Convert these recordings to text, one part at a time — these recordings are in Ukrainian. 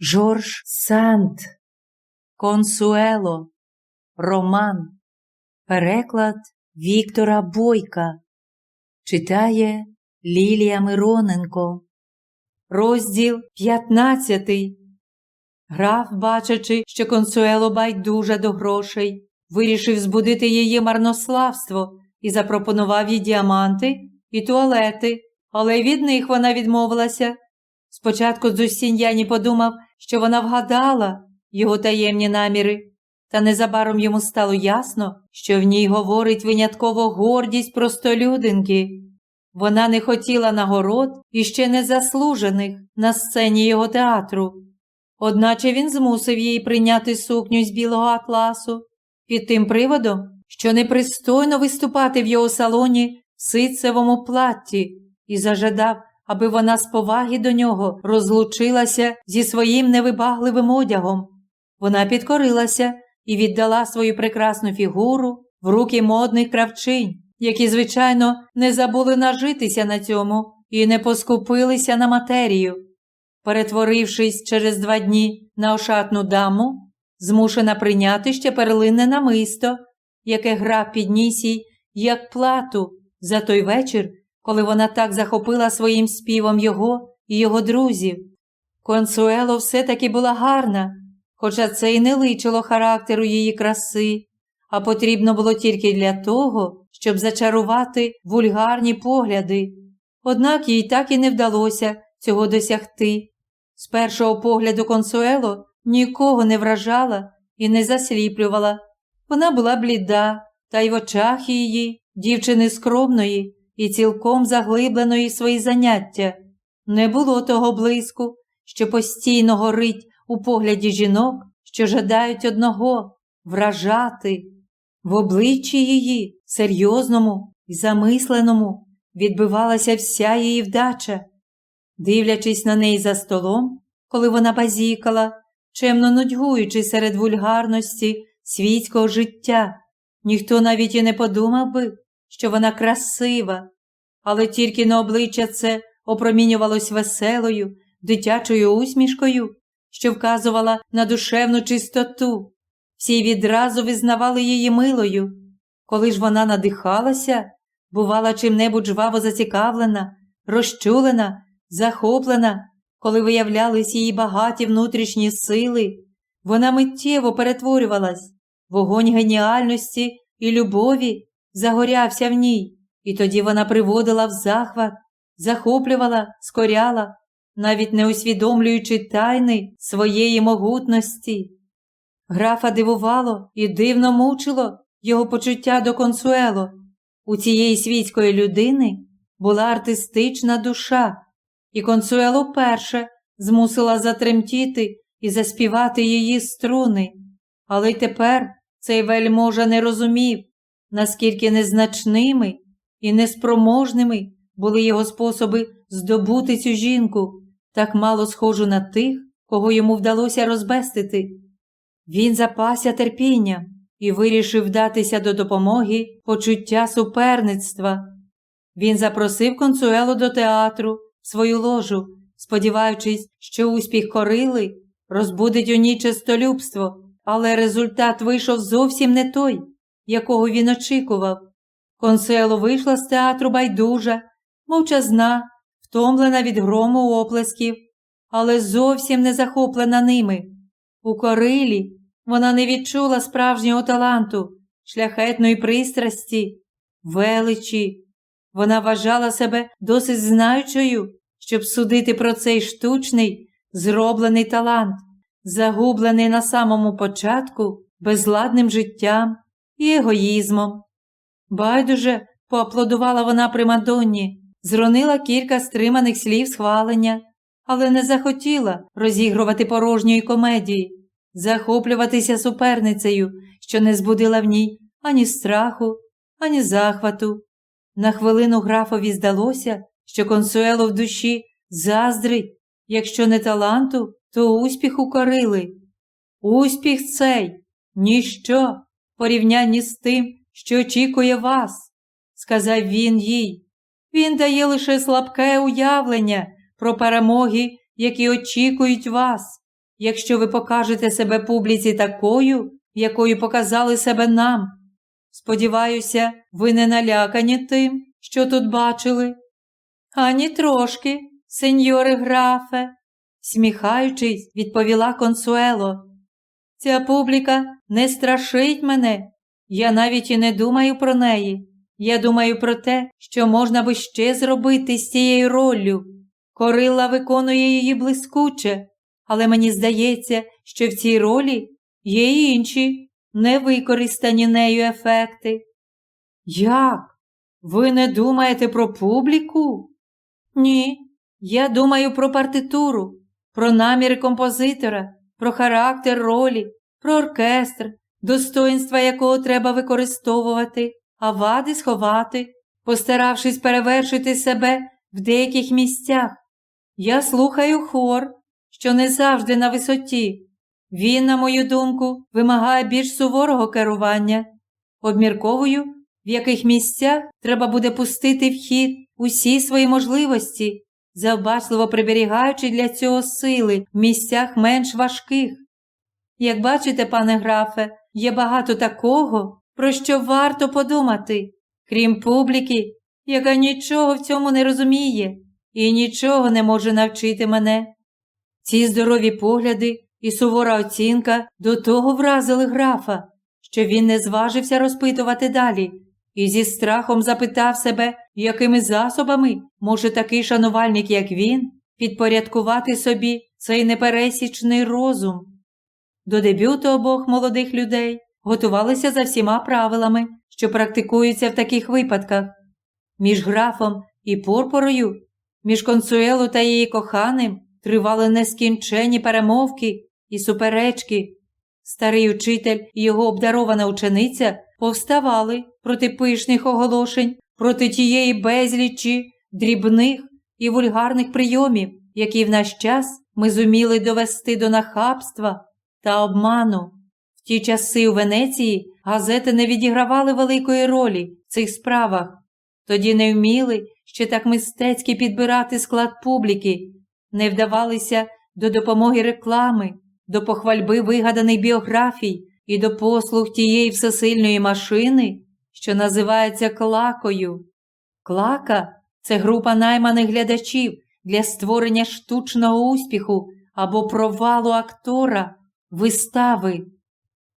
Жорж Санд, Консуело, Роман, переклад Віктора Бойка. Читає Лілія Мироненко. Розділ 15. Граф, бачачи, що консуело байдужа до грошей, вирішив збудити її марнославство і запропонував їй діаманти і туалети, але від них вона відмовилася. Спочатку Дзусіньяні подумав, що вона вгадала його таємні наміри, та незабаром йому стало ясно, що в ній говорить винятково гордість простолюдинки. Вона не хотіла нагород і ще не заслужених на сцені його театру. Одначе він змусив її прийняти сукню з білого атласу під тим приводом, що непристойно виступати в його салоні в ситцевому платті, і зажадав, аби вона з поваги до нього розлучилася зі своїм невибагливим одягом. Вона підкорилася і віддала свою прекрасну фігуру в руки модних кравчинь, які, звичайно, не забули нажитися на цьому і не поскупилися на матерію. Перетворившись через два дні на ошатну даму, змушена прийняти ще перлинне намисто, яке грав підніс їй як плату за той вечір, коли вона так захопила своїм співом його і його друзів. Консуело все-таки була гарна, хоча це й не личило характеру її краси, а потрібно було тільки для того, щоб зачарувати вульгарні погляди. Однак їй так і не вдалося цього досягти. З першого погляду консуело нікого не вражала і не засліплювала. Вона була бліда, та й в очах її, дівчини скромної і цілком заглибленої свої заняття. Не було того блиску, що постійно горить у погляді жінок, що жадають одного вражати. В обличчі її, серйозному і замисленому, відбивалася вся її вдача. Дивлячись на неї за столом, коли вона базікала, чемно нудьгуючи серед вульгарності світського життя, ніхто навіть і не подумав би, що вона красива, але тільки на обличчя це опромінювалось веселою, дитячою усмішкою, що вказувала на душевну чистоту. Всі відразу визнавали її милою. Коли ж вона надихалася, бувала чим-небудь жваво зацікавлена, розчулена, захоплена, коли виявлялись її багаті внутрішні сили, вона миттєво перетворювалась, вогонь геніальності і любові загорявся в ній, і тоді вона приводила в захват, захоплювала, скоряла, навіть не усвідомлюючи тайни своєї могутності. Графа дивувало і дивно мучило його почуття до консуело. У цієї світської людини була артистична душа, і консуело перше змусила затремтіти і заспівати її струни. Але й тепер цей вельможа не розумів, наскільки незначними і неспроможними були його способи здобути цю жінку, так мало схожу на тих, кого йому вдалося розбестити. Він запася терпінням і вирішив вдатися до допомоги почуття суперництва. Він запросив консуело до театру, свою ложу, сподіваючись, що успіх корили розбудить у ній честолюбство, але результат вийшов зовсім не той, якого він очікував. Консуело вийшла з театру байдужа, мовчазна, втомлена від грому оплесків, але зовсім не захоплена ними. У корилі вона не відчула справжнього таланту, шляхетної пристрасті, величі. Вона вважала себе досить знаючою, щоб судити про цей штучний, зроблений талант, загублений на самому початку безладним життям і егоїзмом. Байдуже поаплодувала вона Примадонні, зронила кілька стриманих слів схвалення, але не захотіла розігрувати порожньої комедії, захоплюватися суперницею, що не збудила в ній ані страху, ані захвату. На хвилину графові здалося, що консуело в душі заздрить, якщо не таланту, то успіху корили. Успіх цей ніщо порівнянні з тим, що очікує вас, сказав він їй. Він дає лише слабке уявлення про перемоги, які очікують вас. якщо ви покажете себе публіці такою, якою показали себе нам. Сподіваюся, ви не налякані тим, що тут бачили. Ані трошки, сеньоре графе, сміхаючись, відповіла консуело. Ця публіка не страшить мене. Я навіть і не думаю про неї. Я думаю про те, що можна би ще зробити з цією роллю. Корила виконує її блискуче, але мені здається, що в цій ролі є й інші невикористані нею ефекти. Як? Ви не думаєте про публіку? Ні, я думаю про партитуру, про наміри композитора, про характер ролі, про оркестр, достоинства якого треба використовувати, а вади сховати, постаравшись перевершити себе в деяких місцях. Я слухаю хор, що не завжди на висоті. Він, на мою думку, вимагає більш суворого керування. Обмірковую, в яких місцях треба буде пустити в хід усі свої можливості, завбачливо приберігаючи для цього сили в місцях менш важких. Як бачите, пане графе, є багато такого, про що варто подумати, крім публіки, яка нічого в цьому не розуміє і нічого не може навчити мене. Ці здорові погляди і сувора оцінка до того вразили графа, що він не зважився розпитувати далі і зі страхом запитав себе, якими засобами може такий шанувальник, як він, підпорядкувати собі цей непересічний розум. До дебюту обох молодих людей готувалися за всіма правилами, що практикуються в таких випадках. Між графом і Порпорою, між консуело та її коханим тривали нескінчені перемовки і суперечки. Старий учитель і його обдарована учениця повставали проти пишних оголошень, проти тієї безлічі, дрібних і вульгарних прийомів, які в наш час ми зуміли довести до нахабства та обману. В ті часи у Венеції газети не відігравали великої ролі в цих справах, тоді не вміли ще так мистецьки підбирати склад публіки, не вдавалися до допомоги реклами, до похвальби вигаданих біографій і до послуг тієї всесильної машини, що називається клакою. Клака це група найманих глядачів для створення штучного успіху або провалу актора, вистави.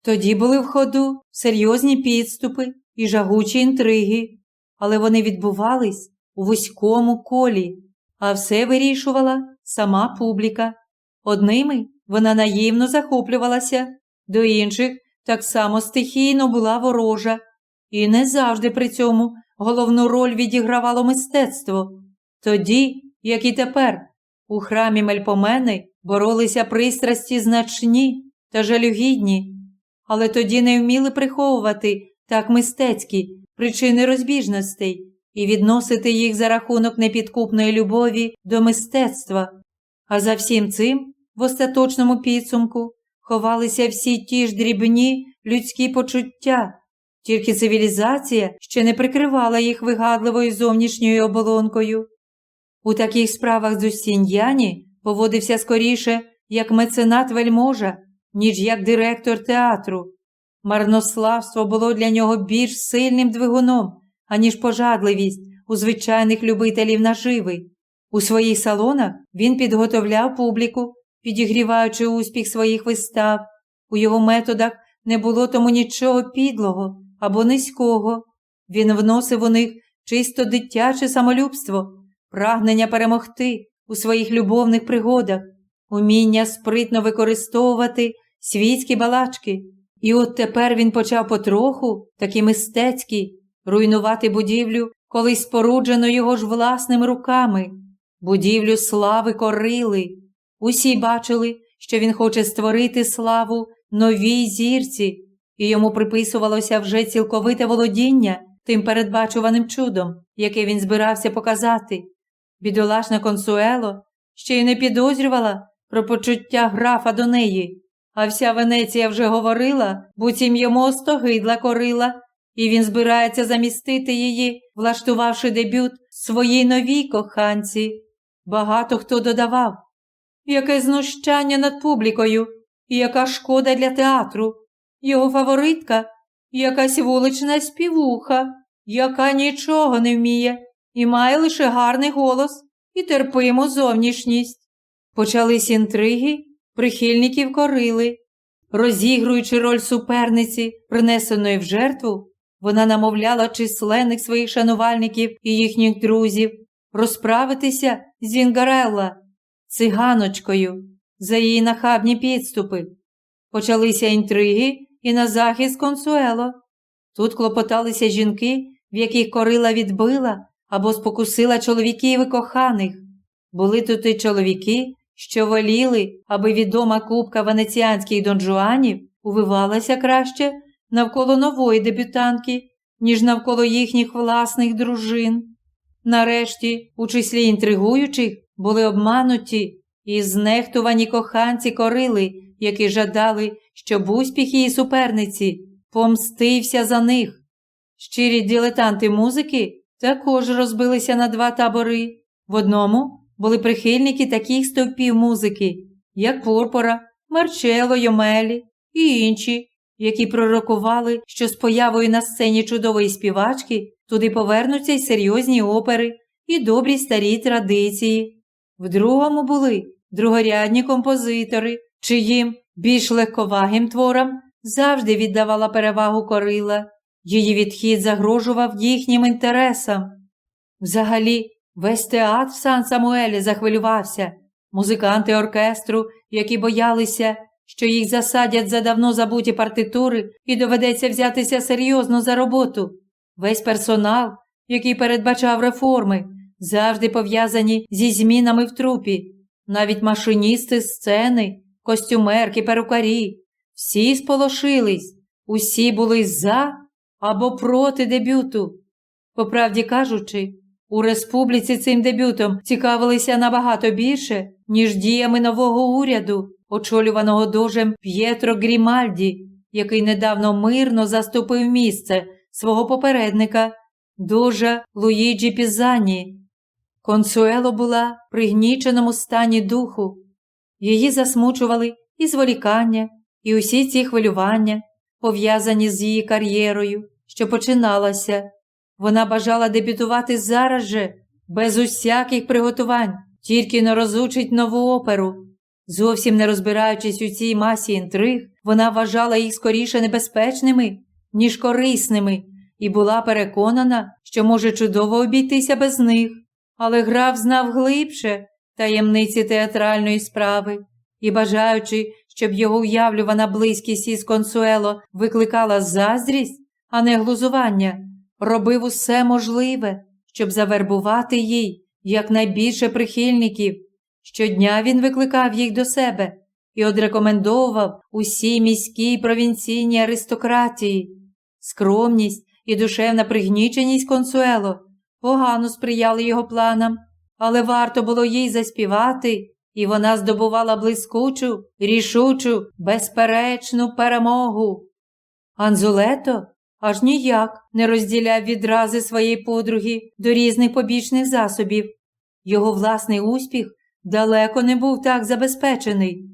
Тоді були в ходу серйозні підступи і жагучі інтриги, але вони відбувались у вузькому колі, а все вирішувала сама публіка. Одними вона наївно захоплювалася, до інших так само стихійно була ворожа, і не завжди при цьому головну роль відігравало мистецтво. Тоді, як і тепер, у храмі Мельпомени боролися пристрасті значні та жалюгідні, але тоді не вміли приховувати так мистецькі причини розбіжностей і відносити їх за рахунок непідкупної любові до мистецтва. А за всім цим, в остаточному підсумку, ховалися всі ті ж дрібні людські почуття, тільки цивілізація ще не прикривала їх вигадливою зовнішньою оболонкою. У таких справах Зустіньяні поводився скоріше як меценат вельможа, ніж як директор театру. Марнославство було для нього більш сильним двигуном, аніж пожадливість у звичайних любителів наживи. У своїх салонах він підготовляв публіку, підігріваючи успіх своїх вистав. У його методах не було тому нічого підлого або низького. Він вносив у них чисто дитяче самолюбство, прагнення перемогти у своїх любовних пригодах, уміння спритно використовувати світські балачки. І от тепер він почав потроху, такі мистецькі, руйнувати будівлю, колись споруджену його ж власними руками, будівлю слави корили. Усі бачили, що він хоче створити славу новій зірці, і йому приписувалося вже цілковите володіння тим передбачуваним чудом, яке він збирався показати. Бідолашна консуело ще й не підозрювала про почуття графа до неї, а вся Венеція вже говорила, буцім йому остогидла корила, і він збирається замістити її, влаштувавши дебют своїй новій коханці. Багато хто додавав. яке знущання над публікою, і яка шкода для театру. Його фаворитка якась вулична співуха, яка нічого не вміє і має лише гарний голос і терпиму зовнішність. Почались інтриги, прихильників корили. Розігруючи роль суперниці, принесеної в жертву, вона намовляла численних своїх шанувальників і їхніх друзів розправитися з Вінгарелла, циганочкою, за її нахабні підступи. Почалися інтриги і на захист консуело. Тут клопоталися жінки, в яких корила відбила або спокусила чоловіків і коханих. Були тут і чоловіки, що воліли, аби відома кубка венеціанських донжуанів увивалася краще навколо нової дебютанки, ніж навколо їхніх власних дружин. Нарешті, у числі інтригуючих, були обмануті і знехтувані коханці корили, які жадали, щоб успіх її суперниці помстився за них. Щирі дилетанти музики також розбилися на два табори. В одному були прихильники таких стовпів музики, як Пурпора, Марчело, Йомелі і інші, які пророкували, що з появою на сцені чудової співачки туди повернуться й серйозні опери і добрі старі традиції. В другому були другорядні композитори, чиїм більш легковагим творам завжди віддавала перевагу корила. Її відхід загрожував їхнім інтересам. Взагалі, весь театр в Сан Самуелі захвилювався. Музиканти оркестру, які боялися, що їх засадять за давно забуті партитури і доведеться взятися серйозно за роботу. Весь персонал, який передбачав реформи, завжди пов'язані зі змінами в трупі, навіть машиністи сцени, костюмерки, перукарі. Всі сполошились, усі були за або проти дебюту. По правді кажучи, у республіці цим дебютом цікавилися набагато більше, ніж діями нового уряду, очолюваного дожем П'єтро Грімальді, який недавно мирно заступив місце свого попередника, дожа Луїджі Пізані. Консуело була в пригніченому стані духу. Її засмучували і зволікання, і усі ці хвилювання, пов'язані з її кар'єрою, що починалася. Вона бажала дебютувати зараз же, без усяких приготувань, тільки не розучить нову оперу. Зовсім не розбираючись у цій масі інтриг, вона вважала їх скоріше небезпечними, ніж корисними, і була переконана, що може чудово обійтися без них. Але граф знав глибше таємниці театральної справи і, бажаючи, щоб його уявлювана близькість із консуело викликала заздрість, а не глузування, робив усе можливе, щоб завербувати їй якнайбільше прихильників. Щодня він викликав їх до себе і одрекомендовував усій міській провінційній аристократії. Скромність і душевна пригніченість консуело погано сприяли його планам, але варто було їй заспівати, і вона здобувала блискучу, рішучу, безперечну перемогу. Анзулето аж ніяк не розділяв відрази своєї подруги до різних побічних засобів. Його власний успіх далеко не був так забезпечений.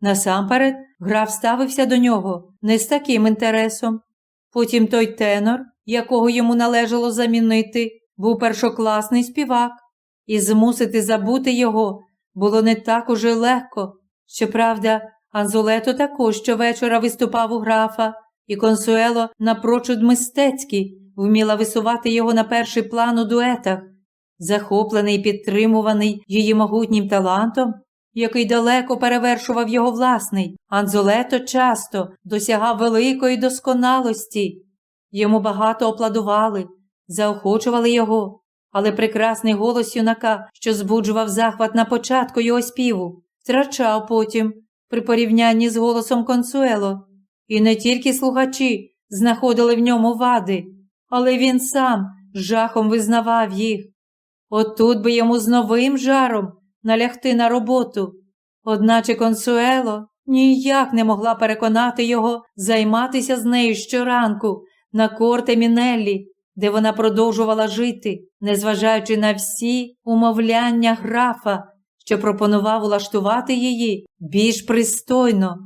Насамперед, граф ставився до нього не з таким інтересом. Потім той тенор, якого йому належало замінити, був першокласний співак, і змусити забути його було не так уже легко. Щоправда, Анзулето також щовечора виступав у графа, і консуело напрочуд мистецький вміла висувати його на перший план у дуетах, захоплений і підтримуваний її могутнім талантом, який далеко перевершував його власний, Анзолето часто досягав великої досконалості. Йому багато опладували, заохочували його, але прекрасний голос юнака, що збуджував захват на початку його співу, втрачав потім при порівнянні з голосом консуело. І не тільки слухачі знаходили в ньому вади, але він сам жахом визнавав їх. Отут би йому з новим жаром налягти на роботу. Одначе консуело ніяк не могла переконати його займатися з нею щоранку на корте Мінеллі, де вона продовжувала жити, незважаючи на всі умовляння графа, що пропонував улаштувати її більш пристойно.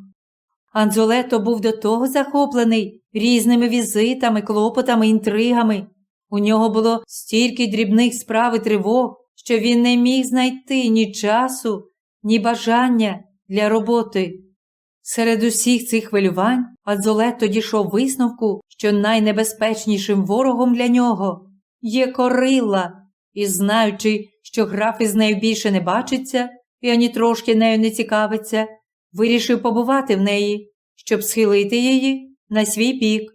Анзолето був до того захоплений різними візитами, клопотами, інтригами. У нього було стільки дрібних справ і тривог, що він не міг знайти ні часу, ні бажання для роботи. Серед усіх цих хвилювань Анзолето дійшов висновку, що найнебезпечнішим ворогом для нього є корила, і, знаючи, що граф із нею більше не бачиться і ані трошки нею не цікавиться, вирішив побувати в неї, щоб схилити її на свій бік.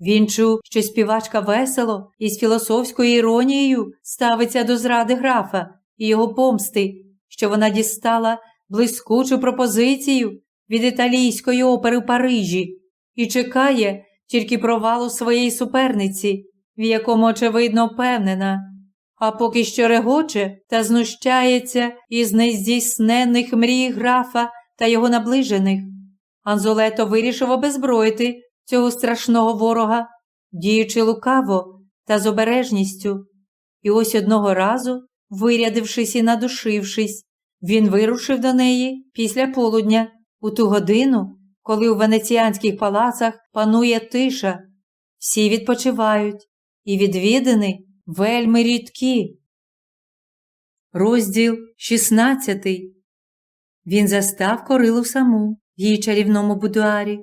Він чув, що співачка весело і з філософською іронією ставиться до зради графа і його помсти, що вона дістала блискучу пропозицію від італійської опери в Парижі і чекає тільки провалу своєї суперниці, в якому, очевидно, впевнена, а поки що регоче та знущається із нездійсненних мрій графа та його наближених. Анзолето вирішив обезброїти цього страшного ворога, діючи лукаво та з обережністю. І ось одного разу, вирядившись і надушившись, він вирушив до неї після полудня, у ту годину, коли у венеціанських палацах панує тиша. Всі відпочивають, і відвідини вельми рідкі. Розділ 16 Він застав корилу саму в її чарівному будуарі.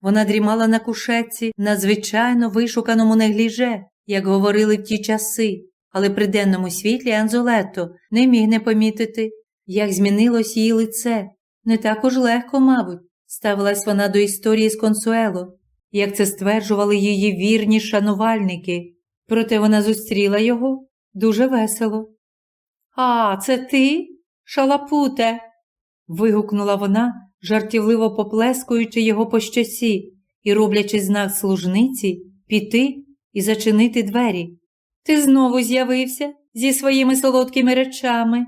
Вона дрімала на кушетці на звичайно вишуканому негліже, як говорили в ті часи, але при денному світлі Анзолетто не міг не помітити, як змінилось її лице. Не також легко, мабуть, ставилась вона до історії з консуело, як це стверджували її вірні шанувальники. Проте вона зустріла його дуже весело. А, це ти, шалапуте? вигукнула вона, жартівливо поплескуючи його по щосі і роблячи знак служниці піти і зачинити двері. Ти знову з'явився зі своїми солодкими речами.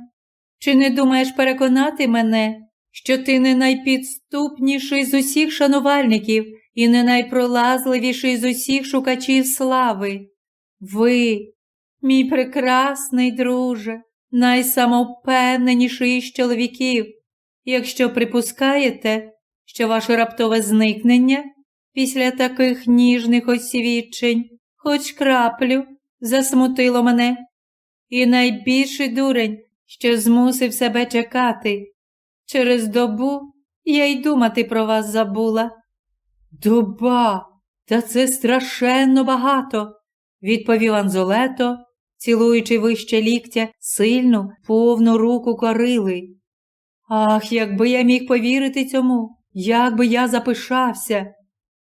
Чи не думаєш переконати мене, що ти не найпідступніший з усіх шанувальників і не найпролазливіший з усіх шукачів слави? Ви, мій прекрасний друже, найсамовпевненіший із чоловіків, якщо припускаєте, що ваше раптове зникнення після таких ніжних освідчень, хоч краплю, засмутило мене, і найбільший дурень, що змусив себе чекати. Через добу я й думати про вас забула. Доба, та це страшенно багато, відповів Анзолето, цілуючи вище ліктя сильну, повну руку корили. Ах, якби я міг повірити цьому, як би я запишався.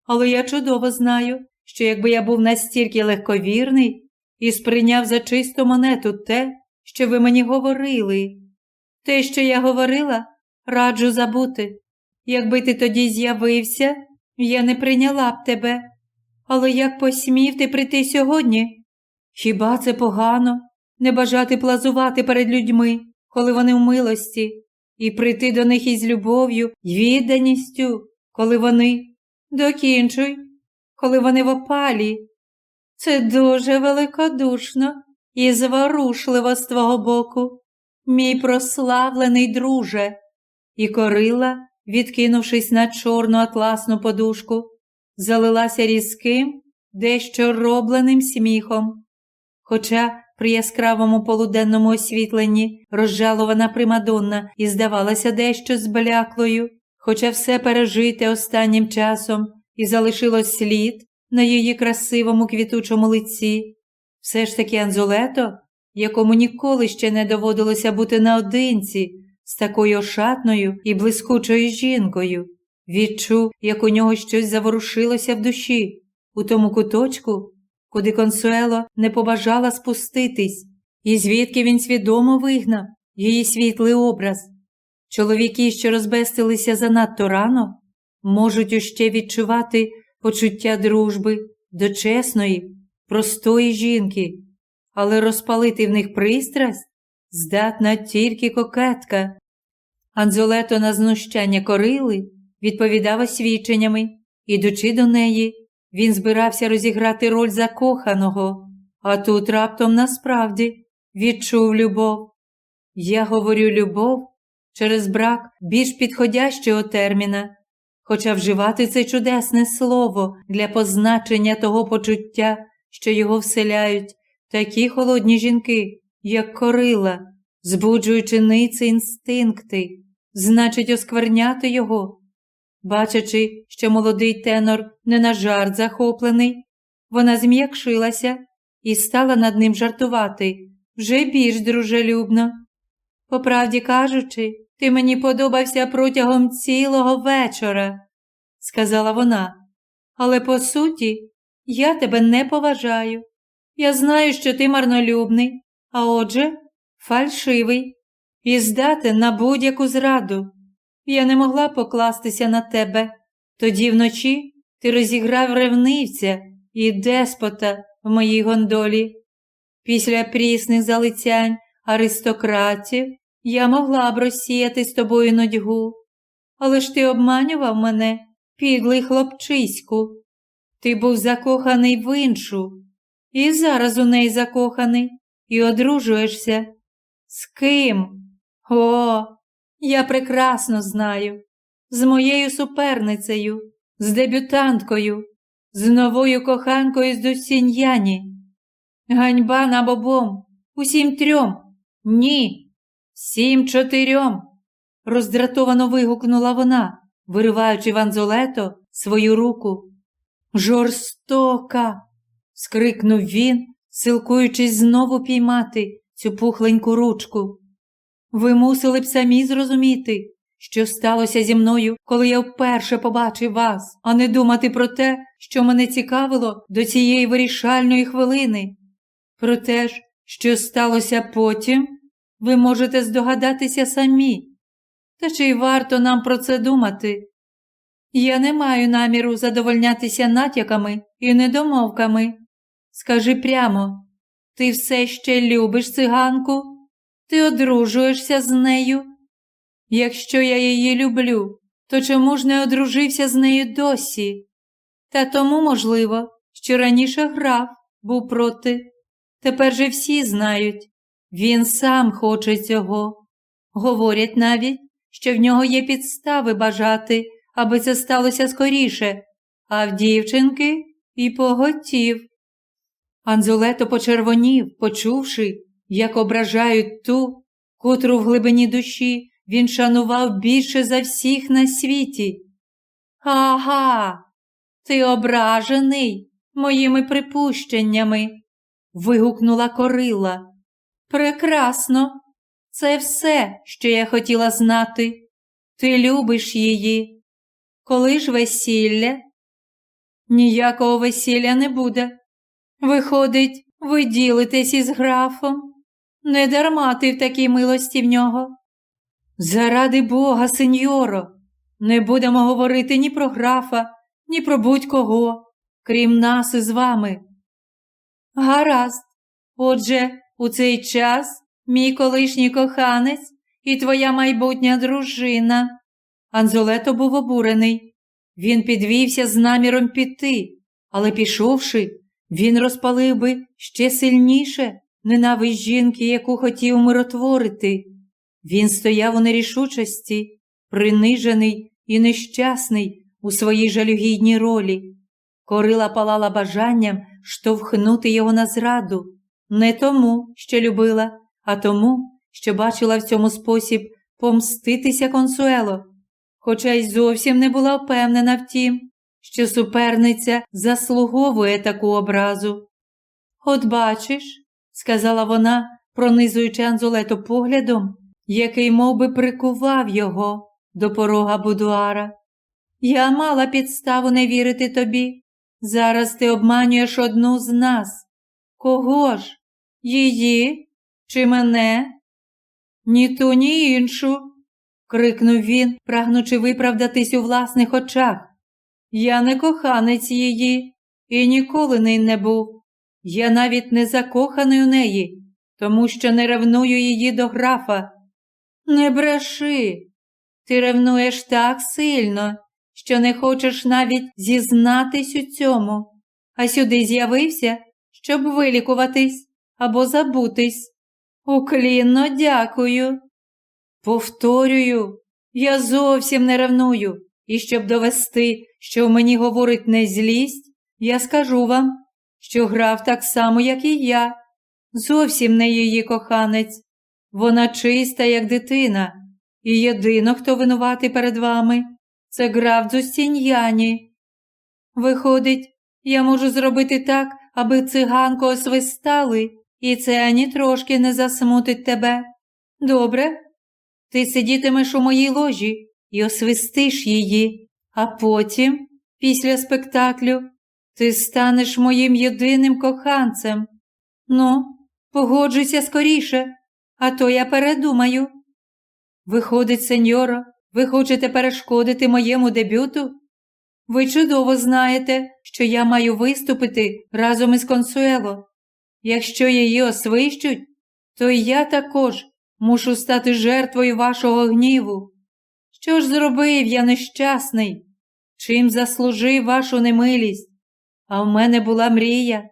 Але я чудово знаю, що якби я був настільки легковірний і сприйняв за чисту монету те, що ви мені говорили. Те, що я говорила, раджу забути. Якби ти тоді з'явився, я не прийняла б тебе. Але як посмів ти прийти сьогодні? Хіба це погано не бажати плазувати перед людьми, коли вони в милості, і прийти до них із любов'ю відданістю, коли вони докінчуй, коли вони в опалі? Це дуже великодушно і зворушливо з твого боку, мій прославлений друже, і корила, відкинувшись на чорну атласну подушку, залилася різким, дещо робленим сміхом. Хоча при яскравому полуденному освітленні розжалована примадонна і здавалася дещо збляклою, хоча все пережите останнім часом і залишилось слід на її красивому квітучому лиці, все ж таки Анзолето, якому ніколи ще не доводилося бути наодинці з такою ошатною і блискучою жінкою, відчув, як у нього щось заворушилося в душі, у тому куточку, куди консуело не побажала спуститись, і звідки він свідомо вигнав її світлий образ. Чоловіки, що розбестилися занадто рано, можуть уще відчувати почуття дружби до чесної, простої жінки, але розпалити в них пристрасть здатна тільки кокетка. Анзолето на знущання корили відповідав освіченнями, ідучи до неї, він збирався розіграти роль закоханого, а тут раптом насправді відчув любов. Я говорю любов через брак більш підходящого терміна, хоча вживати це чудесне слово для позначення того почуття, що його вселяють, такі холодні жінки, як корила, збуджуючи ниці інстинкти, значить, оскверняти його. Бачачи, що молодий тенор не на жарт захоплений, вона зм'якшилася і стала над ним жартувати вже більш дружелюбно. По правді кажучи, ти мені подобався протягом цілого вечора, сказала вона, але по суті, я тебе не поважаю. Я знаю, що ти марнолюбний, а отже, фальшивий і здатен на будь-яку зраду. Я не могла покластися на тебе. Тоді вночі ти розіграв ревнивця і деспота в моїй гондолі. Після прісних залицянь аристократів я могла б розсіяти з тобою нудьгу, але ж ти обманював мене, підлий хлопчиську. Ти був закоханий в іншу, і зараз у неї закоханий, і одружуєшся. З ким? О, я прекрасно знаю. З моєю суперницею, з дебютанткою, з новою коханкою з Дусіньяні. Ганьба на бобом, усім трьом. Ні, всім чотирьом. роздратовано вигукнула вона, вириваючи Ванзолето свою руку. Жорстока. скрикнув він, силкуючись знову піймати цю пухленьку ручку. Ви мусили б самі зрозуміти, що сталося зі мною, коли я вперше побачив вас, а не думати про те, що мене цікавило до цієї вирішальної хвилини. Про те ж, що сталося потім, ви можете здогадатися самі. Та чи й варто нам про це думати? Я не маю наміру задовольнятися натяками і недомовками. Скажи прямо, ти все ще любиш циганку? Ти одружуєшся з нею? Якщо я її люблю, то чому ж не одружився з нею досі? Та тому, можливо, що раніше граф був проти. Тепер же всі знають, він сам хоче цього. Говорять навіть, що в нього є підстави бажати, аби це сталося скоріше, а в дівчинки і поготів. Анзулето почервонів, почувши, як ображають ту, котру в глибині душі він шанував більше за всіх на світі. Ага, ти ображений моїми припущеннями, вигукнула корила. Прекрасно, це все, що я хотіла знати. Ти любиш її. Коли ж весілля? Ніякого весілля не буде. Виходить, ви ділитесь із графом. Не дарма ти в такій милості в нього. Заради Бога, сеньоро, не будемо говорити ні про графа, ні про будь-кого, крім нас із вами. Гаразд, отже, у цей час мій колишній коханець і твоя майбутня дружина. Анзолето був обурений. Він підвівся з наміром піти, але пішовши, він розпалив би ще сильніше ненависть жінки, яку хотів миротворити. Він стояв у нерішучості, принижений і нещасний у своїй жалюгідній ролі. Корила палала бажанням штовхнути його на зраду, не тому, що любила, а тому, що бачила в цьому спосіб помститися консуело, хоча й зовсім не була впевнена в тім, що суперниця заслуговує таку образу. От бачиш, сказала вона, пронизуючи Анзулету поглядом, який мов би, прикував його до порога будуара. Я мала підставу не вірити тобі. Зараз ти обманюєш одну з нас. Кого ж? Її чи мене? Ні ту, ні іншу, крикнув він, прагнучи виправдатись у власних очах. Я не коханець її і ніколи ним не був. Я навіть не закоханий у неї, тому що не ревную її до графа. Не бреши, ти ревнуєш так сильно, що не хочеш навіть зізнатись у цьому, а сюди з'явився, щоб вилікуватись або забутись. Уклінно дякую. Повторюю, я зовсім не ревную, і щоб довести, що в мені говорить не злість, я скажу вам, що грав так само, як і я, зовсім не її коханець. Вона чиста, як дитина, і єдино, хто винуватий перед вами, це граф Дзустіньяні. Виходить, я можу зробити так, аби циганку освистали, і це ані трошки не засмутить тебе. Добре? Ти сидітимеш у моїй ложі і освистиш її, а потім, після спектаклю, ти станеш моїм єдиним коханцем. Ну, погоджуйся скоріше, а то я передумаю. Виходить, сеньоро, ви хочете перешкодити моєму дебюту? Ви чудово знаєте, що я маю виступити разом із Консуело. Якщо її освищуть, то і я також мушу стати жертвою вашого гніву. Що ж зробив я нещасний? Чим заслужив вашу немилість? А в мене була мрія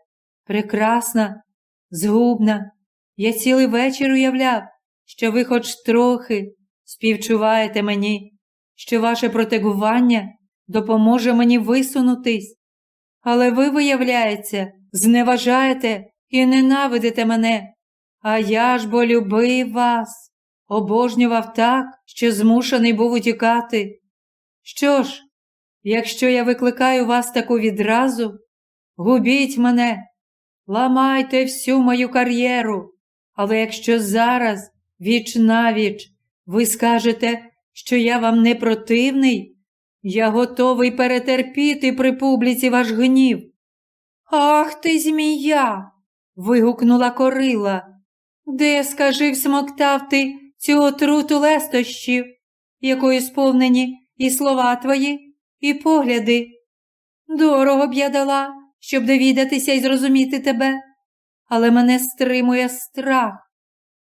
прекрасна, згубна. Я цілий вечір уявляв, що ви хоч трохи співчуваєте мені, що ваше протегування допоможе мені висунутись. Але ви, виявляється, зневажаєте і ненавидите мене, а я ж бо любив вас, обожнював так, що змушений був утікати. Що ж, якщо я викликаю вас таку відразу, губіть мене, ламайте всю мою кар'єру, але якщо зараз, віч навіч, ви скажете, що я вам не противний, я готовий перетерпіти при публіці ваш гнів. Ах ти, змія. вигукнула корила. Де, скажи, всмоктав ти цю отруту лестощів, якою сповнені і слова твої, і погляди. Дорого б я дала, щоб довідатися і зрозуміти тебе, але мене стримує страх.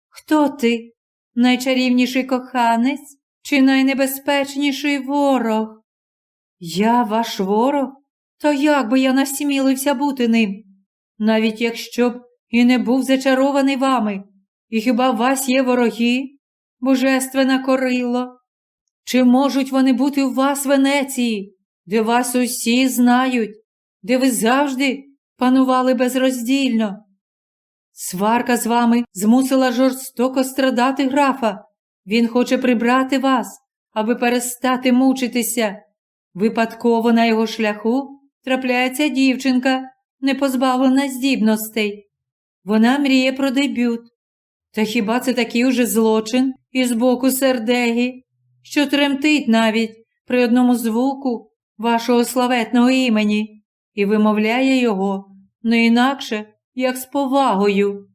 Хто ти? Найчарівніший коханець чи найнебезпечніший ворог? Я ваш ворог? То як би я насмілився бути ним? Навіть якщо б і не був зачарований вами, і хіба у вас є вороги, божественна корило? Чи можуть вони бути у вас, Венеції, де вас усі знають, де ви завжди панували безроздільно? Сварка з вами змусила жорстоко страдати графа. Він хоче прибрати вас, аби перестати мучитися. Випадково на його шляху трапляється дівчинка, не позбавлена здібностей. Вона мріє про дебют. Та хіба це такий уже злочин із боку сердеги, що тремтить навіть при одному звуку вашого славетного імені і вимовляє його не інакше, як з повагою.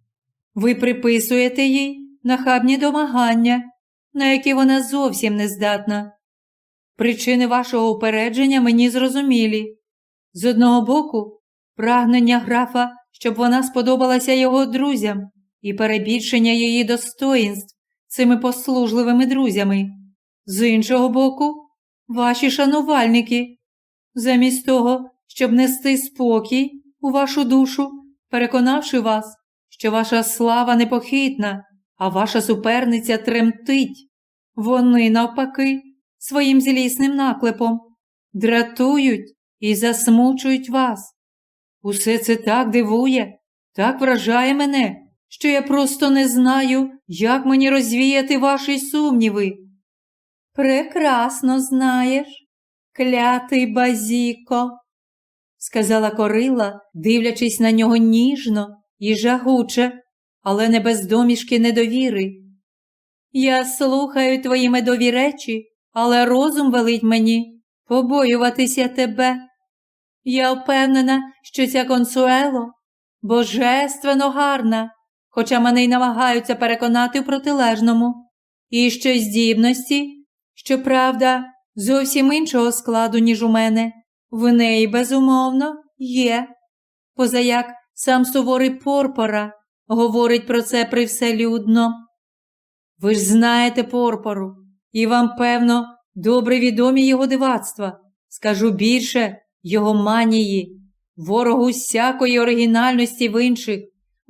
Ви приписуєте їй нахабні домагання, на які вона зовсім не здатна. Причини вашого упередження мені зрозумілі. З одного боку, прагнення графа, щоб вона сподобалася його друзям, і перебільшення її достоїнств цими послужливими друзями. З іншого боку, ваші шанувальники, замість того, щоб нести спокій у вашу душу, переконавши вас, що ваша слава непохитна, а ваша суперниця тремтить, вони, навпаки, своїм злісним наклепом дратують і засмучують вас. Усе це так дивує, так вражає мене, що я просто не знаю, як мені розвіяти ваші сумніви. Прекрасно знаєш, клятий базіко, сказала корила, дивлячись на нього ніжно і жагуче, але не без домішки недовіри. Я слухаю твої медові речі, але розум велить мені побоюватися тебе. Я впевнена, що ця консуело божественно гарна, хоча мене й намагаються переконати в протилежному, і що здібності, щоправда, зовсім іншого складу, ніж у мене, в неї, безумовно, є. Позаяк сам суворий Порпора говорить про це привселюдно. Ви ж знаєте Порпору, і вам, певно, добре відомі його дивацтва. Скажу більше, його манії, ворогу всякої оригінальності в інших,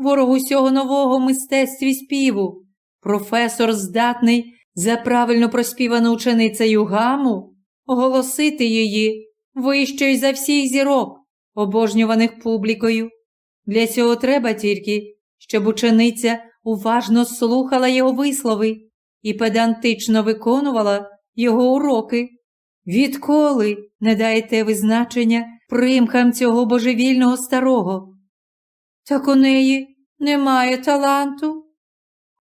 ворогу всього нового мистецтві співу. Професор здатний за правильно проспівану ученицею гаму, оголосити її вищою за всіх зірок, обожнюваних публікою. Для цього треба тільки, щоб учениця уважно слухала його вислови і педантично виконувала його уроки. Відколи не даєте ви значення примхам цього божевільного старого? Так у неї немає таланту.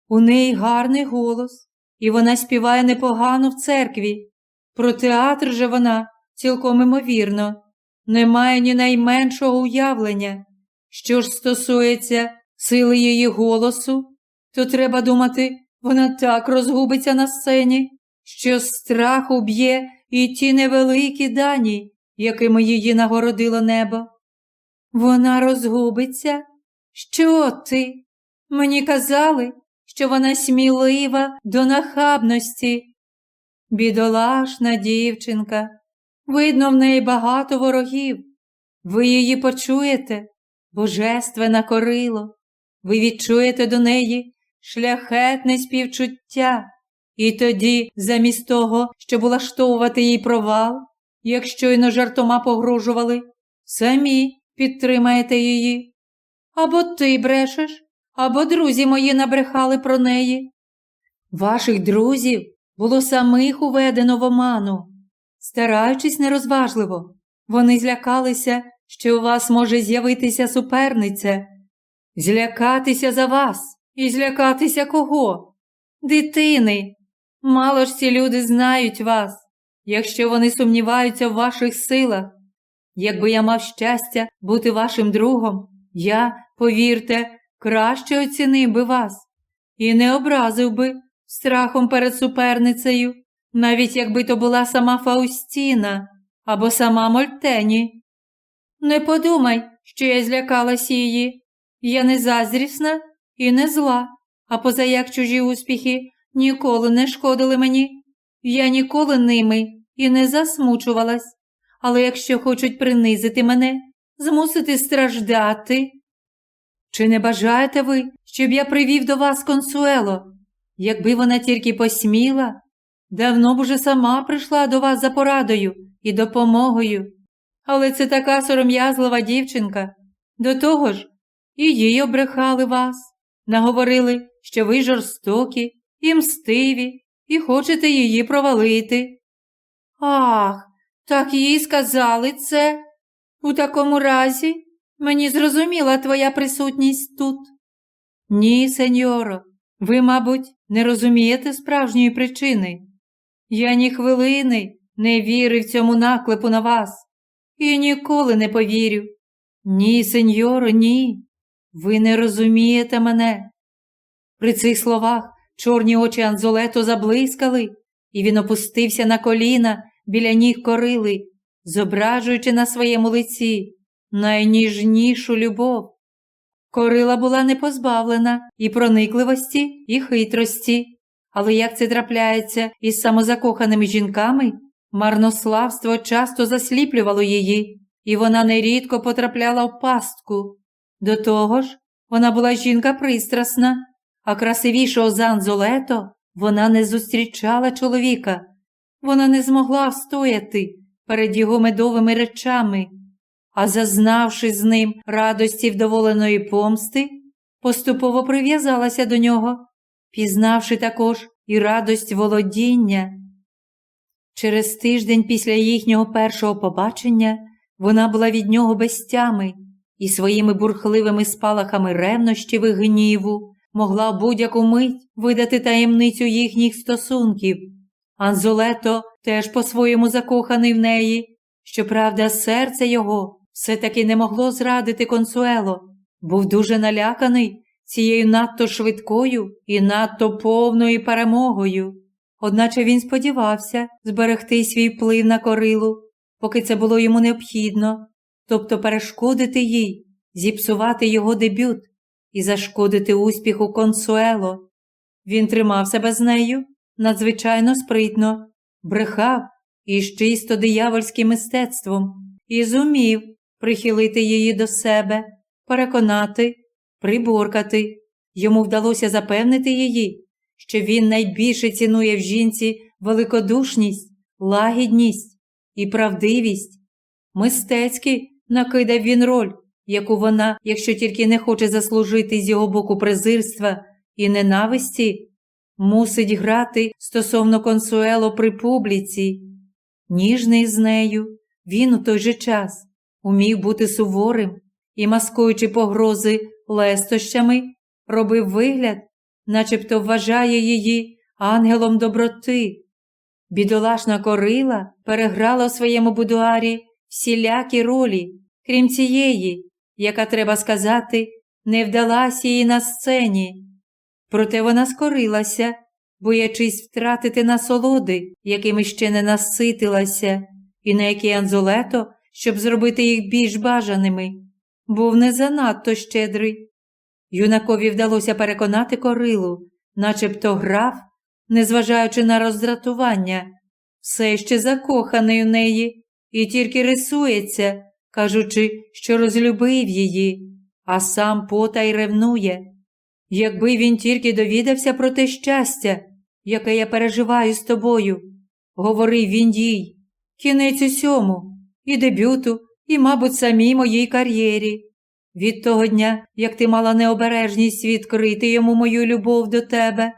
У неї гарний голос, і вона співає непогано в церкві. Про театр же вона цілком імовірно, не має ні найменшого уявлення. Що ж стосується сили її голосу, то треба думати, вона так розгубиться на сцені, що страх уб'є і ті невеликі дані, якими її нагородило небо. Вона розгубиться? Що ти? Мені казали, що вона смілива до нахабності. Бідолашна дівчинка, видно, в неї багато ворогів. Ви її почуєте, божественне корило, ви відчуєте до неї шляхетне співчуття, і тоді, замість того, щоб улаштовувати їй провал, як щойно жартома погрожували, самі підтримаєте її. Або ти брешеш, або друзі мої набрехали про неї. Ваших друзів було самих уведено в оману. Стараючись нерозважливо, вони злякалися, що у вас може з'явитися суперниця, злякатися за вас і злякатися кого? Дитини. Мало ж ці люди знають вас, якщо вони сумніваються в ваших силах. Якби я мав щастя бути вашим другом, я, повірте, краще оцінив би вас і не образив би страхом перед суперницею, навіть якби то була сама Фаустіна або сама Мольтені. Не подумай, що я злякалась її. Я не заздрісна і не зла, а позаяк чужі успіхи ніколи не шкодили мені. Я ніколи ними і не засмучувалась. Але якщо хочуть принизити мене, змусити страждати. Чи не бажаєте ви, щоб я привів до вас консуело? Якби вона тільки посміла, давно б уже сама прийшла до вас за порадою і допомогою. Але це така сором'язлива дівчинка. До того ж, і їй обрехали вас, наговорили, що ви жорстокі і мстиві, і хочете її провалити. Ах, так їй сказали це. У такому разі мені зрозуміла твоя присутність тут. Ні, сеньоро, ви, мабуть, не розумієте справжньої причини. Я ні хвилини не вірив цьому наклепу на вас і ніколи не повірю. Ні, сеньоро, ні. Ви не розумієте мене. При цих словах чорні очі Анзолето заблискали, і він опустився на коліна біля ніг корили, зображуючи на своєму лиці найніжнішу любов. Корила була не позбавлена і проникливості, і хитрості, але як це трапляється із самозакоханими жінками, марнославство часто засліплювало її, і вона нерідко потрапляла в пастку. До того ж, вона була жінка пристрасна, а красивішого за Анзолето вона не зустрічала чоловіка. Вона не змогла встояти перед його медовими речами, а зазнавши з ним радості вдоволеної помсти, поступово прив'язалася до нього, пізнавши також і радость володіння. Через тиждень після їхнього першого побачення вона була від нього без тями і своїми бурхливими спалахами ревнощів і гніву могла будь-яку мить видати таємницю їхніх стосунків. Анзолето теж по-своєму закоханий в неї. Щоправда, серце його все-таки не могло зрадити консуело, був дуже наляканий цією надто швидкою і надто повною перемогою. Одначе він сподівався зберегти свій вплив на корилу, поки це було йому необхідно, тобто перешкодити їй, зіпсувати його дебют і зашкодити успіху консуело. Він тримав себе з нею надзвичайно спритно, брехав із чисто диявольським мистецтвом і зумів прихилити її до себе, переконати, приборкати. Йому вдалося запевнити її, що він найбільше цінує в жінці великодушність, лагідність і правдивість. Мистецьки накидав він роль, яку вона, якщо тільки не хоче заслужити з його боку презирства і ненависті, мусить грати стосовно консуело при публіці. Ніжний з нею, він у той же час умів бути суворим і, маскуючи погрози лестощами, робив вигляд, начебто вважає її ангелом доброти. Бідолашна корила переграла у своєму будуарі всілякі ролі, крім цієї, яка, треба сказати, не вдалася їй на сцені. Проте вона скорилася, боячись втратити насолоди, якими ще не наситилася, і на які Анзолето, щоб зробити їх більш бажаними, був не занадто щедрий. Юнакові вдалося переконати корилу, начебто граф, незважаючи на роздратування, все ще закоханий у неї і тільки рисується, кажучи, що розлюбив її, а сам потай ревнує. Якби він тільки довідався про те щастя, яке я переживаю з тобою, говорив він їй, кінець усьому, і дебюту, і, мабуть, самій моїй кар'єрі. Від того дня, як ти мала необережність відкрити йому мою любов до тебе,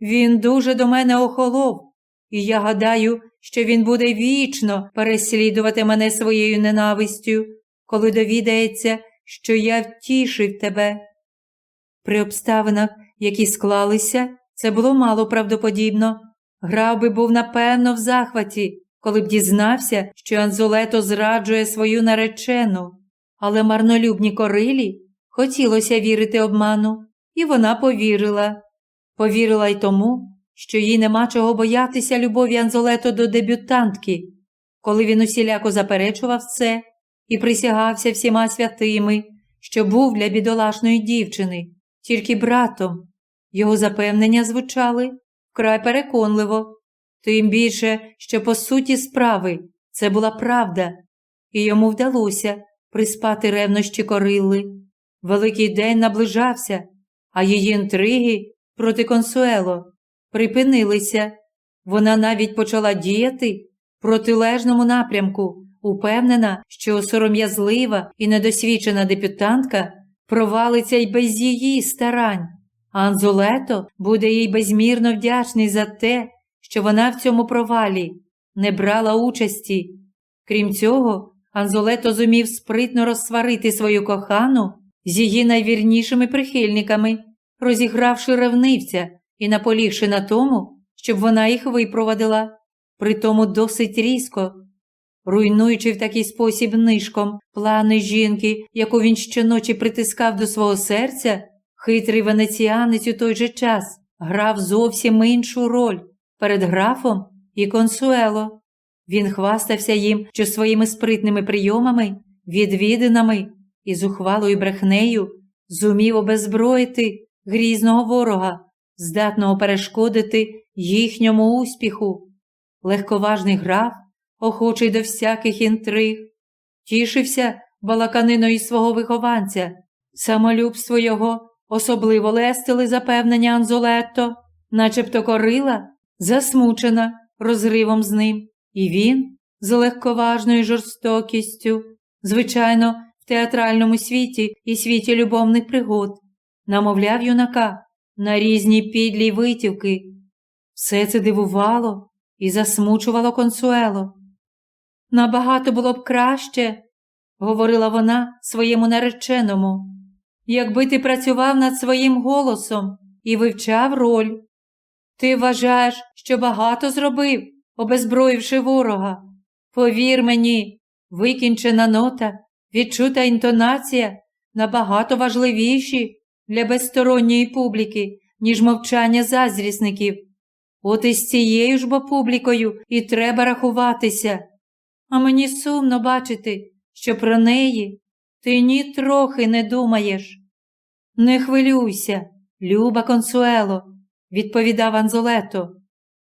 він дуже до мене охолов, і я гадаю, що він буде вічно переслідувати мене своєю ненавистю, коли довідається, що я втішив тебе. При обставинах, які склалися, це було мало правдоподібно. Грав би був напевно в захваті, коли б дізнався, що Анзолето зраджує свою наречену. Але марнолюбні корилі хотілося вірити обману, і вона повірила. Повірила й тому, що їй нема чого боятися любові Анзолето до дебютантки, коли він усіляко заперечував це і присягався всіма святими, що був для бідолашної дівчини, тільки братом. Його запевнення звучали вкрай переконливо, тим більше, що по суті справи це була правда, і йому вдалося приспати ревнощі корили. Великий день наближався, а її інтриги проти консуело припинилися. Вона навіть почала діяти в протилежному напрямку, упевнена, що сором'язлива і недосвідчена депутантка провалиться й без її старань. Анзолето буде їй безмірно вдячний за те, що вона в цьому провалі не брала участі. Крім цього, Анзолето зумів спритно розсварити свою кохану з її найвірнішими прихильниками, розігравши ревнивця і наполігши на тому, щоб вона їх випровадила, притому досить різко, руйнуючи в такий спосіб нишком плани жінки, яку він щоночі притискав до свого серця, хитрий венеціанець у той же час грав зовсім іншу роль перед графом і консуело. Він хвастався їм, що своїми спритними прийомами, відвідинами і зухвалою брехнею зумів обезброїти грізного ворога, здатного перешкодити їхньому успіху. Легковажний граф, охочий до всяких інтриг, тішився балаканиною свого вихованця, самолюбство його особливо лестили запевнення Анзолетто, начебто корила, засмучена розривом з ним, і він з легковажною жорстокістю, звичайно, в театральному світі і світі любовних пригод, намовляв юнака на різні підлі витівки. Все це дивувало і засмучувало консуело. Набагато було б краще, говорила вона своєму нареченому, якби ти працював над своїм голосом і вивчав роль. Ти вважаєш, що багато зробив, обезброївши ворога. Повір мені, викінчена нота, відчута інтонація набагато важливіші для безсторонньої публіки, ніж мовчання зазрісників. От із цією ж бо публікою і треба рахуватися. А мені сумно бачити, що про неї ти ні трохи не думаєш. Не хвилюйся, люба консуело, відповідав Анзолето.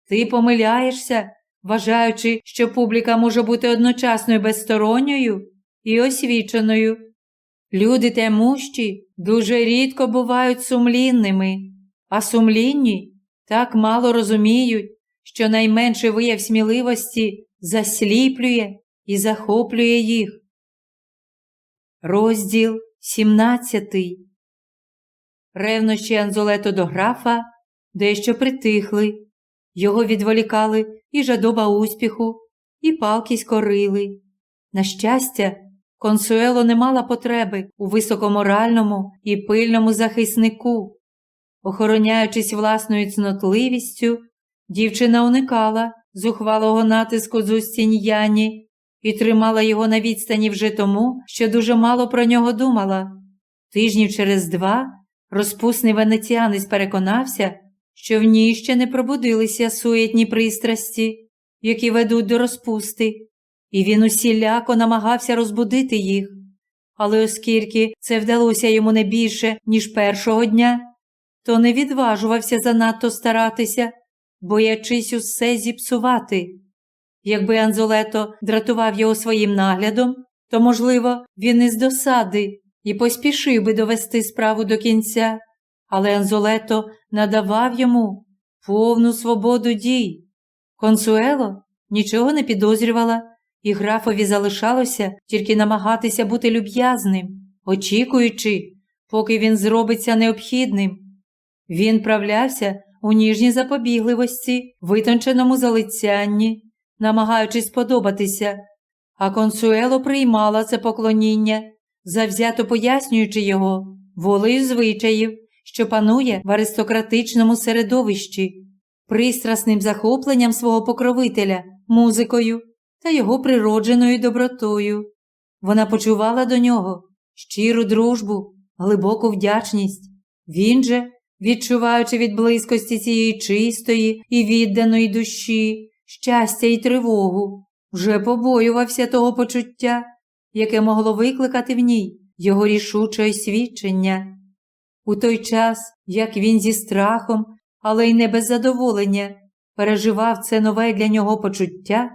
Ти помиляєшся, вважаючи, що публіка може бути одночасно безсторонньою і освіченою. Люди темущі дуже рідко бувають сумлінними, а сумлінні так мало розуміють, що найменший вияв сміливості засліплює і захоплює їх. Розділ 17 Ревнощі Анзолето до графа дещо притихли, його відволікали і жадоба успіху, і палкість корили. На щастя, Консуело не мала потреби у високоморальному і пильному захиснику. Охороняючись власною цнотливістю, дівчина уникала зухвалого натиску з устінь Яні і тримала його на відстані вже тому, що дуже мало про нього думала. Тижнів через два розпусний венеціанець переконався, що в ній ще не пробудилися суетні пристрасті, які ведуть до розпусти, і він усіляко намагався розбудити їх. Але оскільки це вдалося йому не більше, ніж першого дня, то не відважувався занадто старатися, боячись усе зіпсувати. Якби Анзолето дратував його своїм наглядом, то, можливо, він із досади і поспішив би довести справу до кінця, але Анзолето надавав йому повну свободу дій. Консуело нічого не підозрювала, і графові залишалося тільки намагатися бути люб'язним, очікуючи, поки він зробиться необхідним. Він правлявся у ніжній запобігливості, витонченому залицянні, намагаючись подобатися, а консуело приймала це поклоніння, завзято пояснюючи його волею звичаїв, що панує в аристократичному середовищі, пристрасним захопленням свого покровителя, музикою та його природженою добротою. Вона почувала до нього щиру дружбу, глибоку вдячність. Він же, відчуваючи від близькості цієї чистої і відданої душі, щастя і тривогу, вже побоювався того почуття, яке могло викликати в ній його рішуче свідчення. У той час, як він зі страхом, але й не без задоволення, переживав це нове для нього почуття,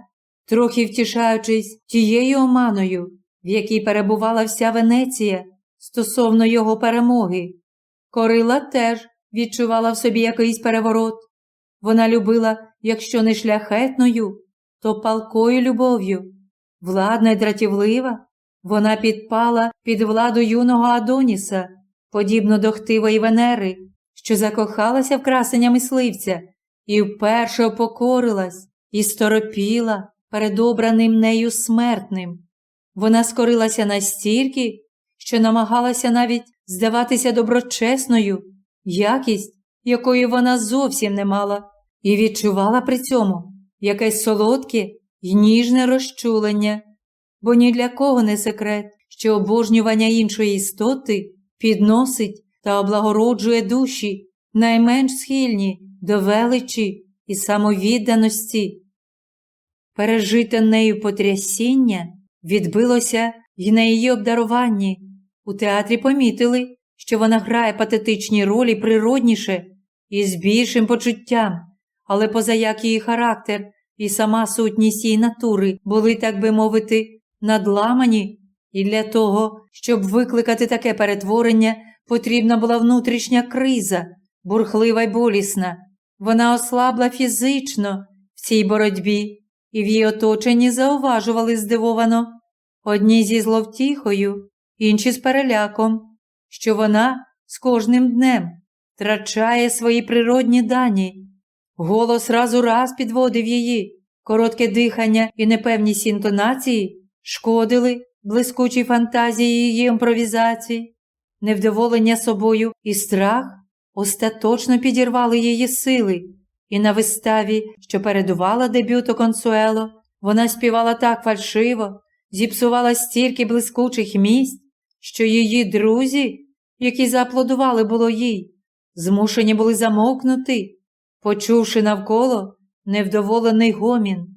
трохи втішаючись тією оманою, в якій перебувала вся Венеція стосовно його перемоги. Корила теж відчувала в собі якийсь переворот. Вона любила, якщо не шляхетною, то палкою любов'ю. Владна й дратівлива, вона підпала під владу юного Адоніса, подібно до хтивої Венери, що закохалася в красення мисливця і вперше опокорилась і сторопіла перед обраним нею смертним. Вона скорилася настільки, що намагалася навіть здаватися доброчесною, якість, якої вона зовсім не мала, і відчувала при цьому якесь солодке й ніжне розчулення, бо ні для кого не секрет, що обожнювання іншої істоти підносить та облагороджує душі, найменш схильні до величі і самовідданості. Пережите нею потрясіння відбилося й на її обдаруванні. У театрі помітили, що вона грає патетичні ролі природніше і з більшим почуттям, але позаяк її характер і сама сутність її натури були, так би мовити, надламані, і для того, щоб викликати таке перетворення, потрібна була внутрішня криза, бурхлива й болісна. Вона ослабла фізично в цій боротьбі, і в її оточенні зауважували здивовано одні зі зловтіхою, інші з переляком, що вона з кожним днем втрачає свої природні дані. Голос раз у раз підводив її, коротке дихання і непевність інтонації шкодили блискучій фантазії її імпровізації, невдоволення собою і страх остаточно підірвали її сили, і на виставі, що передувала дебюту Консуело, вона співала так фальшиво, зіпсувала стільки блискучих місць, що її друзі, які зааплодували було їй, змушені були замовкнути, почувши навколо невдоволений гомін.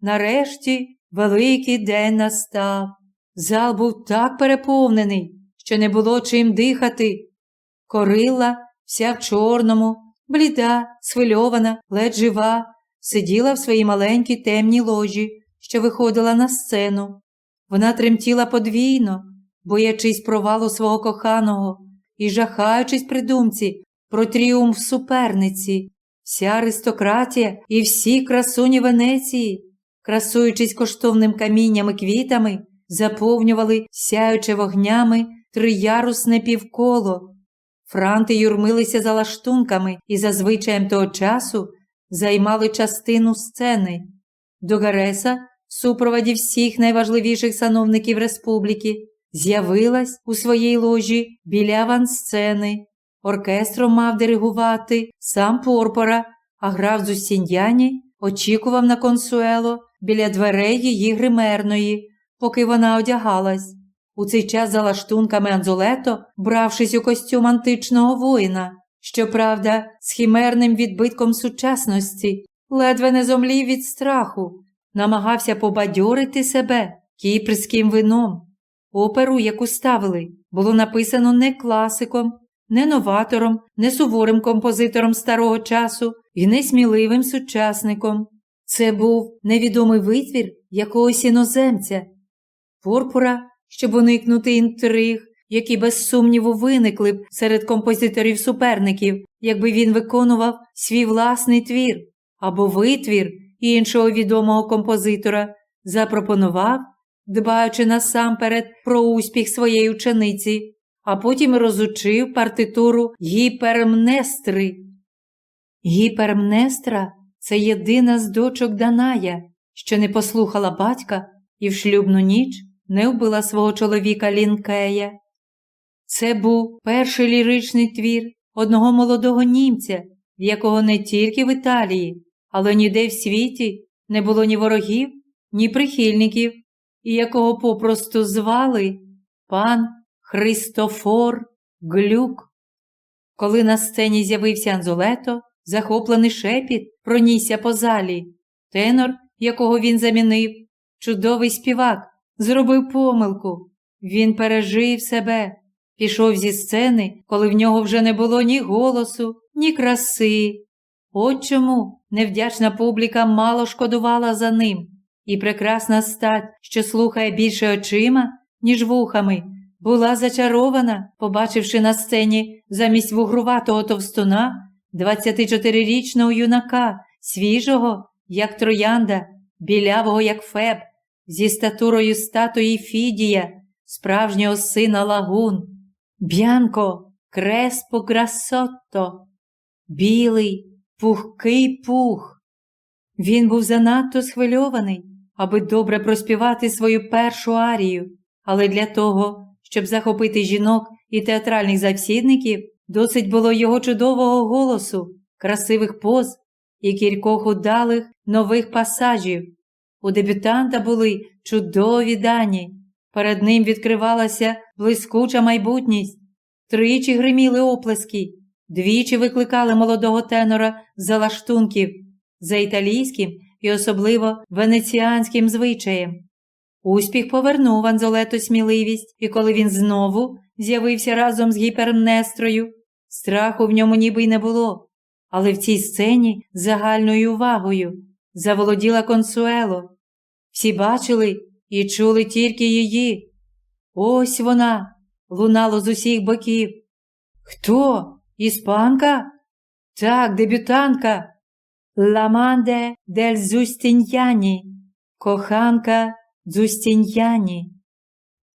Нарешті великий день настав. Зал був так переповнений, що не було чим дихати. Корила, вся в чорному, бліда, схвильована, ледь жива, сиділа в своїй маленькій темній ложі, що виходила на сцену. Вона тремтіла подвійно, боячись провалу свого коханого і жахаючись при думці про тріумф суперниці, вся аристократія і всі красуні Венеції, красуючись коштовним камінням і квітами, заповнювали сяюче вогнями триярусне півколо. Франти юрмилися за лаштунками і за звичаєм того часу займали частину сцени. Догареса, в супроводі всіх найважливіших сановників республіки, з'явилась у своїй ложі біля авансцени. Оркестром мав диригувати сам Порпора, а граф Зустіньяні очікував на консуело біля дверей її гримерної, поки вона одягалась. У цей час за лаштунками Анзолето, бравшись у костюм античного воїна, щоправда, з хімерним відбитком сучасності, ледве не зомлів від страху, намагався побадьорити себе кіпрським вином. Оперу, яку ставили, було написано не класиком, не новатором, не суворим композитором старого часу і не сміливим сучасником. Це був невідомий витвір якогось іноземця. Порпора, щоб уникнути інтриг, які без сумніву виникли б серед композиторів-суперників, якби він виконував свій власний твір або витвір іншого відомого композитора, запропонував, дбаючи насамперед про успіх своєї учениці, а потім розучив партитуру гіпермнестри. Гіпермнестра це єдина з дочок Даная, що не послухала батька і в шлюбну ніч не вбила свого чоловіка Лінкея. Це був перший ліричний твір одного молодого німця, в якого не тільки в Італії, але ніде в світі не було ні ворогів, ні прихильників, і якого попросту звали пан Христофор Глюк. Коли на сцені з'явився Анзолето, захоплений шепіт пронісся по залі. Тенор, якого він замінив, чудовий співак, зробив помилку. Він пережив себе, пішов зі сцени, коли в нього вже не було ні голосу, ні краси. От чому невдячна публіка мало шкодувала за ним, і прекрасна стать, що слухає більше очима, ніж вухами, була зачарована, побачивши на сцені замість вугруватого товстуна 24-річного юнака, свіжого, як троянда, білявого, як феб, зі статурою статуї Фідія, справжнього сина лагун, б'янко, креспо грасотто, білий, пухкий пух. Він був занадто схвильований, аби добре проспівати свою першу арію, але для того, щоб захопити жінок і театральних завсідників, досить було його чудового голосу, красивих поз і кількох удалих нових пасажів. У дебютанта були чудові дані. Перед ним відкривалася блискуча майбутність. Тричі гриміли оплески, двічі викликали молодого тенора за лаштунків, за італійським і особливо венеціанським звичаєм. Успіх повернув Анзолето сміливість, і коли він знову з'явився разом з гіпернестрою, страху в ньому ніби й не було. Але в цій сцені загальною увагою заволоділа консуело. Всі бачили і чули тільки її. Ось вона лунало з усіх боків. Хто? Іспанка? Так, дебютанка. Ламанде дель Зустіньяні, коханка Дзустіньяні.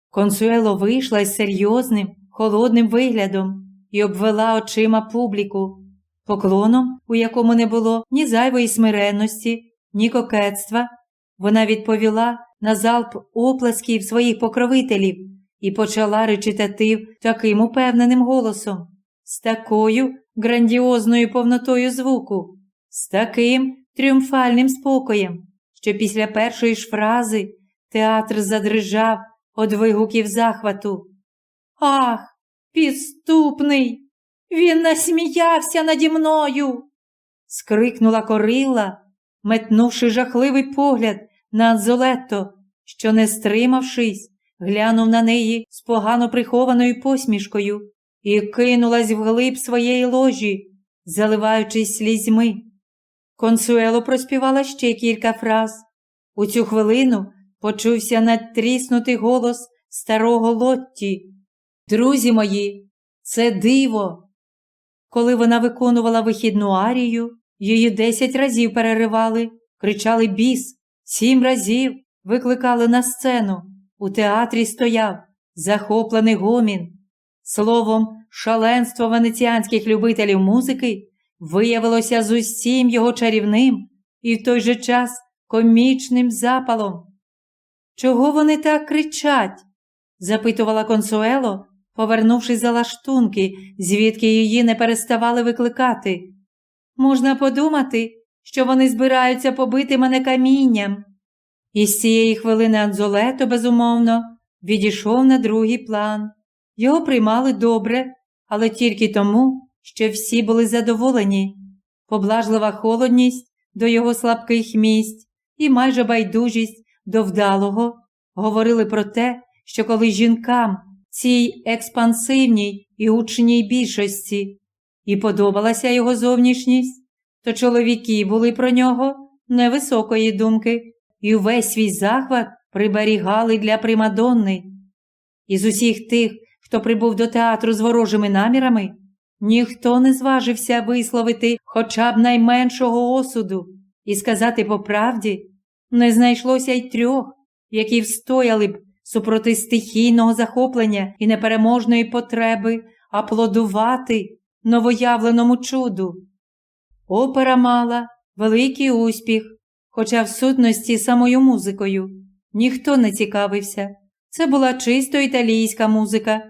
Консуело вийшла із серйозним, холодним виглядом і обвела очима публіку, поклоном, у якому не було ні зайвої смиренності, ні кокетства. Вона відповіла на залп оплесків своїх покровителів і почала речитатив таким упевненим голосом, з такою грандіозною повнотою звуку, з таким тріумфальним спокоєм, що після першої ж фрази Театр задрижав од вигуків захвату. Ах, підступний! Він насміявся наді мною. скрикнула корила, метнувши жахливий погляд на Анзолетто, що, не стримавшись, глянув на неї з погано прихованою посмішкою і кинулась вглиб своєї ложі, заливаючись слізьми. Консуело проспівала ще кілька фраз. У цю хвилину почувся надтріснутий голос старого Лотті. Друзі мої, це диво. Коли вона виконувала вихідну арію, її десять разів переривали, кричали біс, сім разів викликали на сцену. У театрі стояв захоплений гомін. Словом, шаленство венеціанських любителів музики виявилося з усім його чарівним і в той же час комічним запалом. Чого вони так кричать? запитувала консуело, повернувшись за лаштунки, звідки її не переставали викликати. Можна подумати, що вони збираються побити мене камінням. І з цієї хвилини Анзолето, безумовно, відійшов на другий план. Його приймали добре, але тільки тому, що всі були задоволені. Поблажлива холодність до його слабких місць і майже байдужість до вдалого говорили про те, що коли жінкам цій експансивній і гучній більшості і подобалася його зовнішність, то чоловіки були про нього невисокої думки і увесь свій захват приберігали для примадонни. Із усіх тих, хто прибув до театру з ворожими намірами, ніхто не зважився висловити хоча б найменшого осуду і сказати по правді, не знайшлося й трьох, які встояли б супроти стихійного захоплення і непереможної потреби аплодувати новоявленому чуду. Опера мала великий успіх, хоча в сутності самою музикою ніхто не цікавився. Це була чисто італійська музика,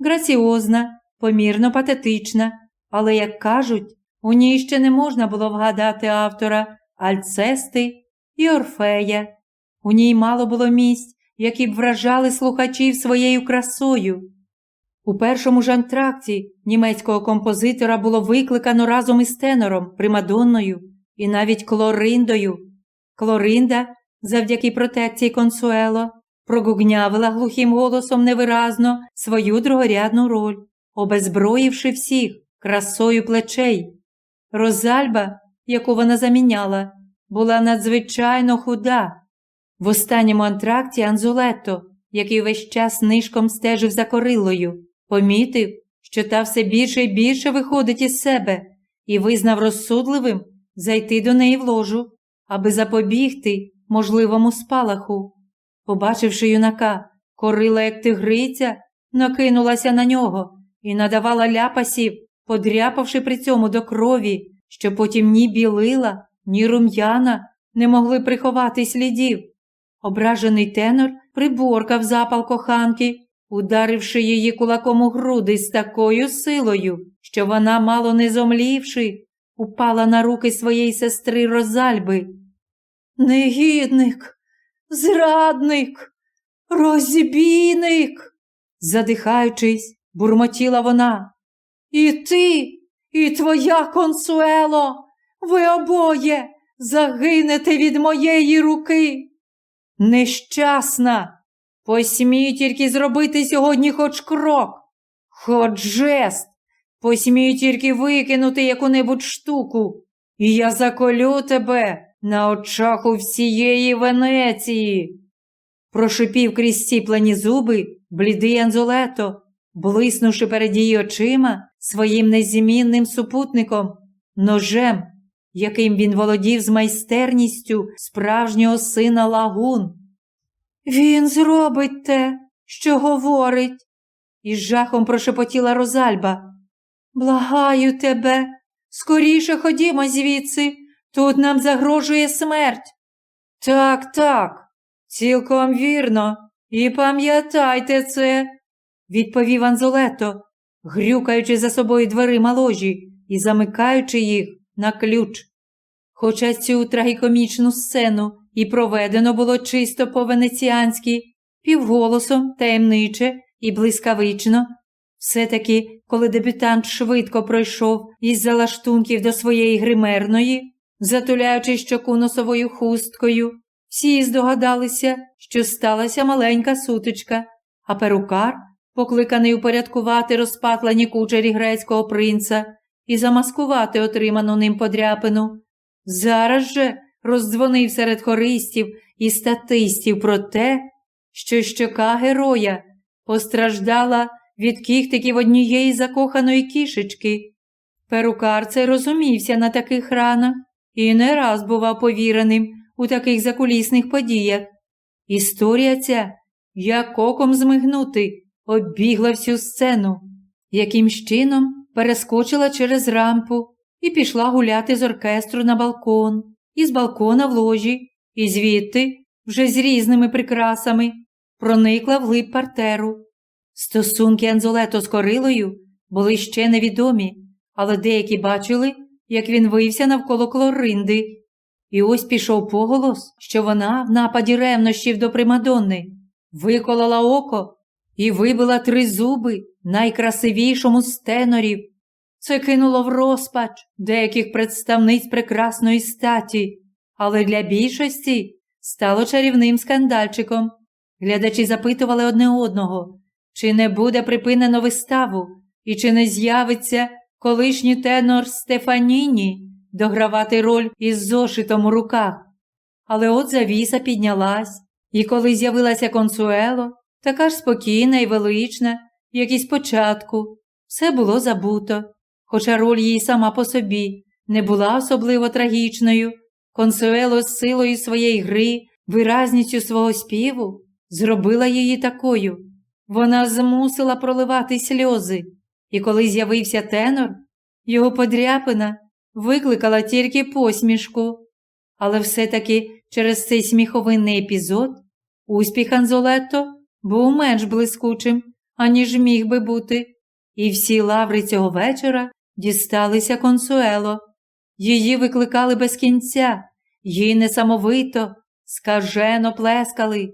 граціозна, помірно патетична, але, як кажуть, у ній ще не можна було вгадати автора Альцести і Орфея. У ній мало було місць, які б вражали слухачів своєю красою. У першому ж антракті німецького композитора було викликано разом із тенором, примадонною і навіть клориндою. Клоринда, завдяки протекції консуело, прогугнявила глухим голосом невиразно свою другорядну роль, обезброївши всіх красою плечей. Розальба, яку вона заміняла, була надзвичайно худа. В останньому антракті Анзулетто, який весь час нишком стежив за корилою, помітив, що та все більше і більше виходить із себе, і визнав розсудливим зайти до неї в ложу, аби запобігти можливому спалаху. Побачивши юнака, корила, як тигриця, накинулася на нього і надавала ляпасів, подряпавши при цьому до крові, що потім ні білила, ні рум'яна не могли приховати слідів. Ображений тенор приборкав запал коханки, ударивши її кулаком у груди з такою силою, що вона, мало не зомлівши, упала на руки своєї сестри Розальби. Негідник, зрадник, розбійник, задихаючись, бурмотіла вона. І ти, і твоя консуело, ви обоє загинете від моєї руки. Нещасна, посмій тільки зробити сьогодні хоч крок, хоч жест, посмій тільки викинути яку-небудь штуку, і я заколю тебе на очах у всієї Венеції. Прошипів крізь сіплені зуби блідий Анзолето, блиснувши перед її очима своїм незмінним супутником, ножем, яким він володів з майстерністю справжнього сина лагун. Він зробить те, що говорить, із жахом прошепотіла Розальба. Благаю тебе, скоріше ходімо звідси, тут нам загрожує смерть. Так, так, цілком вірно, і пам'ятайте це, відповів Анзолето, грюкаючи за собою дверима ложі і замикаючи їх на ключ. Хоча цю трагікомічну сцену і проведено було чисто по венеціанськи, півголосом, таємниче і блискавично, все-таки, коли дебютант швидко пройшов із залаштунків до своєї гримерної, затуляючи щоку носовою хусткою, всі здогадалися, що сталася маленька сутичка, а перукар, покликаний упорядкувати розпатлені кучері грецького принца і замаскувати отриману ним подряпину, зараз же роздзвонив серед хористів і статистів про те, що щока героя постраждала від кіхтиків однієї закоханої кішечки. Перукар цей розумівся на таких ранах і не раз бував повіреним у таких закулісних подіях. Історія ця, як оком змигнути, оббігла всю сцену, якимсь чином перескочила через рампу і пішла гуляти з оркестру на балкон, і з балкона в ложі, і звідти, вже з різними прикрасами, проникла в глиб партеру. Стосунки Анзолето з Корилою були ще невідомі, але деякі бачили, як він вився навколо Клоринди. І ось пішов поголос, що вона в нападі ревнощів до Примадонни виколола око і вибила три зуби найкрасивішому з тенорів. Це кинуло в розпач деяких представниць прекрасної статі, але для більшості стало чарівним скандальчиком. Глядачі запитували одне одного, чи не буде припинено виставу, і чи не з'явиться колишній тенор Стефаніні догравати роль із зошитом у руках. Але от завіса піднялась, і коли з'явилася консуело, така ж спокійна і велична, як і спочатку, все було забуто. Хоча роль її сама по собі не була особливо трагічною, консуело з силою своєї гри, виразністю свого співу, зробила її такою. Вона змусила проливати сльози, і коли з'явився тенор, його подряпина викликала тільки посмішку. Але все-таки через цей сміховинний епізод успіх Анзолетто був менш блискучим, аніж міг би бути, і всі лаври цього вечора дісталися консуело. Її викликали без кінця, їй несамовито, скажено плескали.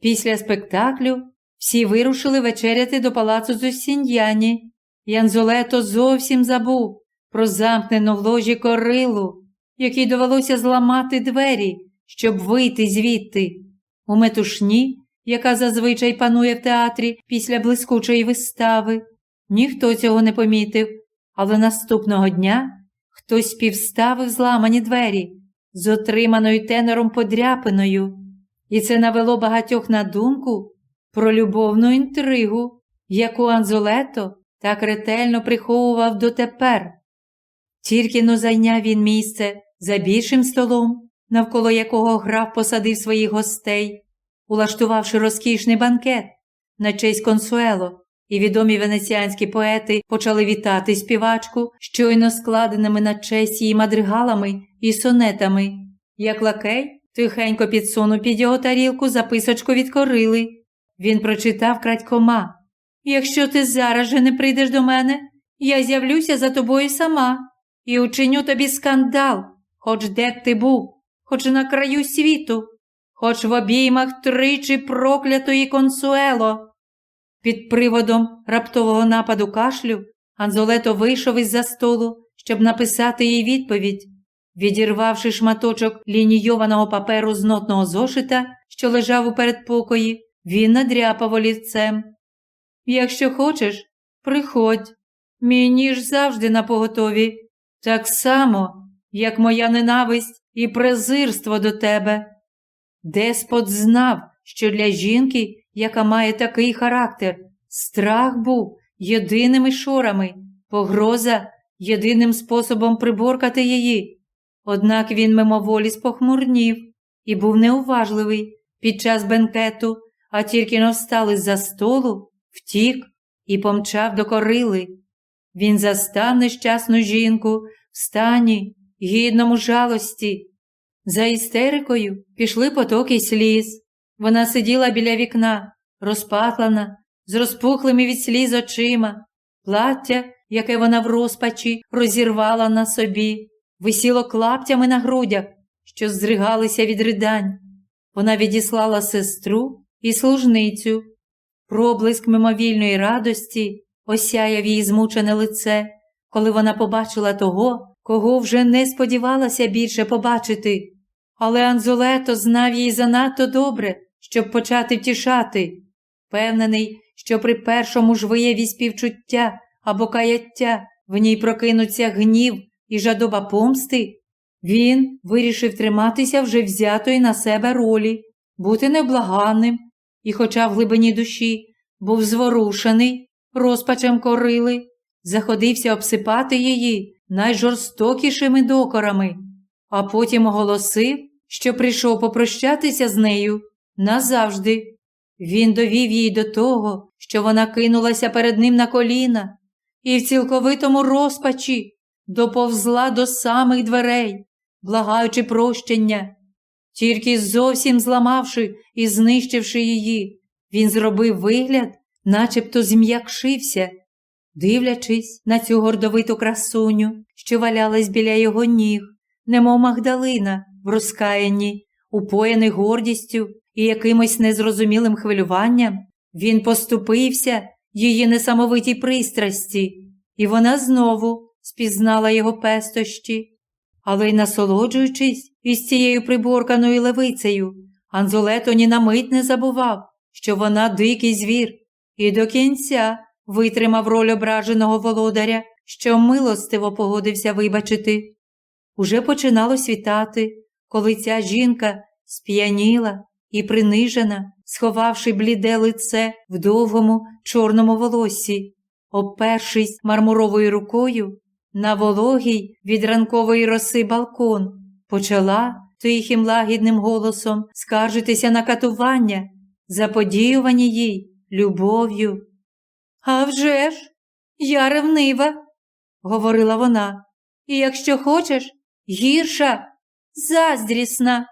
Після спектаклю всі вирушили вечеряти до палацу Зосіньяні. Янзолето зовсім забув про замкнену в ложі корилу, якій довелося зламати двері, щоб вийти звідти. У метушні, яка зазвичай панує в театрі після блискучої вистави. Ніхто цього не помітив, але наступного дня хтось співставив зламані двері з отриманою тенором подряпиною, і це навело багатьох на думку про любовну інтригу, яку Анзолето так ретельно приховував дотепер. Тільки но зайняв він місце за більшим столом, навколо якого граф посадив своїх гостей, улаштувавши розкішний банкет на честь консуело, і відомі венеціанські поети почали вітати співачку, щойно складеними на честь її мадригалами і сонетами. Як лакей тихенько підсунув під його тарілку записочку від корили. Він прочитав крадькома. Якщо ти зараз же не прийдеш до мене, я з'явлюся за тобою сама і учиню тобі скандал, хоч де б ти був, хоч на краю світу, хоч в обіймах тричі проклятої консуело. Під приводом раптового нападу кашлю Анзолето вийшов із за столу, щоб написати їй відповідь. Відірвавши шматочок лінійованого паперу з нотного зошита, що лежав у передпокої, він надряпав олівцем. Якщо хочеш, приходь. Мій ніж завжди на поготові, так само, як моя ненависть і презирство до тебе. Деспот знав, що для жінки, яка має такий характер, страх був єдиними шорами, погроза єдиним способом приборкати її. Однак він мимоволі спохмурнів і був неуважливий під час бенкету, а тільки но встали з за столу, втік і помчав до корили. Він застав нещасну жінку в стані, гідному жалості. За істерикою пішли потоки сліз. Вона сиділа біля вікна, розпатлана, з розпухлими від сліз очима. Плаття, яке вона в розпачі розірвала на собі, висіло клаптями на грудях, що здригалися від ридань. Вона відіслала сестру і служницю. Проблиск мимовільної радості осяяв її змучене лице, коли вона побачила того, кого вже не сподівалася більше побачити. Але Анзолето знав її занадто добре, щоб почати втішати. Впевнений, що при першому ж вияві співчуття або каяття в ній прокинуться гнів і жадоба помсти, він вирішив триматися вже взятої на себе ролі, бути неблаганним, і, хоча в глибині душі був зворушений розпачем корили, заходився обсипати її найжорстокішими докорами, а потім оголосив, що прийшов попрощатися з нею назавжди. Він довів її до того, що вона кинулася перед ним на коліна і в цілковитому розпачі доповзла до самих дверей, благаючи прощення. Тільки зовсім зламавши і знищивши її, він зробив вигляд, начебто зм'якшився, дивлячись на цю гордовиту красуню, що валялась біля його ніг, немов Магдалина в розкаянні, упоєний гордістю і якимось незрозумілим хвилюванням, він поступився її несамовитій пристрасті, і вона знову спізнала його пестощі. Але й насолоджуючись із цією приборканою левицею, Анзолето ні на мить не забував, що вона дикий звір, і до кінця витримав роль ображеного володаря, що милостиво погодився вибачити. Уже починало світати, коли ця жінка сп'яніла і принижена, сховавши бліде лице в довгому чорному волосі, опершись мармуровою рукою на вологий від ранкової роси балкон, почала тихим лагідним голосом скаржитися на катування, заподіювані їй любов'ю. «А вже ж, я ревнива, говорила вона, і якщо хочеш, гірша, заздрісна,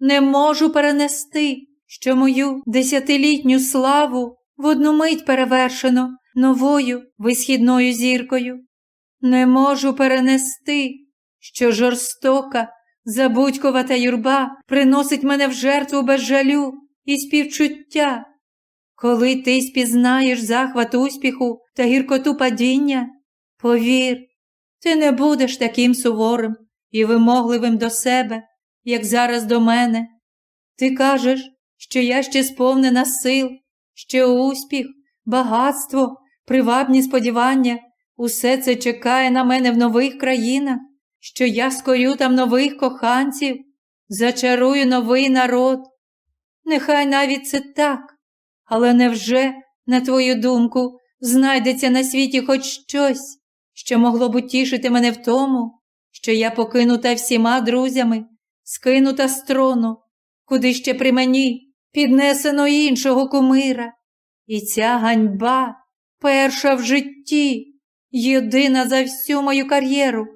не можу перенести, що мою десятилітню славу в одну мить перевершено новою висхідною зіркою. Не можу перенести, що жорстока, забудькувата юрба приносить мене в жертву без жалю і співчуття. Коли ти спізнаєш захват успіху та гіркоту падіння, повір, ти не будеш таким суворим і вимогливим до себе, як зараз до мене. Ти кажеш, що я ще сповнена сил, що успіх, багатство, привабні сподівання, усе це чекає на мене в нових країнах, що я скорю там нових коханців, зачарую новий народ. Нехай навіть це так, але невже, на твою думку, знайдеться на світі хоч щось, що могло б утішити мене в тому, що я покинута всіма друзями, скинута з трону, куди ще при мені піднесено іншого кумира. І ця ганьба перша в житті, єдина за всю мою кар'єру,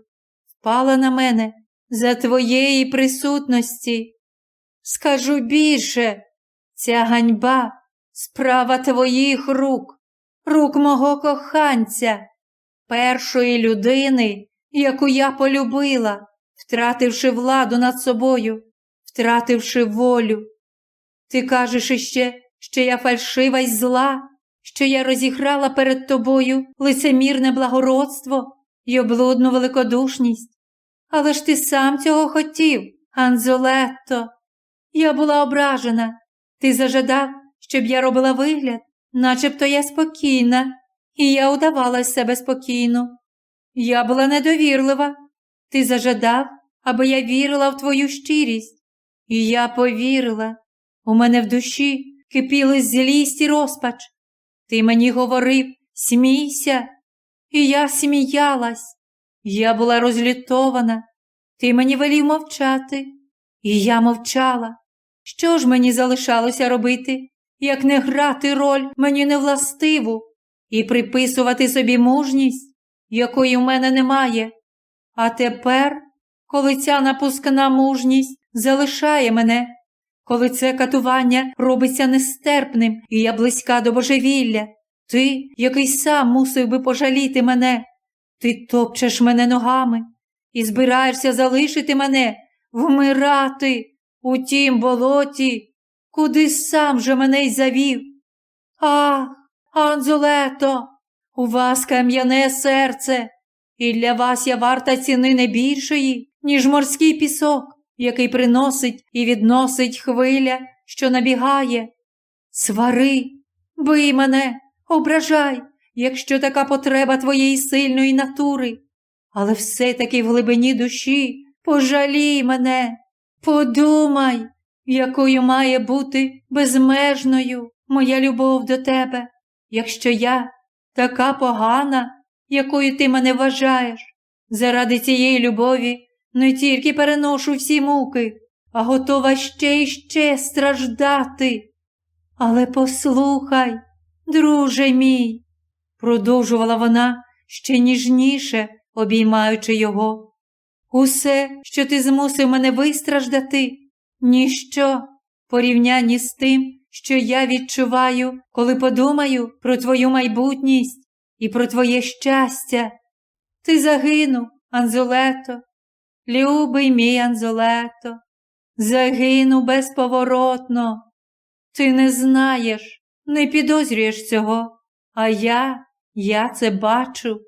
впала на мене за твоєї присутності. Скажу більше, ця ганьба справа твоїх рук, рук мого коханця, першої людини, яку я полюбила, втративши владу над собою, втративши волю. Ти кажеш іще, що я фальшива й зла, що я розіграла перед тобою лицемірне благородство й облудну великодушність. Але ж ти сам цього хотів, Анзолетто. Я була ображена. Ти зажадав, щоб я робила вигляд, начебто я спокійна, і я удавала себе спокійно. Я була недовірлива. Ти зажадав, аби я вірила в твою щирість. І я повірила. У мене в душі кипіли злість і розпач. Ти мені говорив смійся, і я сміялась. Я була розлютована. Ти мені велів мовчати, і я мовчала. Що ж мені залишалося робити, як не грати роль мені невластиву і приписувати собі мужність, якої в мене немає. А тепер, коли ця напускна мужність залишає мене, коли це катування робиться нестерпним і я близька до божевілля, ти, який сам мусив би пожаліти мене, ти топчеш мене ногами і збираєшся залишити мене вмирати у тім болоті, куди сам же мене й завів. Ах, Анзолето, у вас кам'яне серце, і для вас я варта ціни не більшої, ніж морський пісок, який приносить і відносить хвиля, що набігає. Свари, бий мене, ображай, якщо така потреба твоєї сильної натури, але все-таки в глибині душі пожалій мене, подумай, якою має бути безмежною моя любов до тебе, якщо я така погана, якою ти мене вважаєш. Заради цієї любові не тільки переношу всі муки, а готова ще й ще страждати. Але послухай, друже мій, продовжувала вона ще ніжніше, обіймаючи його. Усе, що ти змусив мене вистраждати, ніщо порівнянні з тим, що я відчуваю, коли подумаю про твою майбутність і про твоє щастя. Ти загинув, Анзолето, любий мій Анзолето, загинув безповоротно. Ти не знаєш, не підозрюєш цього, а я, я це бачу.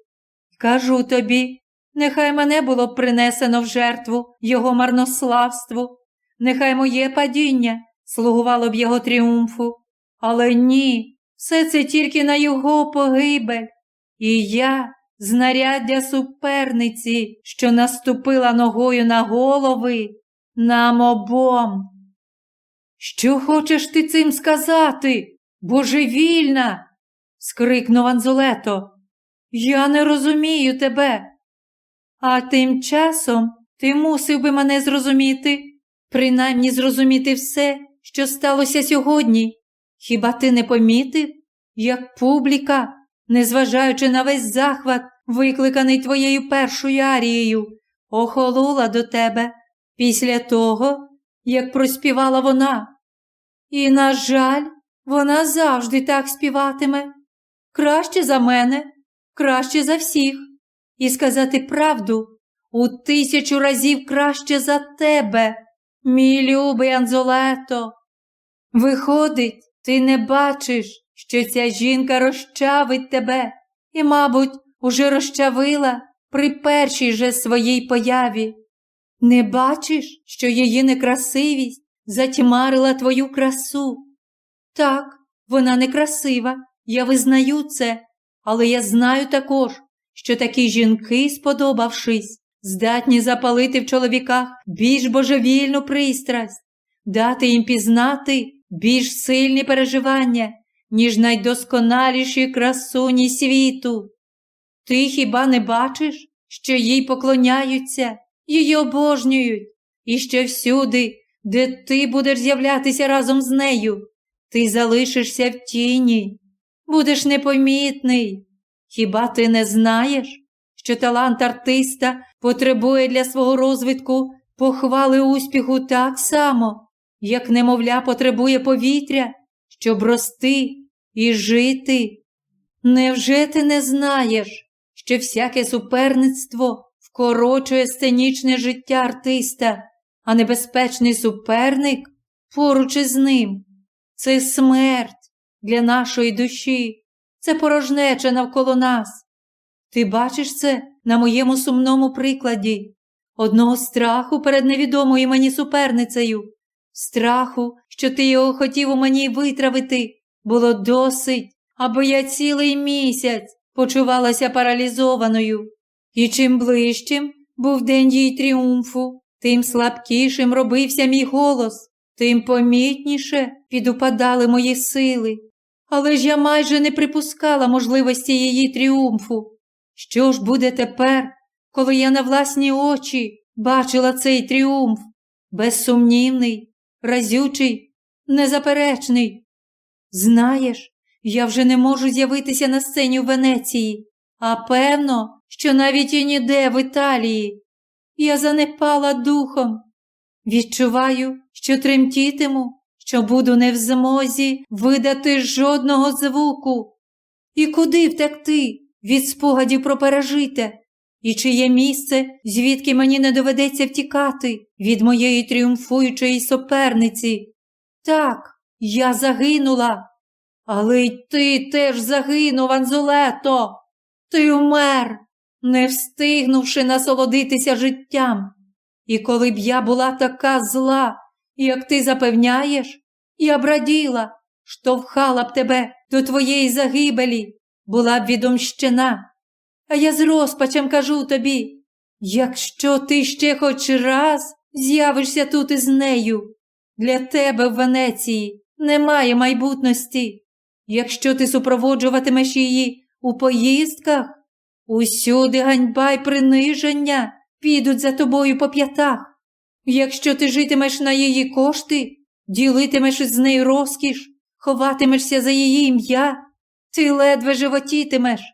Кажу тобі, нехай мене було принесено в жертву його марнославству, нехай моє падіння слугувало б його тріумфу, але ні, все це тільки на його погибель. І я, знаряддя суперниці, що наступила ногою на голови, нам обом. Що хочеш ти цим сказати? Божевільна? скрикнув Анзолето. Я не розумію тебе. А тим часом ти мусив би мене зрозуміти, принаймні зрозуміти все, що сталося сьогодні. Хіба ти не помітив, як публіка, незважаючи на весь захват, викликаний твоєю першою арією, охолола до тебе після того, як проспівала вона? І, на жаль, вона завжди так співатиме. Краще за мене, краще за всіх. І сказати правду у тисячу разів краще за тебе, мій любий Анзолето. Виходить, ти не бачиш, що ця жінка розчавить тебе і, мабуть, уже розчавила при першій же своїй появі. Не бачиш, що її некрасивість затьмарила твою красу? Так, вона некрасива, я визнаю це, але я знаю також, що такі жінки, сподобавшись, здатні запалити в чоловіках більш божевільну пристрасть, дати їм пізнати більш сильні переживання, ніж найдосконаліші красуні світу. Ти хіба не бачиш, що їй поклоняються, її обожнюють, і що всюди, де ти будеш з'являтися разом з нею, ти залишишся в тіні, будеш непомітний. Хіба ти не знаєш, що талант артиста потребує для свого розвитку похвали успіху так само, як немовля потребує повітря, щоб рости і жити? Невже ти не знаєш, що всяке суперництво вкорочує сценічне життя артиста, а небезпечний суперник поруч із ним? Це смерть для нашої душі, це порожнеча навколо нас. Ти бачиш це на моєму сумному прикладі, одного страху перед невідомою мені суперницею, страху, що ти його хотів у мені витравити, було досить, аби я цілий місяць почувалася паралізованою. І чим ближчим був день її тріумфу, тим слабкішим робився мій голос, тим помітніше підупадали мої сили. Але ж я майже не припускала можливості її тріумфу. Що ж буде тепер, коли я на власні очі бачила цей тріумф, безсумнівний, разючий, незаперечний? Знаєш, я вже не можу з'явитися на сцені в Венеції, а певно, що навіть і ніде в Італії. Я занепала духом. Відчуваю, що тремтітиму, що буду не в змозі видати жодного звуку. І куди втекти від спогадів про пережите? І чиє місце, звідки мені не доведеться втікати від моєї тріумфуючої суперниці? Так, я загинула, але й ти теж загинув, Анзолето. Ти умер, не встигнувши насолодитися життям. І коли б я була така зла, як ти запевняєш, я б раділа, штовхала б тебе до твоєї загибелі, була б відомщена. А я з розпачем кажу тобі, якщо ти ще хоч раз з'явишся тут із нею, для тебе в Венеції немає майбутності. Якщо ти супроводжуватимеш її у поїздках, Усюди ганьба й приниження підуть за тобою по п'ятах. Якщо ти житимеш на її кошти, ділитимеш з нею розкіш, ховатимешся за її ім'я, ти ледве животітимеш.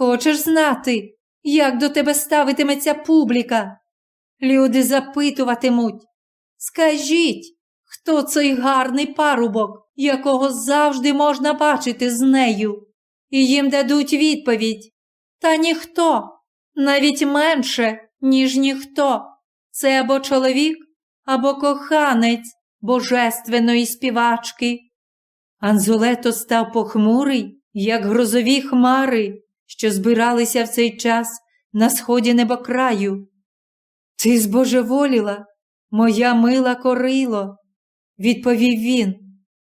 Хочеш знати, як до тебе ставитиметься публіка? Люди запитуватимуть. Скажіть, хто цей гарний парубок, якого завжди можна бачити з нею? І їм дадуть відповідь. Та ніхто, навіть менше, ніж ніхто. Це або чоловік, або коханець божественної співачки. Анзулето став похмурий, як грозові хмари, що збиралися в цей час на сході небокраю. Ти збожеволіла, моя мила корило, відповів він.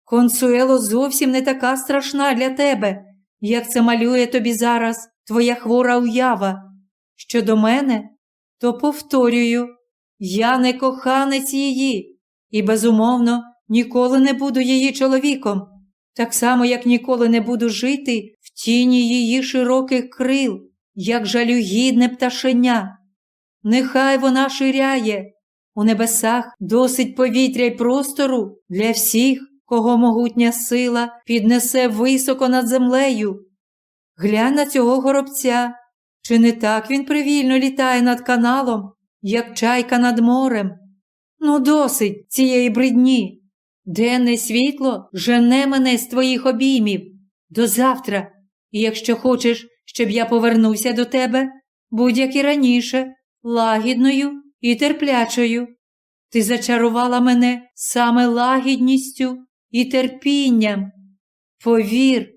Консуело зовсім не така страшна для тебе, як це малює тобі зараз твоя хвора уява. Щодо мене, то повторюю, я не коханець її і, безумовно, ніколи не буду її чоловіком, так само, як ніколи не буду жити тіні її широких крил, як жалюгідне пташеня. Нехай вона ширяє. У небесах досить повітря й простору для всіх, кого могутня сила піднесе високо над землею. Глянь на цього горобця. Чи не так він привільно літає над каналом, як чайка над морем? Ну, досить цієї бридні. Денне світло жене мене з твоїх обіймів. До завтра. І якщо хочеш, щоб я повернувся до тебе, будь як і раніше, лагідною і терплячою. Ти зачарувала мене саме лагідністю і терпінням. Повір,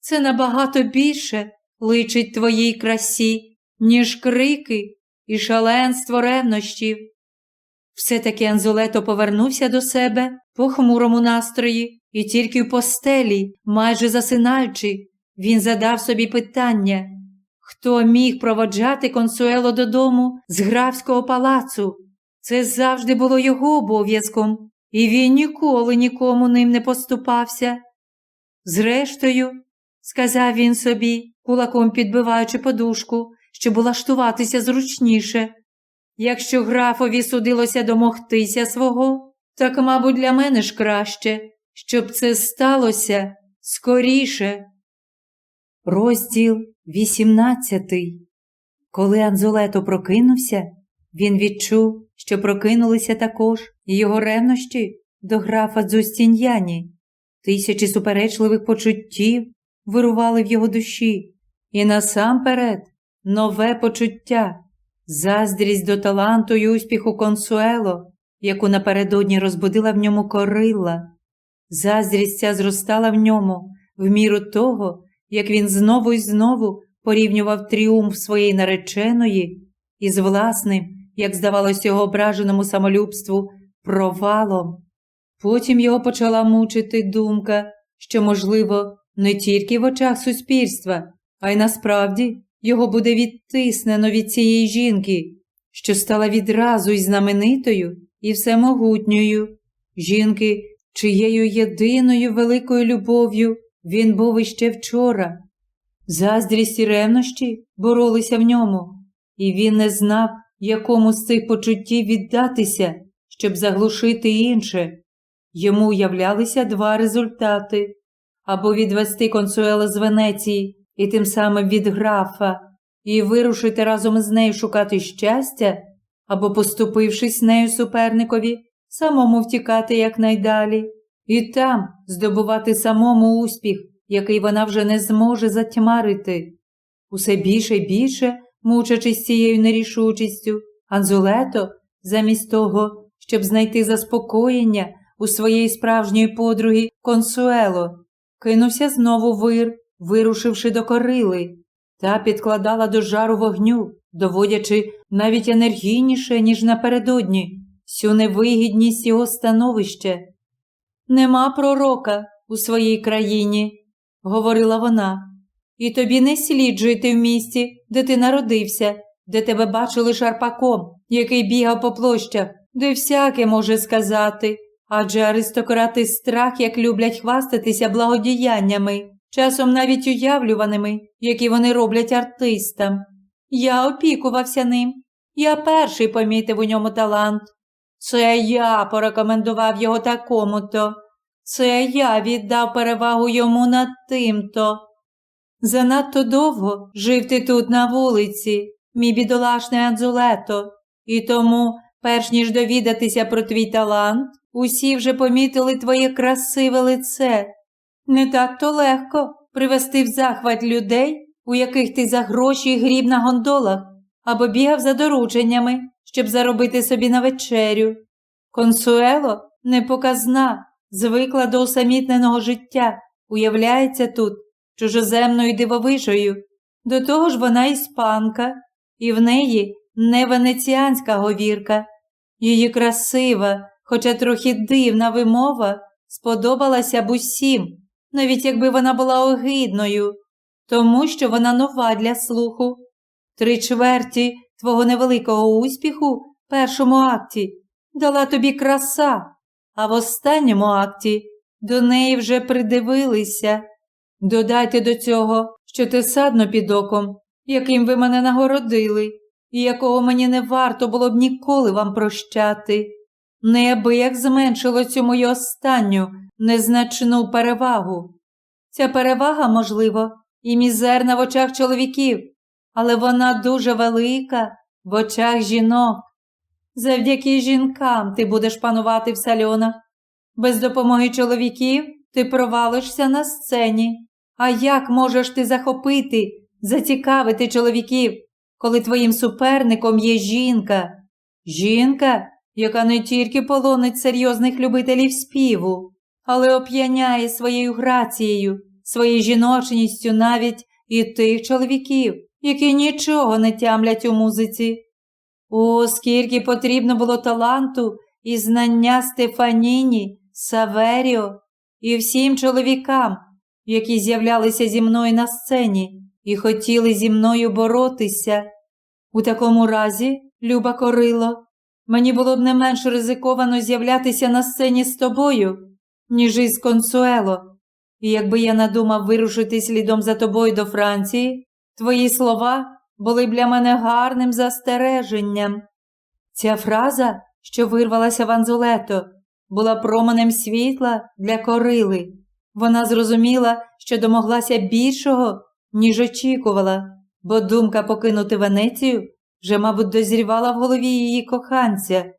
це набагато більше личить твоїй красі, ніж крики і шаленство ревнощів. Все-таки Анзолето повернувся до себе по хмурому настрої, і тільки в постелі, майже засинаючи, він задав собі питання, хто міг проводжати консуело додому з графського палацу. Це завжди було його обов'язком, і він ніколи нікому ним не поступався. Зрештою, сказав він собі, кулаком підбиваючи подушку, щоб улаштуватися зручніше. Якщо графові судилося домогтися свого, так, мабуть, для мене ж краще, щоб це сталося скоріше. Розділ вісімнадцятий. Коли Анзолето прокинувся, він відчув, що прокинулися також і його ревнощі до графа Дзустіньяні. Тисячі суперечливих почуттів вирували в його душі, і насамперед нове почуття, заздрість до таланту й успіху консуело, яку напередодні розбудила в ньому корила. Заздрість ця зростала в ньому в міру того, як він знову і знову порівнював тріумф своєї нареченої із власним, як здавалось його ображеному самолюбству, провалом. Потім його почала мучити думка, що, можливо, не тільки в очах суспільства, а й насправді його буде відтиснено від цієї жінки, що стала відразу й знаменитою і всемогутньою, жінки, чиєю єдиною великою любов'ю він був іще вчора. Заздрість і ревнощі боролися в ньому, і він не знав, якому з цих почуттів віддатися, щоб заглушити інше. Йому уявлялися два результати або відвести консуела з Венеції і тим самим від графа, і вирушити разом з нею шукати щастя, або, поступившись нею суперникові, самому втікати якнайдалі, і там здобувати самому успіх, який вона вже не зможе затьмарити. Усе більше й більше, мучачись цією нерішучістю, Анзулето, замість того, щоб знайти заспокоєння у своєї справжньої подруги Консуело, кинувся знову вир, вирушивши до корили, та підкладала до жару вогню, доводячи навіть енергійніше, ніж напередодні, всю невигідність його становища. Нема пророка у своїй країні, говорила вона, і тобі не слід жити в місті, де ти народився, де тебе бачили шарпаком, який бігав по площах, де всяке може сказати. Адже аристократи страх як люблять хвастатися благодіяннями, часом навіть уявлюваними, які вони роблять артистам. Я опікувався ним. Я перший помітив у ньому талант. Це я порекомендував його такому-то. Це я віддав перевагу йому над тим-то. Занадто довго жив ти тут на вулиці, мій бідолашний Анзулето, і тому, перш ніж довідатися про твій талант, усі вже помітили твоє красиве лице. Не так то легко привести в захват людей, у яких ти за гроші гріб на гондолах або бігав за дорученнями, щоб заробити собі на вечерю. Консуело непоказна, звикла до усамітненого життя, уявляється тут чужоземною дивовижою. До того ж вона іспанка, і в неї не венеціанська говірка. Її красива, хоча трохи дивна вимова, сподобалася б усім, навіть якби вона була огидною, тому що вона нова для слуху. Три чверті твого невеликого успіху в першому акті дала тобі краса, а в останньому акті до неї вже придивилися. Додайте до цього, що те садно під оком, яким ви мене нагородили, і якого мені не варто було б ніколи вам прощати. Неабияк зменшило цю мою останню незначну перевагу. Ця перевага, можливо, і мізерна в очах чоловіків, але вона дуже велика в очах жінок. Завдяки жінкам ти будеш панувати в сальонах. Без допомоги чоловіків ти провалишся на сцені. А як можеш ти захопити, зацікавити чоловіків, коли твоїм суперником є жінка? Жінка, яка не тільки полонить серйозних любителів співу, але оп'яняє своєю грацією, своєю жіночністю навіть і тих чоловіків, які нічого не тямлять у музиці. О, скільки потрібно було таланту і знання Стефаніні, Саверіо і всім чоловікам, які з'являлися зі мною на сцені і хотіли зі мною боротися. У такому разі, Люба Корило, мені було б не менш ризиковано з'являтися на сцені з тобою, ніж із Консуело. І якби я надумав вирушити слідом за тобою до Франції, твої слова були для мене гарним застереженням. Ця фраза, що вирвалася в Анзулето, була променем світла для корили. Вона зрозуміла, що домоглася більшого, ніж очікувала, бо думка покинути Венецію вже, мабуть, дозрівала в голові її коханця.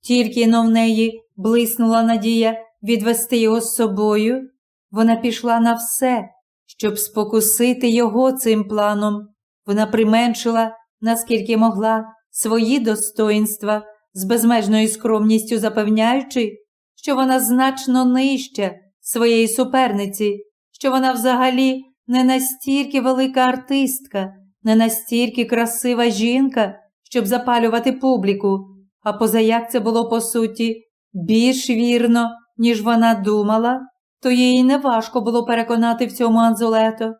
Тільки но в неї блиснула надія відвести його з собою, вона пішла на все, щоб спокусити його цим планом. Вона применшила, наскільки могла, свої достоїнства, з безмежною скромністю запевняючи, що вона значно нижча своєї суперниці, що вона взагалі не настільки велика артистка, не настільки красива жінка, щоб запалювати публіку, а позаяк це було по суті більш вірно, ніж вона думала, то їй неважко було переконати в цьому Анзулето.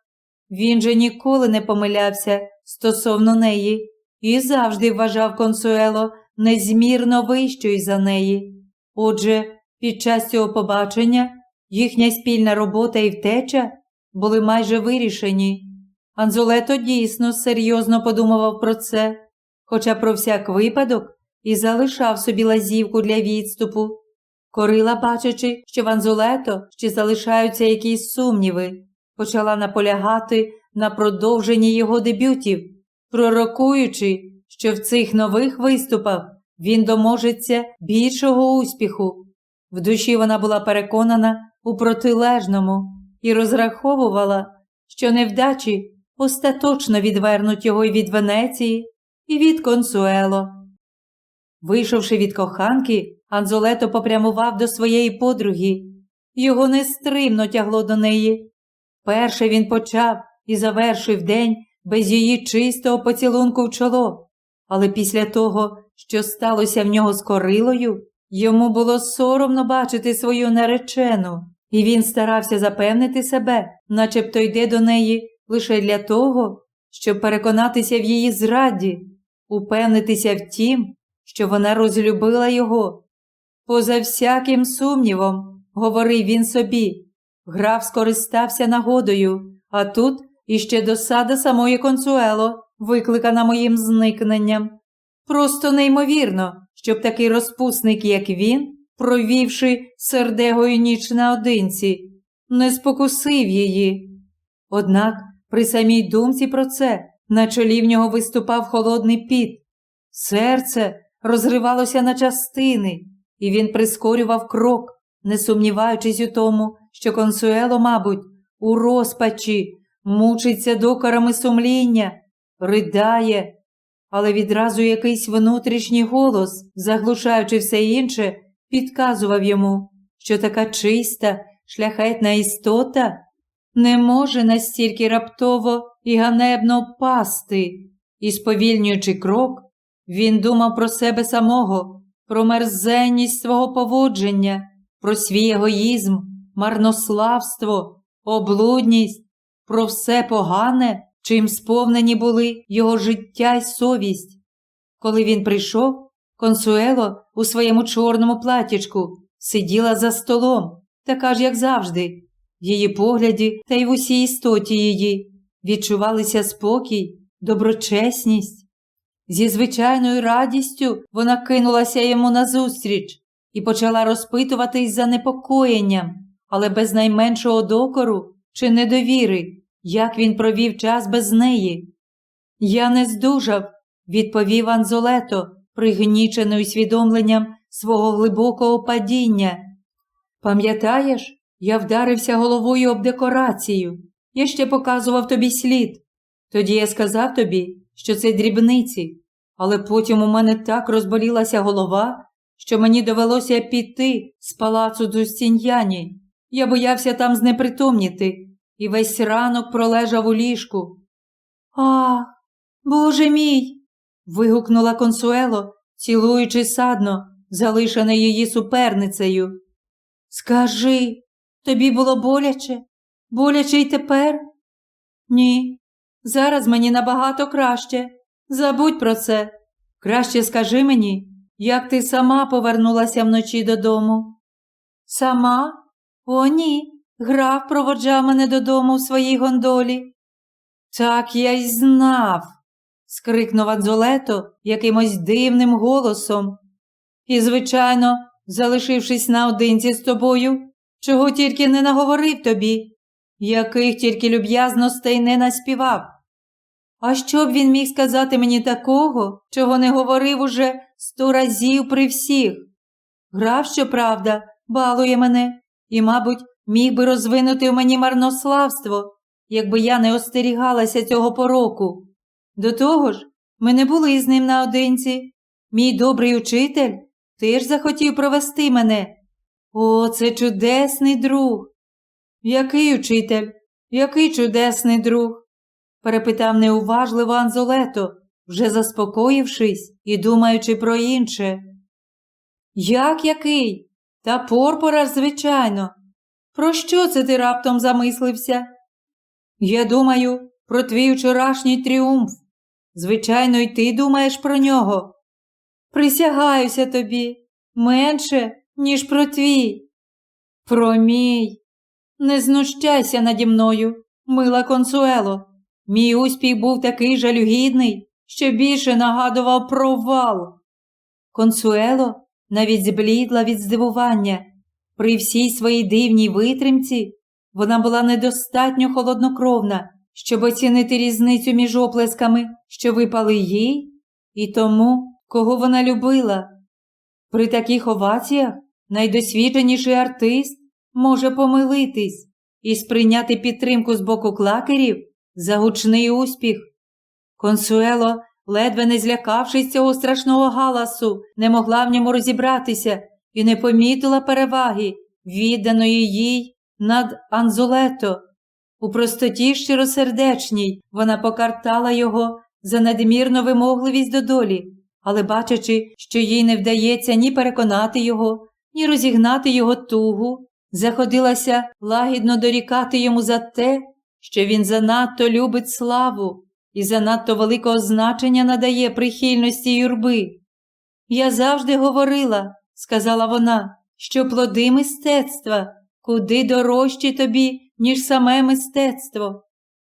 Він же ніколи не помилявся стосовно неї і завжди вважав консуело незмірно вищою за неї. Отже, під час цього побачення їхня спільна робота і втеча були майже вирішені. Анзулето дійсно серйозно подумував про це, хоча про всяк випадок і залишав собі лазівку для відступу. Корила, бачачи, що в Анзулето ще залишаються якісь сумніви, почала наполягати на продовженні його дебютів, пророкуючи, що в цих нових виступах він доможеться більшого успіху. В душі вона була переконана у протилежному і розраховувала, що невдачі остаточно відвернуть його й від Венеції, і від Консуело. Вийшовши від коханки, Анзолето попрямував до своєї подруги. Його нестримно тягло до неї. Перше він почав і завершив день без її чистого поцілунку в чоло, але після того, що сталося в нього з корилою, йому було соромно бачити свою наречену, і він старався запевнити себе, начебто йде до неї лише для того, щоб переконатися в її зраді, упевнитися в тім, що вона розлюбила його. Поза всяким сумнівом, говорив він собі, граф скористався нагодою, а тут іще досада самої консуело, викликана моїм зникненням. Просто неймовірно, щоб такий розпусник, як він, провівши сердегою ніч наодинці, не спокусив її. Однак при самій думці про це на чолі в нього виступав холодний піт. Серце розривалося на частини, і він прискорював крок, не сумніваючись у тому, що консуело, мабуть, у розпачі мучиться докорами сумління, ридає, але відразу якийсь внутрішній голос, заглушаючи все інше, підказував йому, що така чиста, шляхетна істота не може настільки раптово і ганебно пасти, і, сповільнюючи крок, він думав про себе самого, про мерзенність свого поводження, про свій егоїзм, марнославство, облудність, про все погане, чим сповнені були його життя й совість. Коли він прийшов, консуело у своєму чорному платічку сиділа за столом, така ж, як завжди. В її погляді та й в усій істоті її відчувалися спокій, доброчесність. Зі звичайною радістю вона кинулася йому назустріч і почала розпитувати із занепокоєнням, але без найменшого докору чи недовіри, як він провів час без неї. Я не здужав, відповів Анзолето, пригнічений усвідомленням свого глибокого падіння. Пам'ятаєш, я вдарився головою об декорацію. Я ще показував тобі слід. Тоді я сказав тобі, що це дрібниці, але потім у мене так розболілася голова, що мені довелося піти з палацу Дустіньяні. Я боявся там знепритомніти і весь ранок пролежав у ліжку. Ах, Боже мій. вигукнула консуело, цілуючи садно, залишене її суперницею. Скажи, тобі було боляче? Боляче й тепер? Ні. Зараз мені набагато краще. Забудь про це. Краще скажи мені, як ти сама повернулася вночі додому. Сама? О, ні. Граф проводжав мене додому в своїй гондолі. Так я й знав, скрикнув Адзолето якимось дивним голосом. І, звичайно, залишившись наодинці з тобою, чого тільки не наговорив тобі, яких тільки люб'язностей не наспівав. А що б він міг сказати мені такого, чого не говорив уже сто разів при всіх? Граф, щоправда, балує мене і, мабуть, міг би розвинути в мені марнославство, якби я не остерігалася цього пороку. До того ж, ми не були з ним наодинці. Мій добрий учитель теж захотів провести мене. О, це чудесний друг. Який учитель? Який чудесний друг? Перепитав неуважливо Анзолето, вже заспокоївшись і думаючи про інше. Як який? Та Порпора, звичайно. Про що це ти раптом замислився? Я думаю про твій вчорашній тріумф. Звичайно, й ти думаєш про нього. Присягаюся тобі менше, ніж про твій. Про мій. Не знущайся наді мною, мила консуело. Мій успіх був такий жалюгідний, що більше нагадував провал. Консуело навіть зблідла від здивування. При всій своїй дивній витримці вона була недостатньо холоднокровна, щоб оцінити різницю між оплесками, що випали їй, і тому, кого вона любила. При таких оваціях найдосвідченіший артист може помилитись і сприйняти підтримку з боку клакерів за гучний успіх. Консуело, ледве не злякавшись цього страшного галасу, не могла в ньому розібратися і не помітила переваги, відданої їй над Анзулето. У простоті щиросердечній вона покартала його за надмірну вимогливість до долі, але, бачачи, що їй не вдається ні переконати його, ні розігнати його тугу, заходилася лагідно дорікати йому за те, що він занадто любить славу і занадто великого значення надає прихильності юрби. Я завжди говорила, сказала вона, що плоди мистецтва куди дорожчі тобі, ніж саме мистецтво.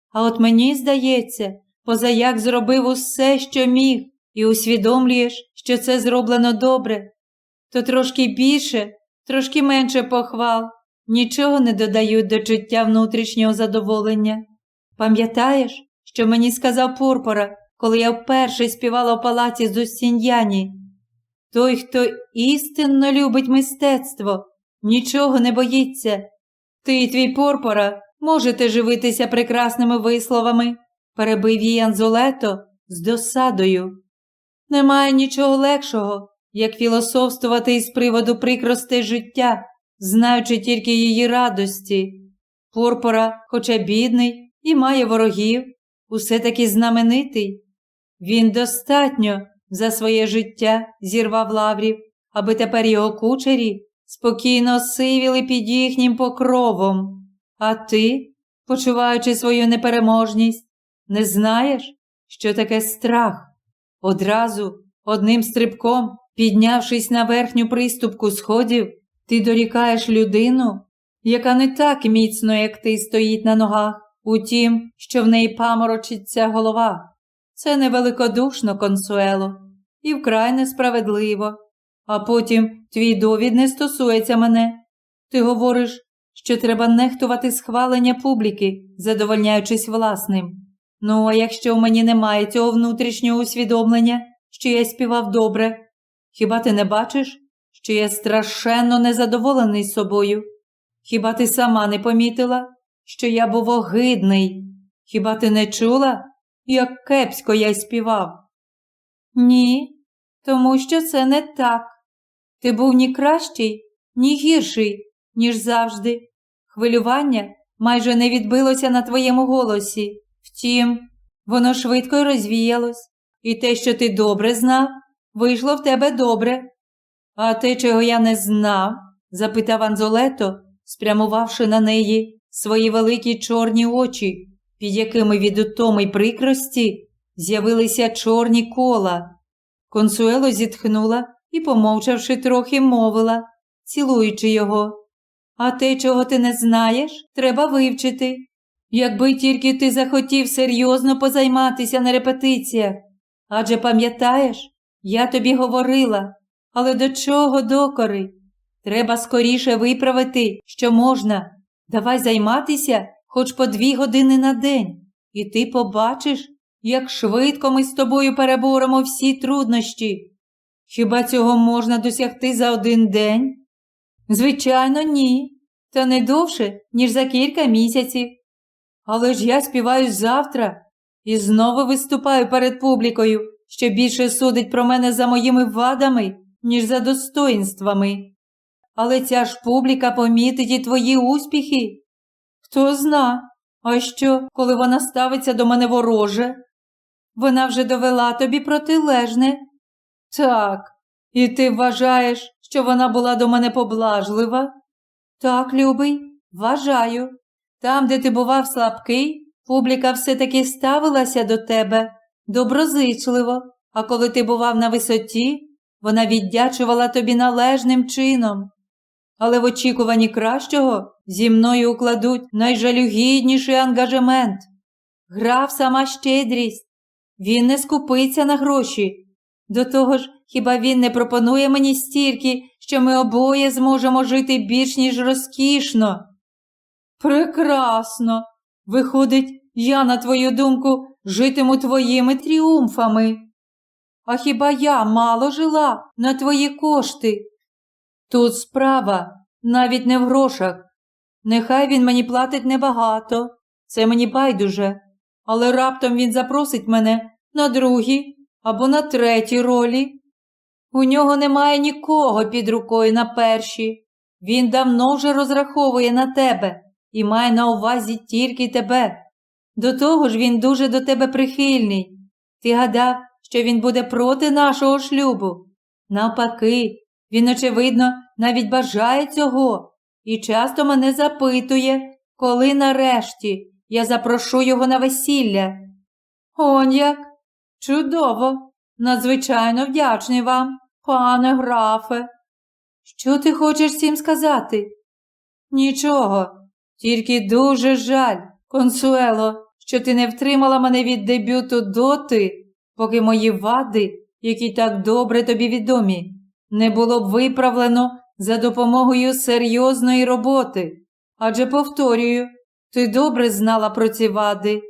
А от мені здається, позаяк зробив усе, що міг, і усвідомлюєш, що це зроблено добре, то трошки більше, трошки менше похвал, нічого не додають до чуття внутрішнього задоволення. Пам'ятаєш, що мені сказав Пурпора, коли я вперше співала в палаці з Устін'яні? Той, хто істинно любить мистецтво, нічого не боїться. Ти і твій Порпора можете живитися прекрасними висловами, перебив її Анзолето з досадою. Немає нічого легшого, як філософствувати із приводу прикростей життя, знаючи тільки її радості. Порпора, хоча бідний і має ворогів, усе таки знаменитий. Він достатньо за своє життя зірвав лаврів, аби тепер його кучері спокійно сивіли під їхнім покровом. А ти, почуваючи свою непереможність, не знаєш, що таке страх. Одразу, одним стрибком, піднявшись на верхню приступку сходів, ти дорікаєш людину, яка не так міцно, як ти стоїть на ногах, у тім, що в неї паморочиться голова. Це невеликодушно, консуело, і вкрай несправедливо. А потім твій довід не стосується мене. Ти говориш, що треба нехтувати схвалення публіки, задовольняючись власним. Ну, а якщо в мені немає цього внутрішнього усвідомлення, що я співав добре, хіба ти не бачиш, що я страшенно незадоволений собою? Хіба ти сама не помітила, що я був огидний? Хіба ти не чула, як кепсько я співав? Ні, тому що це не так. Ти був ні кращий, ні гірший, ніж завжди. Хвилювання майже не відбилося на твоєму голосі. Втім, воно швидко розвіялось, і те, що ти добре знав, вийшло в тебе добре. А те, чого я не знав? запитав Анзолето, спрямувавши на неї свої великі чорні очі, під якими від утоми й прикрості з'явилися чорні кола. Консуело зітхнула і, помовчавши трохи, мовила, цілуючи його. А те, чого ти не знаєш, треба вивчити. Якби тільки ти захотів серйозно позайматися на репетиціях. Адже пам'ятаєш, я тобі говорила, але до чого докори? Треба скоріше виправити, що можна. Давай займатися хоч по дві години на день, і ти побачиш, як швидко ми з тобою переборемо всі труднощі. Хіба цього можна досягти за один день? Звичайно, ні. Та не довше, ніж за кілька місяців. Але ж я співаю завтра і знову виступаю перед публікою, що більше судить про мене за моїми вадами, ніж за достоїнствами. Але ця ж публіка помітить і твої успіхи. Хто зна, а що, коли вона ставиться до мене вороже? Вона вже довела тобі протилежне. Так, і ти вважаєш, що вона була до мене поблажлива? Так, любий, вважаю. Там, де ти бував слабкий, публіка все-таки ставилася до тебе доброзичливо, а коли ти бував на висоті, вона віддячувала тобі належним чином. Але в очікуванні кращого зі мною укладуть найжалюгідніший ангажемент. Грав сама щедрість. Він не скупиться на гроші. До того ж, хіба він не пропонує мені стільки, що ми обоє зможемо жити більш ніж розкішно? Прекрасно. Виходить, я, на твою думку, житиму твоїми тріумфами. А хіба я мало жила на твої кошти? Тут справа навіть не в грошах. Нехай він мені платить небагато, це мені байдуже, але раптом він запросить мене на другі або на третій ролі. У нього немає нікого під рукою на перші. Він давно вже розраховує на тебе і має на увазі тільки тебе. До того ж він дуже до тебе прихильний. Ти гадав, що він буде проти нашого шлюбу. Навпаки, він, очевидно, навіть бажає цього і часто мене запитує, коли нарешті я запрошу його на весілля. Он як? Чудово, надзвичайно вдячний вам, пане графе. Що ти хочеш цим сказати? Нічого, тільки дуже жаль, консуело, що ти не втримала мене від дебюту доти, поки мої вади, які так добре тобі відомі, не було б виправлено за допомогою серйозної роботи. Адже повторюю, ти добре знала про ці вади.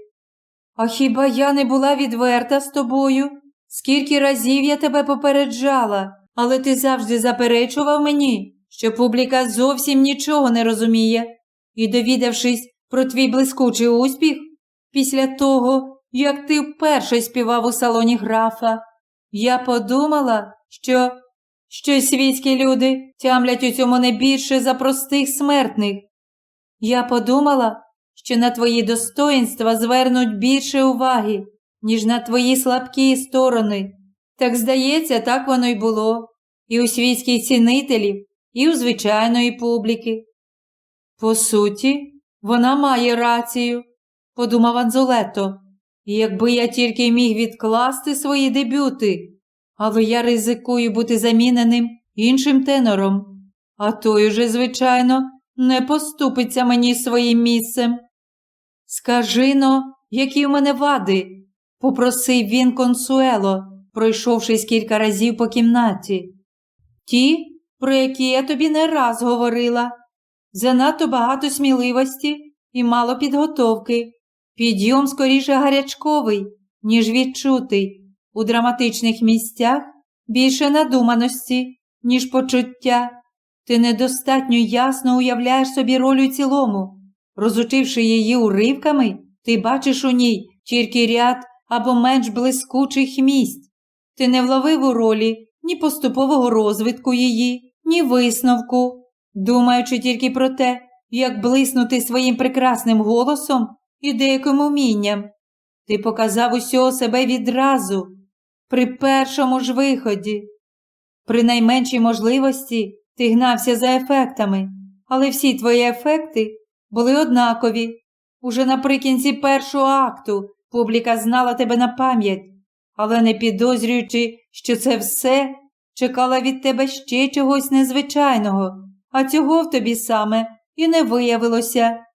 А хіба я не була відверта з тобою? Скільки разів я тебе попереджала, але ти завжди заперечував мені, що публіка зовсім нічого не розуміє, і, довідавшись про твій блискучий успіх, після того, як ти вперше співав у салоні графа, я подумала, що що світські люди тямлять у цьому не більше за простих смертних. Я подумала, що на твої достоїнства звернуть більше уваги, ніж на твої слабкі сторони. Так, здається, так воно й було, і у світських цінителів, і у звичайної публіки. По суті, вона має рацію, подумав Анзолето, якби я тільки міг відкласти свої дебюти, але я ризикую бути заміненим іншим тенором, а той уже, звичайно, не поступиться мені своїм місцем. Скажи но, які в мене вади, попросив він консуело, пройшовшись кілька разів по кімнаті. Ті, про які я тобі не раз говорила, занадто багато сміливості і мало підготовки, підйом скоріше гарячковий, ніж відчутий, у драматичних місцях більше надуманості, ніж почуття. Ти недостатньо ясно уявляєш собі роль у цілому. Розучивши її уривками, ти бачиш у ній тільки ряд або менш блискучих місць. Ти не вловив у ролі ні поступового розвитку її, ні висновку, думаючи тільки про те, як блиснути своїм прекрасним голосом і деяким умінням. Ти показав усього себе відразу, при першому ж виході. При найменшій можливості ти гнався за ефектами, але всі твої ефекти були однакові. Уже наприкінці першого акту публіка знала тебе на пам'ять, але не підозрюючи, що це все чекала від тебе ще чогось незвичайного, а цього в тобі саме і не виявилося.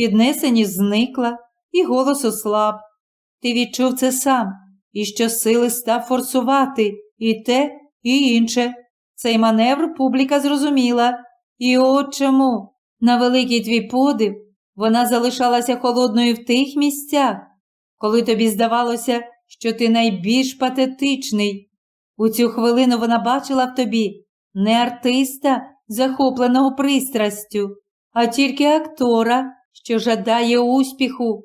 Піднесеність зникла, і голос ослаб. Ти відчув це сам і щосили став форсувати і те, і інше. Цей маневр публіка зрозуміла. І от чому, на великий твій подив, вона залишалася холодною в тих місцях, коли тобі здавалося, що ти найбільш патетичний. У цю хвилину вона бачила в тобі не артиста, захопленого пристрастю, а тільки актора, що жадає успіху.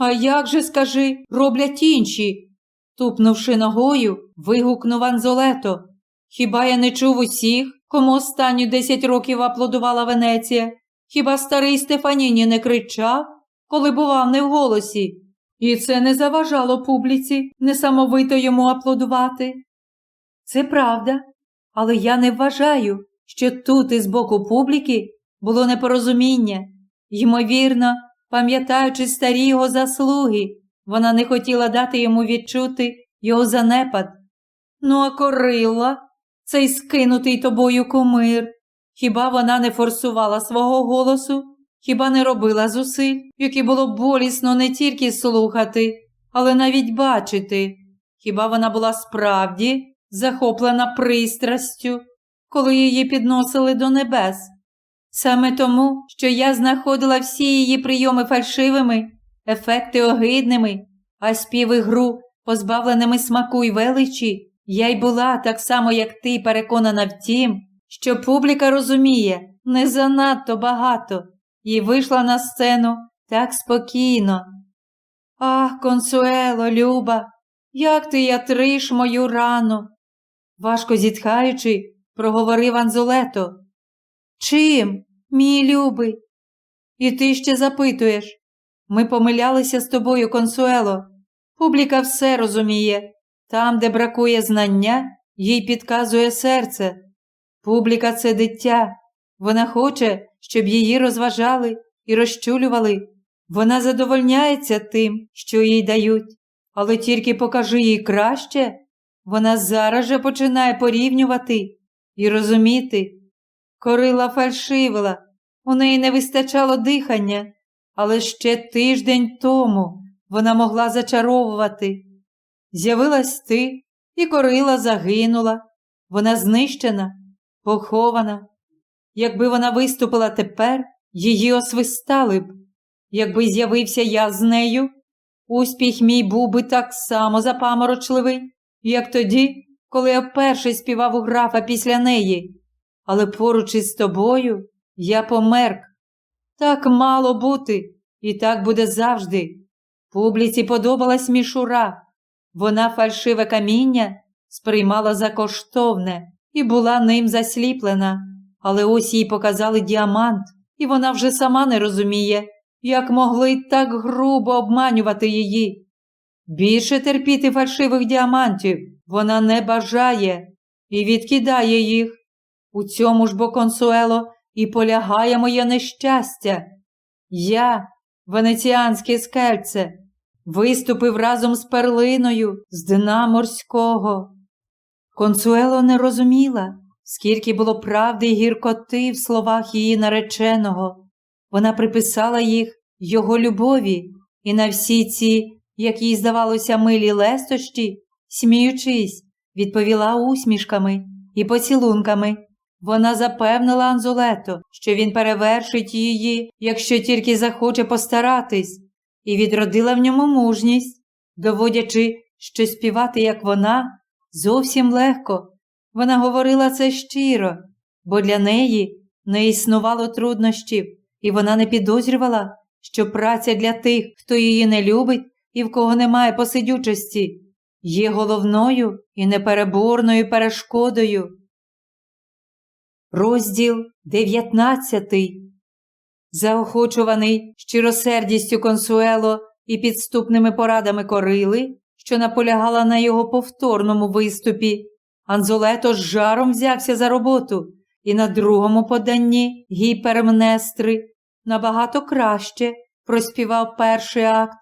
А як же, скажи, роблять інші? Тупнувши ногою, вигукнув Анзолето. Хіба я не чув усіх, кому останні десять років аплодувала Венеція? Хіба старий Стефаніні не кричав, коли бував не в голосі? І це не заважало публіці несамовито йому аплодувати. Це правда, але я не вважаю, що тут із боку публіки було непорозуміння. Ймовірно, пам'ятаючи старі його заслуги, вона не хотіла дати йому відчути його занепад. Ну, а корила, цей скинутий тобою кумир. Хіба вона не форсувала свого голосу, хіба не робила зусиль, які було болісно не тільки слухати, але навіть бачити? Хіба вона була справді захоплена пристрастю, коли її підносили до небес? Саме тому, що я знаходила всі її прийоми фальшивими, ефекти огидними, а співи гру, позбавленими смаку й величі, я й була так само, як ти, переконана в тім, що публіка розуміє не занадто багато, і вийшла на сцену так спокійно. Ах, консуело, Люба, як ти ятриш мою рану. Важко зітхаючи, проговорив Анзолето. Чим, мій любий? І ти ще запитуєш. Ми помилялися з тобою, консуело. Публіка все розуміє. Там, де бракує знання, їй підказує серце. Публіка це дитя. Вона хоче, щоб її розважали і розчулювали. Вона задовольняється тим, що їй дають, але тільки покажи їй краще, вона зараз же починає порівнювати і розуміти. Корила фальшивила, У неї не вистачало дихання, але ще тиждень тому вона могла зачаровувати. З'явилась ти, і корила загинула. Вона знищена, похована. Якби вона виступила тепер, її освистали б. Якби з'явився я з нею, успіх мій був би так само запаморочливий, як тоді, коли я вперше співав у графа після неї. Але поруч із тобою я померк. Так мало бути, і так буде завжди. Публіці подобалась мішура. Вона фальшиве каміння сприймала за коштовне і була ним засліплена. Але ось їй показали діамант, і вона вже сама не розуміє, як могли так грубо обманювати її. Більше терпіти фальшивих діамантів вона не бажає і відкидає їх. У цьому ж бо консуело і полягає моє нещастя. Я, венеціанське скельце, виступив разом з перлиною з дна морського. Консуело не розуміла, скільки було правди й гіркоти в словах її нареченого. Вона приписала їх його любові і на всі ці, як їй здавалося, милі лестощі, сміючись, відповіла усмішками і поцілунками. Вона запевнила Анзулето, що він перевершить її, якщо тільки захоче постаратись, і відродила в ньому мужність, доводячи, що співати, як вона, зовсім легко. Вона говорила це щиро, бо для неї не існувало труднощів, і вона не підозрювала, що праця для тих, хто її не любить і в кого немає посидючості, є головною і непереборною перешкодою. Розділ 19 Заохочуваний щиросердістю консуело і підступними порадами корили, що наполягала на його повторному виступі, Анзолето з жаром взявся за роботу і на другому поданні гіпермнестри набагато краще проспівав перший акт.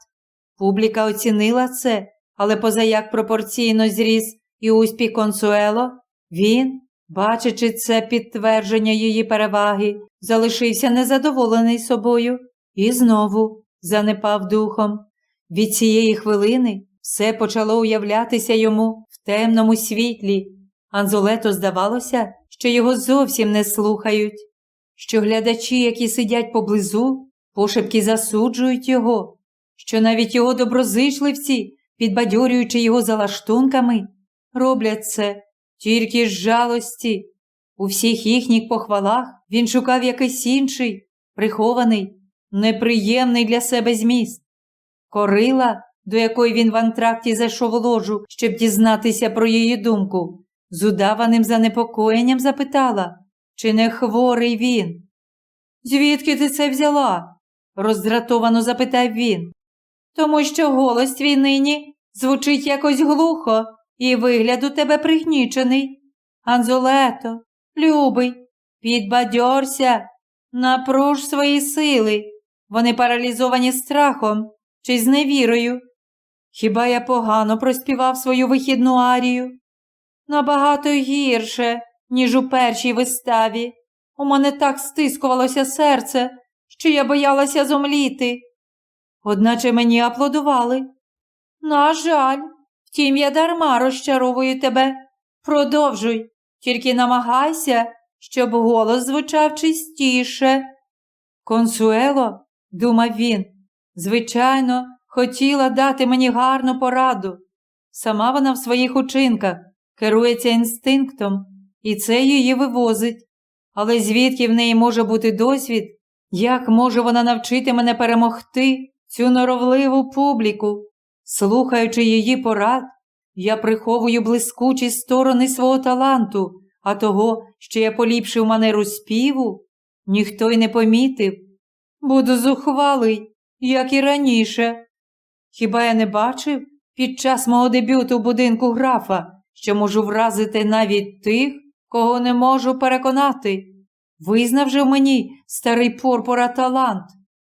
Публіка оцінила це, але позаяк пропорційно зріс і успіх консуело, він, бачачи це підтвердження її переваги, залишився незадоволений собою і знову занепав духом. Від цієї хвилини все почало уявлятися йому в темному світлі. Анзолето здавалося, що його зовсім не слухають, що глядачі, які сидять поблизу, пошепки засуджують його, що навіть його доброзичливці, підбадьорюючи його залаштунками, роблять це тільки з жалості. У всіх їхніх похвалах він шукав якийсь інший, прихований, неприємний для себе зміст. Корила, до якої він в антракті зайшов ложу, щоб дізнатися про її думку, з удаваним занепокоєнням запитала, чи не хворий він. Звідки ти це взяла? роздратовано запитав він. Тому що голос твій нині звучить якось глухо, і вигляд у тебе пригнічений. Анзолето, любий, підбадьорся, напруж свої сили. Вони паралізовані страхом чи зневірою. Хіба я погано проспівав свою вихідну арію? Набагато гірше, ніж у першій виставі. У мене так стискувалося серце, що я боялася зомліти. Одначе мені аплодували. На жаль, втім, я дарма розчаровую тебе. Продовжуй, тільки намагайся, щоб голос звучав чистіше. Консуело, думав він, звичайно, хотіла дати мені гарну пораду. Сама вона в своїх учинках керується інстинктом, і це її вивозить. Але звідки в неї може бути досвід, як може вона навчити мене перемогти цю норовливу публіку? Слухаючи її порад, я приховую блискучі сторони свого таланту, а того, що я поліпшив манеру співу, ніхто й не помітив. Буду зухвалий, як і раніше. Хіба я не бачив під час мого дебюту в будинку графа, що можу вразити навіть тих, кого не можу переконати? Визнав же в мені старий порпора талант,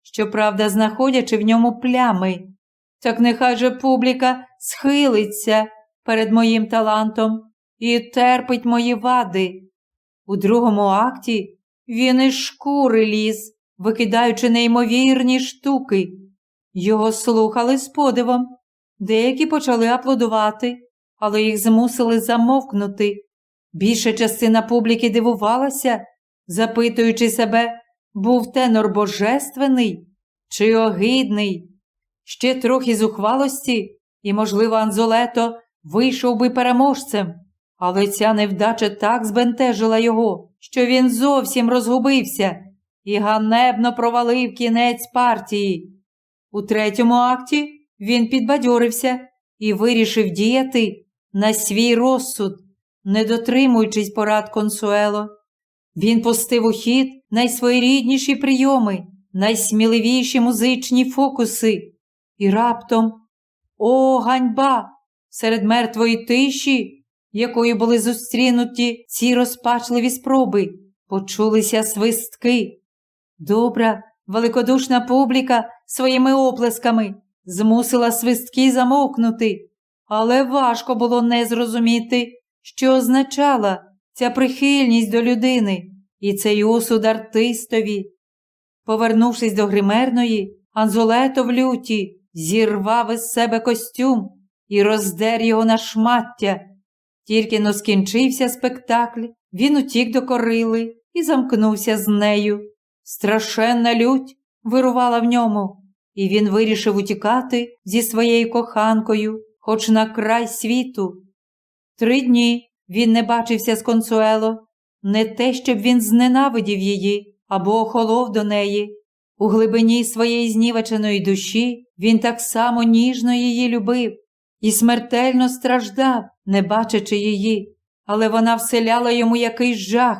щоправда, знаходячи в ньому плями. Так нехай же публіка схилиться перед моїм талантом і терпить мої вади. У другому акті він із шкури ліз, викидаючи неймовірні штуки. Його слухали з подивом. Деякі почали аплодувати, але їх змусили замовкнути. Більша частина публіки дивувалася, запитуючи себе, був тенор божественний чи огидний. Ще трохи зухвалості, і, можливо, Анзолето вийшов би переможцем, але ця невдача так збентежила його, що він зовсім розгубився і ганебно провалив кінець партії. У третьому акті він підбадьорився і вирішив діяти на свій розсуд, не дотримуючись порад консуело. Він пустив у хід найсвоєрідніші прийоми, найсміливіші музичні фокуси. І раптом, о, ганьба! Серед мертвої тиші, якою були зустрінуті ці розпачливі спроби, почулися свистки. Добра, великодушна публіка своїми оплесками змусила свистки замовкнути, але важко було не зрозуміти, що означала ця прихильність до людини і цей осуд артистові. Повернувшись до гримерної, Анзолето в люті зірвав із себе костюм і роздер його на шмаття. Тільки но скінчився спектакль, він утік до корили і замкнувся з нею. Страшенна лють вирувала в ньому, і він вирішив утікати зі своєю коханкою, хоч на край світу. Три дні він не бачився з консуело, не те, щоб він зненавидів її або охолов до неї. У глибині своєї знівеченої душі він так само ніжно її любив і смертельно страждав, не бачачи її, але вона вселяла йому якийсь жах.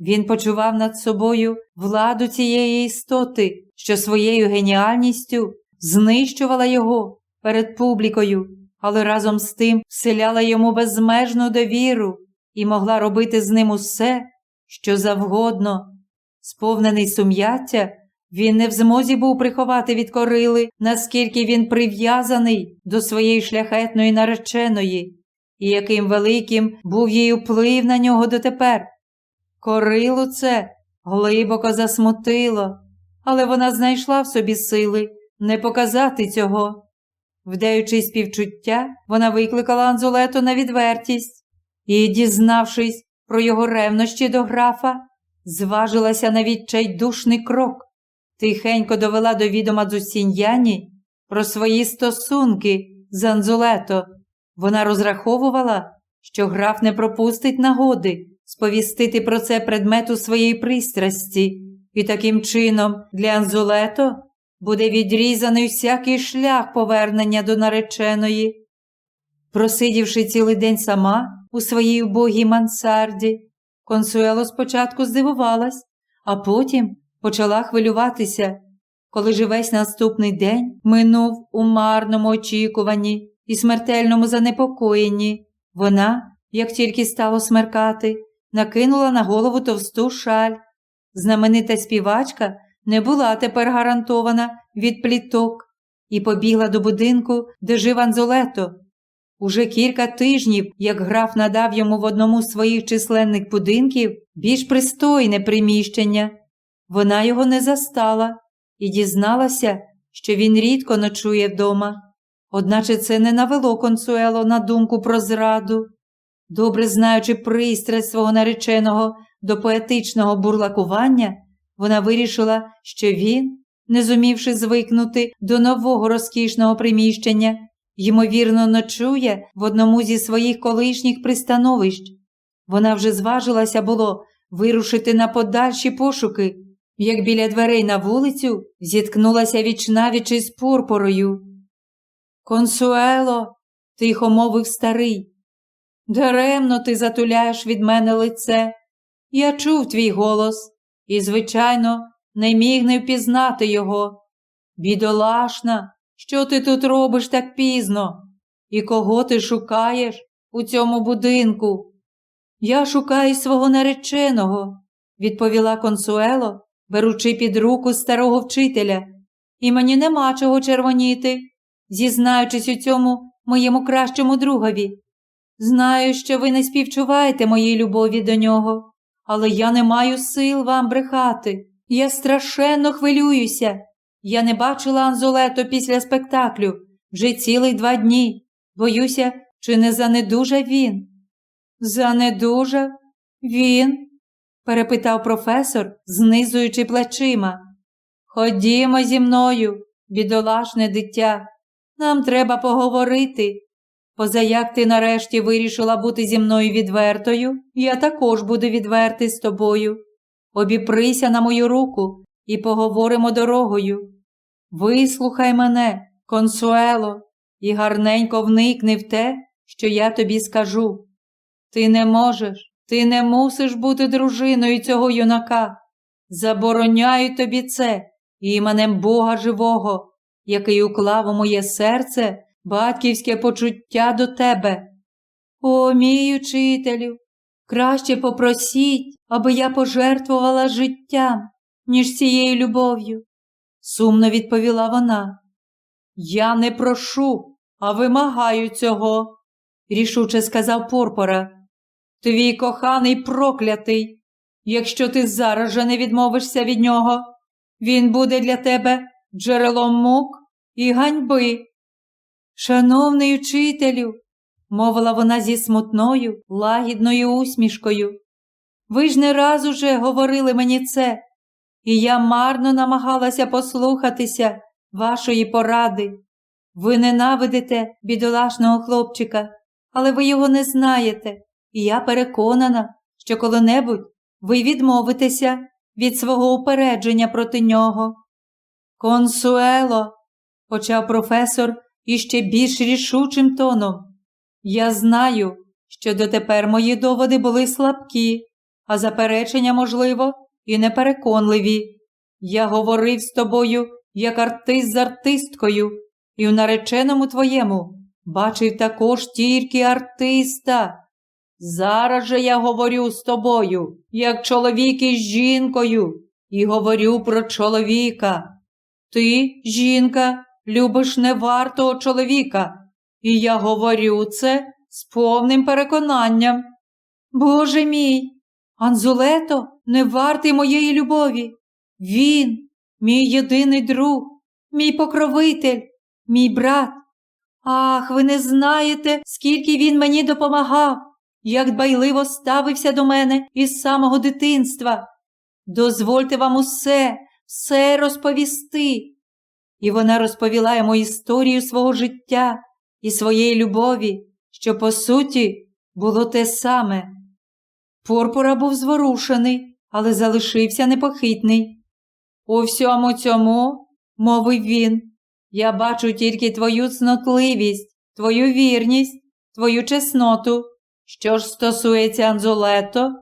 Він почував над собою владу цієї істоти, що своєю геніальністю знищувала його перед публікою, але разом з тим вселяла йому безмежну довіру і могла робити з ним усе, що завгодно. Сповнений сум'яття, він не в змозі був приховати від корили, наскільки він прив'язаний до своєї шляхетної нареченої, і яким великим був її вплив на нього дотепер. Корилу це глибоко засмутило, але вона знайшла в собі сили не показати цього. Вдаючи співчуття, вона викликала Анзулету на відвертість і, дізнавшись про його ревнощі до графа, зважилася на відчайдушний крок, тихенько довела до відома Дзусіньяні про свої стосунки з Анзулето. Вона розраховувала, що граф не пропустить нагоди сповістити про це предмету своєї пристрасті, і таким чином для Анзулето буде відрізаний всякий шлях повернення до нареченої. Просидівши цілий день сама у своїй убогій мансарді, Консуело спочатку здивувалась, а потім почала хвилюватися, коли ж весь наступний день минув у марному очікуванні і смертельному занепокоєнні. Вона, як тільки стало смеркати, накинула на голову товсту шаль. Знаменита співачка не була тепер гарантована від пліток і побігла до будинку, де жив Анзолето. Уже кілька тижнів, як граф надав йому в одному з своїх численних будинків більш пристойне приміщення. Вона його не застала і дізналася, що він рідко ночує вдома. Одначе це не навело консуело на думку про зраду. Добре знаючи пристрасть свого нареченого до поетичного бурлакування, вона вирішила, що він, не зумівши звикнути до нового розкішного приміщення, ймовірно, ночує в одному зі своїх колишніх пристановищ. Вона вже зважилася було вирушити на подальші пошуки, як біля дверей на вулицю зіткнулася вічнавіч із пурпорою. Консуело, тихо мовив старий, даремно ти затуляєш від мене лице. Я чув твій голос і, звичайно, не міг не впізнати його. Бідолашна, що ти тут робиш так пізно? І кого ти шукаєш у цьому будинку? Я шукаю свого нареченого, відповіла консуело, беручи під руку старого вчителя, і мені нема чого червоніти, зізнаючись у цьому моєму кращому другові. Знаю, що ви не співчуваєте моїй любові до нього, але я не маю сил вам брехати. Я страшенно хвилююся. Я не бачила Анзолето після спектаклю вже цілих два дні. Боюся, чи не занедужав він? Занедужав? Він? Перепитав професор, знизуючи плечима. Ходімо зі мною, бідолашне дитя. Нам треба поговорити. Позаяк ти нарешті вирішила бути зі мною відвертою, я також буду відвертий з тобою. Обіприся на мою руку і поговоримо дорогою. Вислухай мене, консуело, і гарненько вникни в те, що я тобі скажу. Ти не можеш, ти не мусиш бути дружиною цього юнака. Забороняю тобі це іменем Бога Живого, який уклав у моє серце батьківське почуття до тебе. О, мій учителю, краще попросіть, аби я пожертвувала життям, ніж цією любов'ю, сумно відповіла вона. Я не прошу, а вимагаю цього, рішуче сказав Порпора. Твій коханий проклятий. Якщо ти зараз же не відмовишся від нього, він буде для тебе джерелом мук і ганьби. Шановний учителю, мовила вона зі смутною, лагідною усмішкою. Ви ж не раз уже говорили мені це, і я марно намагалася послухатися вашої поради. Ви ненавидите бідолашного хлопчика, але ви його не знаєте, і я переконана, що коли-небудь ви відмовитеся від свого упередження проти нього. Консуело, почав професор іще більш рішучим тоном. Я знаю, що дотепер мої доводи були слабкі, а заперечення, можливо, і непереконливі. Я говорив з тобою як артист з артисткою, і в нареченому твоєму бачив також тільки артиста. Зараз же я говорю з тобою, як чоловік із жінкою, і говорю про чоловіка. Ти, жінка, любиш невартого чоловіка, і я говорю це з повним переконанням. Боже мій, Анзулето не вартий моєї любові. Він, мій єдиний друг, мій покровитель, мій брат. Ах, ви не знаєте, скільки він мені допомагав, як дбайливо ставився до мене із самого дитинства. Дозвольте вам усе, все розповісти. І вона розповіла йому історію свого життя і своєї любові, що, по суті, було те саме. Порпора був зворушений, але залишився непохитний. У всьому цьому, мовив він, я бачу тільки твою цнотливість, твою вірність, твою чесноту. Що ж стосується Анзолето,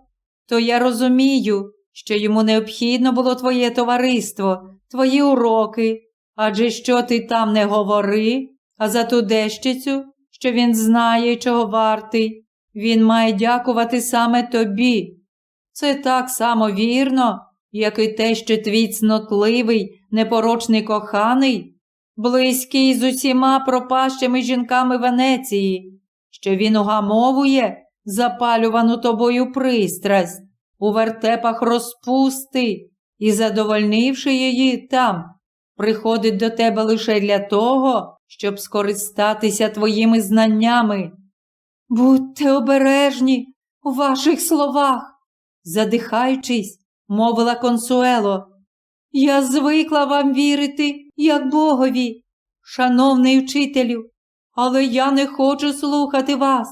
то я розумію, що йому необхідно було твоє товариство, твої уроки, адже що ти там не говори, а за ту дещицю, що він знає, чого вартий, він має дякувати саме тобі. Це так само вірно, як і те, що твій цнотливий, непорочний коханий, близький з усіма пропащими жінками Венеції, що він угамовує запалювану тобою пристрасть у вертепах розпусти і, задовольнивши її там, приходить до тебе лише для того, щоб скористатися твоїми знаннями. Будьте обережні у ваших словах, задихаючись, мовила консуело. Я звикла вам вірити, як Богові, шановний учителю, але я не хочу слухати вас,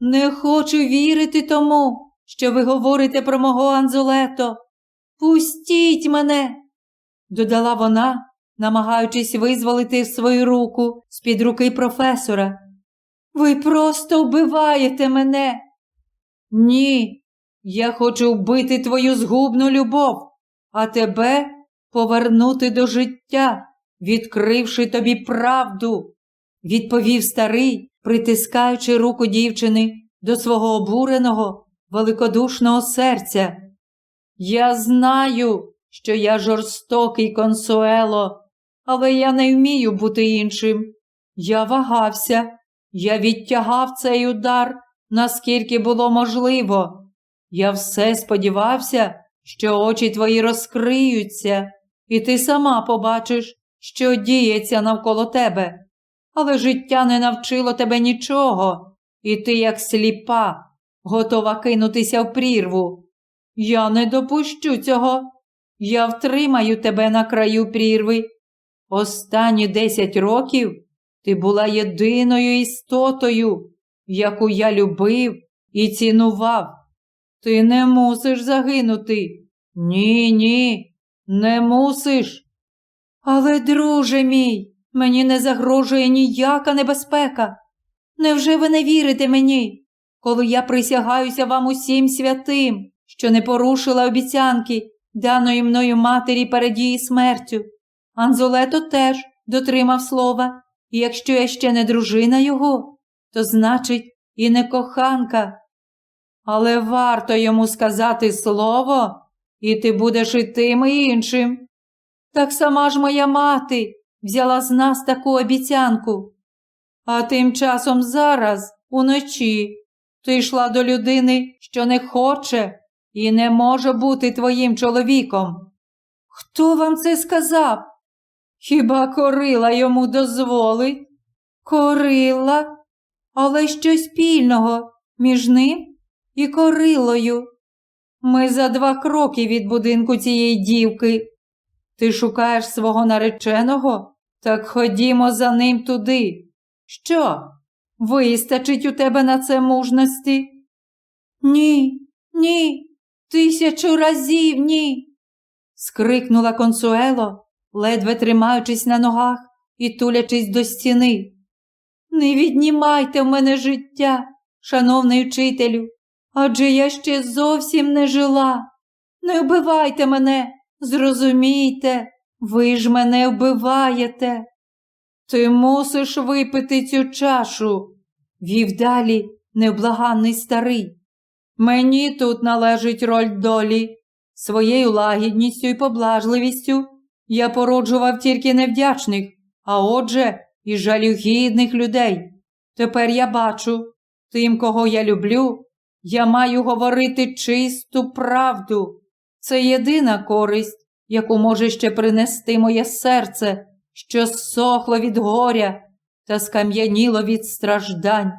не хочу вірити тому, що ви говорите про мого Анзолето. Пустіть мене, додала вона, намагаючись визволити свою руку з під руки професора. Ви просто вбиваєте мене. Ні, я хочу вбити твою згубну любов, а тебе повернути до життя, відкривши тобі правду, відповів старий, притискаючи руку дівчини до свого обуреного, великодушного серця. Я знаю, що я жорстокий консуело, але я не вмію бути іншим. Я вагався, я відтягав цей удар, наскільки було можливо. Я все сподівався, що очі твої розкриються, і ти сама побачиш, що діється навколо тебе. Але життя не навчило тебе нічого, і ти, як сліпа, готова кинутися в прірву. Я не допущу цього. Я втримаю тебе на краю прірви. Останні десять років ти була єдиною істотою, яку я любив і цінував. Ти не мусиш загинути. Ні, ні, не мусиш. Але, друже мій, мені не загрожує ніяка небезпека. Невже ви не вірите мені, коли я присягаюся вам усім святим, що не порушила обіцянки, даної мною матері перед її смертю? Анзолето теж дотримав слова, і якщо я ще не дружина його, то значить і не коханка. Але варто йому сказати слово, і ти будеш і тим і іншим. Так сама ж моя мати взяла з нас таку обіцянку. А тим часом зараз, уночі, ти йшла до людини, що не хоче і не може бути твоїм чоловіком. Хто вам це сказав? Хіба корила йому дозволить? Корила, але що спільного між ним і корилою. Ми за два кроки від будинку цієї дівки. Ти шукаєш свого нареченого? Так ходімо за ним туди. Що? Вистачить у тебе на це мужності? Ні, ні, тисячу разів ні. скрикнула консуело, ледве тримаючись на ногах і тулячись до стіни. Не віднімайте в мене життя, шановний учителю, адже я ще зовсім не жила. Не вбивайте мене, зрозумійте, ви ж мене вбиваєте. Ти мусиш випити цю чашу, вів далі невблаганний старий. Мені тут належить роль долі. Своєю лагідністю і поблажливістю я породжував тільки невдячних, а отже, і жалюгідних людей. Тепер я бачу, тим, кого я люблю, я маю говорити чисту правду. Це єдина користь, яку може ще принести моє серце, що сохло від горя та скам'яніло від страждань.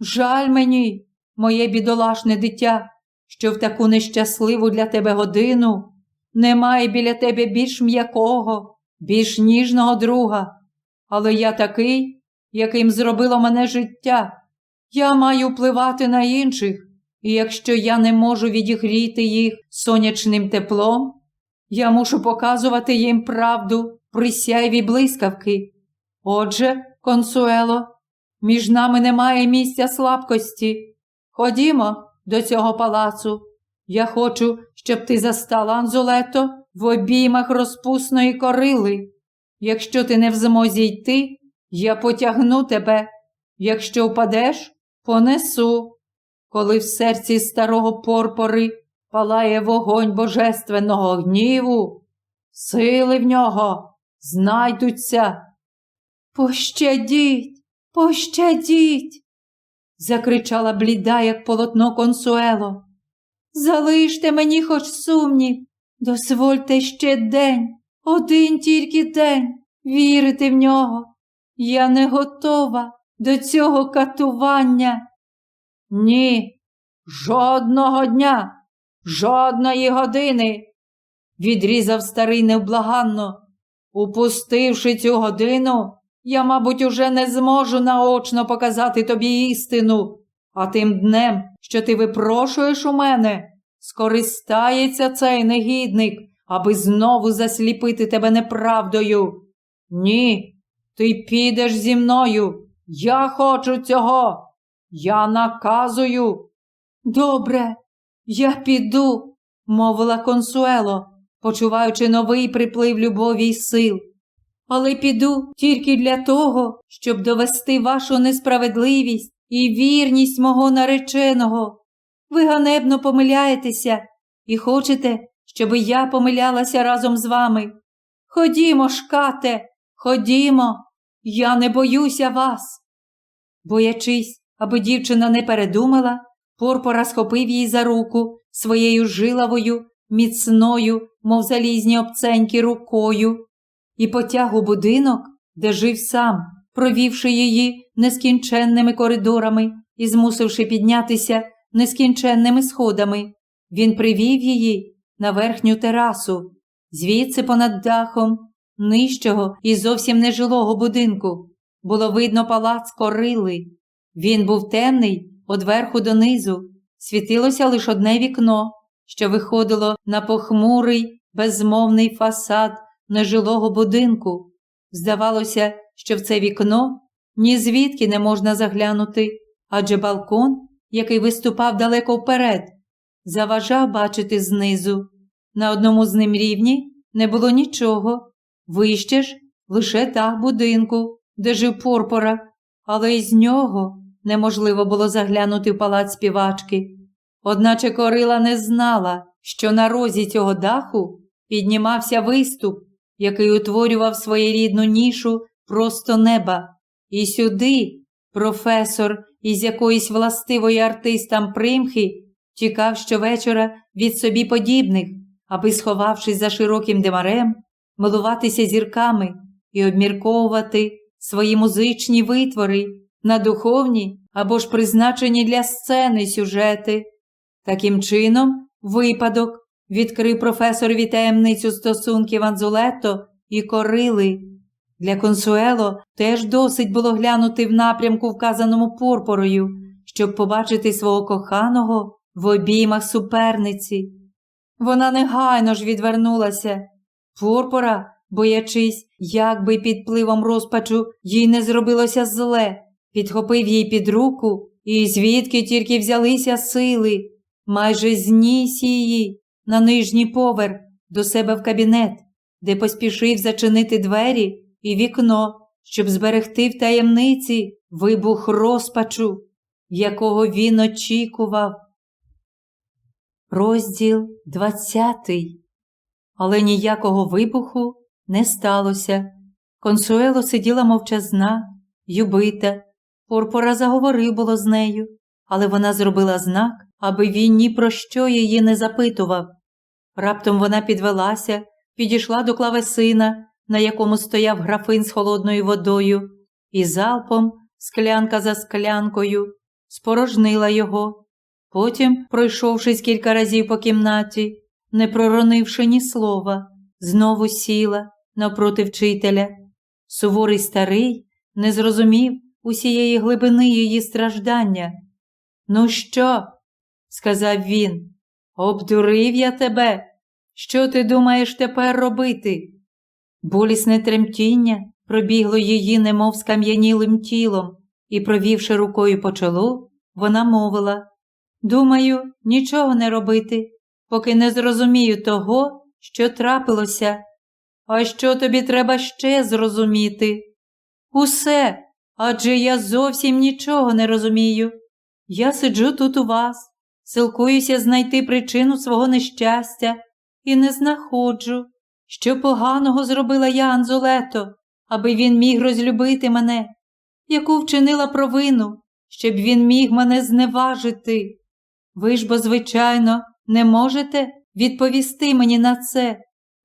Жаль мені, моє бідолашне дитя, що в таку нещасливу для тебе годину немає біля тебе більш м'якого, більш ніжного друга. Але я такий, яким зробило мене життя. Я маю впливати на інших, і якщо я не можу відігріти їх сонячним теплом, я мушу показувати їм правду при сяйві блискавки. Отже, консуело, між нами немає місця слабкості. Ходімо до цього палацу. Я хочу, щоб ти застала Анзулето в обіймах розпусної корили. Якщо ти не в змозі йти, я потягну тебе. Якщо впадеш, понесу. Коли в серці старого порпори палає вогонь божественного гніву, сили в нього знайдуться. Пощадіть, пощадіть, закричала бліда, як полотно консуело. Залиште мені хоч сумнів, дозвольте ще день, один тільки день вірити в нього. Я не готова до цього катування. Ні, жодного дня, жодної години, відрізав старий невблаганно. Упустивши цю годину, я, мабуть, уже не зможу наочно показати тобі істину, а тим днем, що ти випрошуєш у мене, скористається цей негідник, аби знову засліпити тебе неправдою. Ні, ти підеш зі мною. Я хочу цього. Я наказую. Добре, я піду, мовила консуело, почуваючи новий приплив любові й сил. Але піду тільки для того, щоб довести вашу несправедливість і вірність мого нареченого. Ви ганебно помиляєтеся і хочете, щоб я помилялася разом з вами. Ходімо, шкате, ходімо, я не боюся вас. Боячись, аби дівчина не передумала, Порпора схопив її за руку своєю жилавою, міцною, мов залізні обценьки рукою, і потяг у будинок, де жив сам, провівши її нескінченними коридорами і змусивши піднятися нескінченними сходами. Він привів її на верхню терасу, звідси понад дахом, нижчого і зовсім нежилого будинку. Було видно палац корили. Він був темний од верху донизу, світилося лише одне вікно, що виходило на похмурий, безмовний фасад нежилого будинку. Здавалося, що в це вікно ні звідки не можна заглянути, адже балкон, який виступав далеко вперед, заважав бачити знизу. На одному з ним рівні не було нічого, вище ж лише дах будинку, де жив Порпора, але із нього неможливо було заглянути в палац співачки. Одначе Корила не знала, що на розі цього даху піднімався виступ, який утворював своєрідну нішу просто неба. І сюди професор із якоїсь властивої артистам примхи тікав щовечора від собі подібних, аби, сховавшись за широким демарем, милуватися зірками і обмірковувати свої музичні витвори на духовні або ж призначені для сцени сюжети. Таким чином, випадок відкрив професорові таємницю стосунків Анзулетто і Корили. Для консуело теж досить було глянути в напрямку, вказаному порпорою, щоб побачити свого коханого в обіймах суперниці. Вона негайно ж відвернулася. Порпора, боячись, як би під пливом розпачу їй не зробилося зле, підхопив їй під руку і звідки тільки взялися сили, майже зніс її на нижній поверх до себе в кабінет, де поспішив зачинити двері і вікно, щоб зберегти в таємниці вибух розпачу, якого він очікував. Розділ двадцятий. Але ніякого вибуху не сталося. Консуело сиділа мовчазна, юбита. Порпора заговорив було з нею, але вона зробила знак, аби він ні про що її не запитував. Раптом вона підвелася, підійшла до клавесина, на якому стояв графин з холодною водою, і залпом, склянка за склянкою, спорожнила його. Потім, пройшовшись кілька разів по кімнаті, не проронивши ні слова, знову сіла навпроти вчителя. Суворий старий не зрозумів усієї глибини її страждання. Ну що? сказав він, обдурив я тебе. Що ти думаєш тепер робити? Болісне тремтіння пробігло її, немов скам'янілим тілом, і, провівши рукою по чолу, вона мовила Думаю, нічого не робити, поки не зрозумію того, що трапилося. А що тобі треба ще зрозуміти? Усе, адже я зовсім нічого не розумію. Я сиджу тут у вас, силкуюся знайти причину свого нещастя і не знаходжу. Що поганого зробила я Анзолето, аби він міг розлюбити мене, яку вчинила провину, щоб він міг мене зневажити. Ви ж бо, звичайно, не можете відповісти мені на це,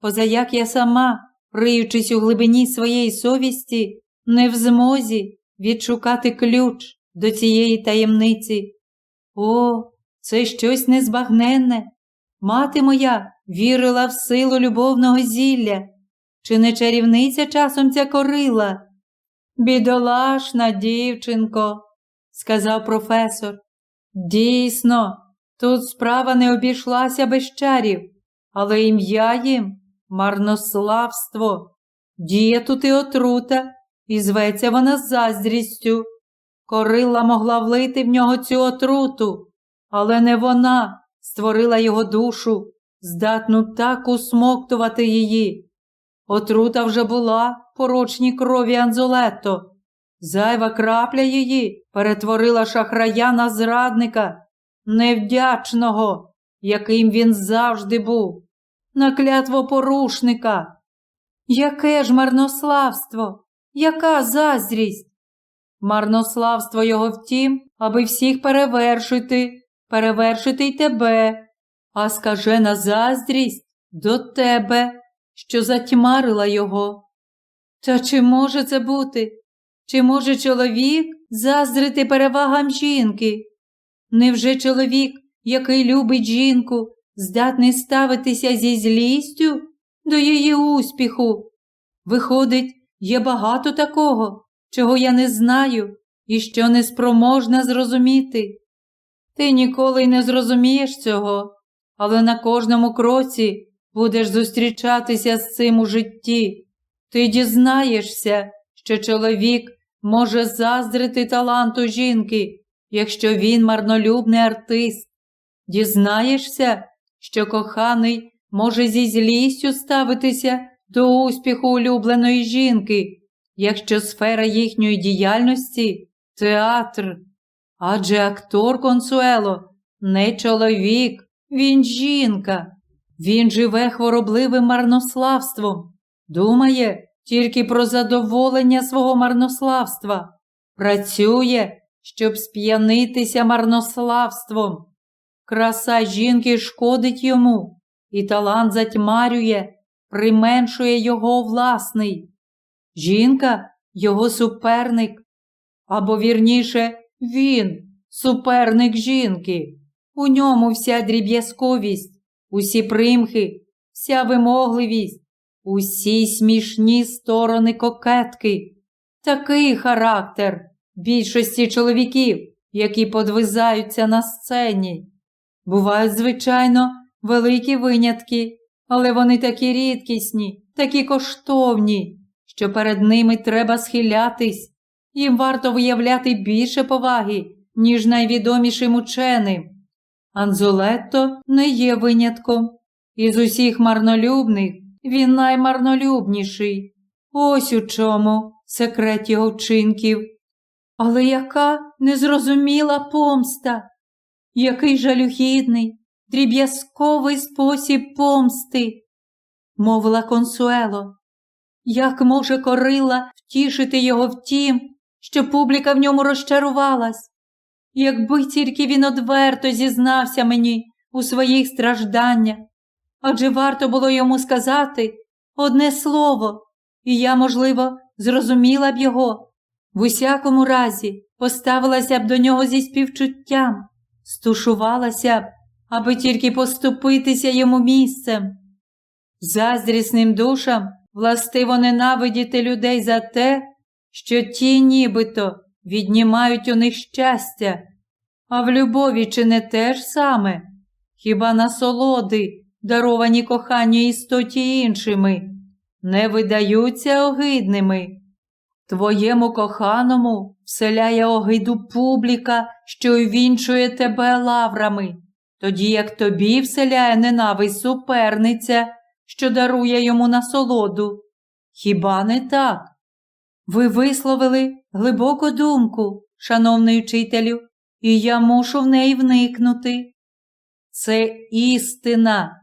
поза як я сама, риючись у глибині своєї совісті, не в змозі відшукати ключ до цієї таємниці. О, це щось незбагненне. Мати моя вірила в силу любовного зілля. Чи не чарівниця часом ця корила? Бідолашна дівчинко, сказав професор. Дійсно, тут справа не обійшлася без чарів, але ім'я їм марнославство. Діє тут і отрута, і зветься вона заздрістю. Корила могла влити в нього цю отруту, але не вона створила його душу, здатну так усмоктувати її. Отрута вже була в порочній крові Анзолетто. Зайва крапля її перетворила шахрая на зрадника, невдячного, яким він завжди був, на клятво порушника. Яке ж марнославство, яка заздрість? Марнославство його втім, аби всіх перевершити, перевершити й тебе, а скажена заздрість до тебе, що затьмарила його. Та чи може це бути? Чи може чоловік заздрити перевагам жінки? Невже чоловік, який любить жінку, здатний ставитися зі злістю до її успіху? Виходить, є багато такого, чого я не знаю і що не спроможна зрозуміти. Ти ніколи й не зрозумієш цього, але на кожному кроці будеш зустрічатися з цим у житті. Ти дізнаєшся, що чоловік може заздрити таланту жінки, якщо він марнолюбний артист. Дізнаєшся, що коханий може зі злістю ставитися до успіху улюбленої жінки, якщо сфера їхньої діяльності театр. Адже актор Консуело не чоловік, він жінка. Він живе хворобливим марнославством, думає тільки про задоволення свого марнославства, працює, щоб сп'янитися марнославством. Краса жінки шкодить йому, і талант затьмарює, применшує його власний. Жінка його суперник, або вірніше, він суперник жінки. У ньому вся дріб'язковість, усі примхи, вся вимогливість, усі смішні сторони кокетки. Такий характер більшості чоловіків, які подвизаються на сцені. Бувають, звичайно, великі винятки, але вони такі рідкісні, такі коштовні, що перед ними треба схилятись. Їм варто виявляти більше поваги, ніж найвідомішим ученим. Анзолетто не є винятком. Із усіх марнолюбних він наймарнолюбніший. Ось у чому секрет його вчинків. Але яка незрозуміла помста, який жалюгідний, дріб'язковий спосіб помсти, мовила консуело. Як може корила втішити його в тім, що публіка в ньому розчарувалась? Якби тільки він одверто зізнався мені у своїх стражданнях, адже варто було йому сказати одне слово, і я, можливо, зрозуміла б його, в усякому разі поставилася б до нього зі співчуттям, стушувалася аби тільки поступитися йому місцем. Заздрісним душам властиво ненавидіти людей за те, що ті нібито віднімають у них щастя, а в любові чи не те ж саме, хіба насолоди, даровані коханню істоті іншими, не видаються огидними. Твоєму коханому вселяє огиду публіка, що увінчує тебе лаврами, тоді як тобі вселяє ненависть суперниця, що дарує йому насолоду. Хіба не так? Ви висловили глибоку думку, шановний учителю, і я мушу в неї вникнути. Це істина.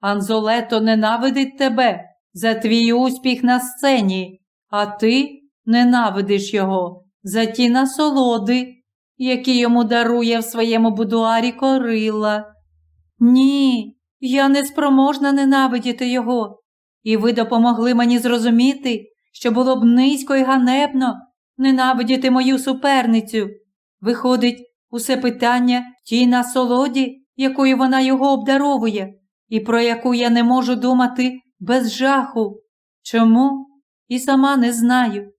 Анзолето ненавидить тебе за твій успіх на сцені, а ти ненавидиш його за ті насолоди, які йому дарує в своєму будуарі корила. Ні, я не спроможна ненавидіти його, і ви допомогли мені зрозуміти, що було б низько і ганебно ненавидіти мою суперницю. Виходить, усе питання тій насолоді, якою вона його обдаровує, і про яку я не можу думати без жаху. Чому? І сама не знаю.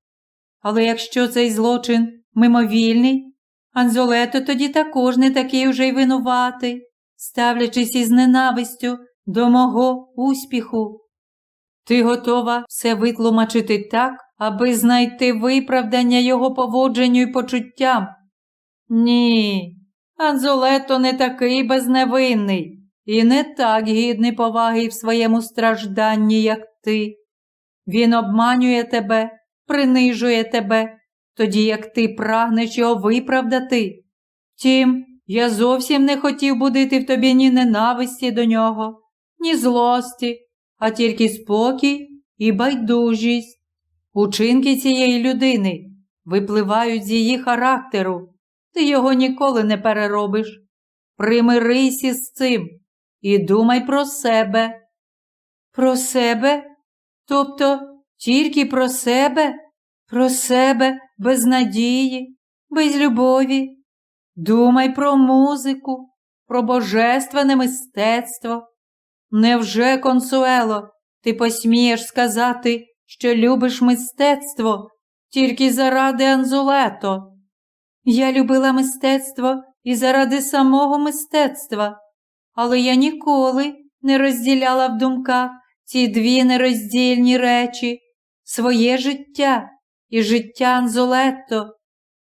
Але якщо цей злочин мимовільний, Анзолето тоді також не такий уже й винуватий, ставлячись із ненавистю до мого успіху. Ти готова все витлумачити так, аби знайти виправдання його поводженню і почуттям? Ні, Анзолето не такий безневинний і не так гідний поваги в своєму стражданні, як ти. Він обманює тебе, принижує тебе, тоді як ти прагнеш його виправдати. Втім, я зовсім не хотів будити в тобі ні ненависті до нього, ні злості, а тільки спокій і байдужість. Учинки цієї людини випливають з її характеру, ти його ніколи не переробиш. Примирися з цим і думай про себе. Про себе? Тобто тільки про себе, про себе без надії, без любові. Думай про музику, про божественне мистецтво. Невже, консуело, ти посмієш сказати, що любиш мистецтво тільки заради Анзулето? Я любила мистецтво і заради самого мистецтва, але я ніколи не розділяла в думках ці дві нероздільні речі, своє життя і життя Анзолетто.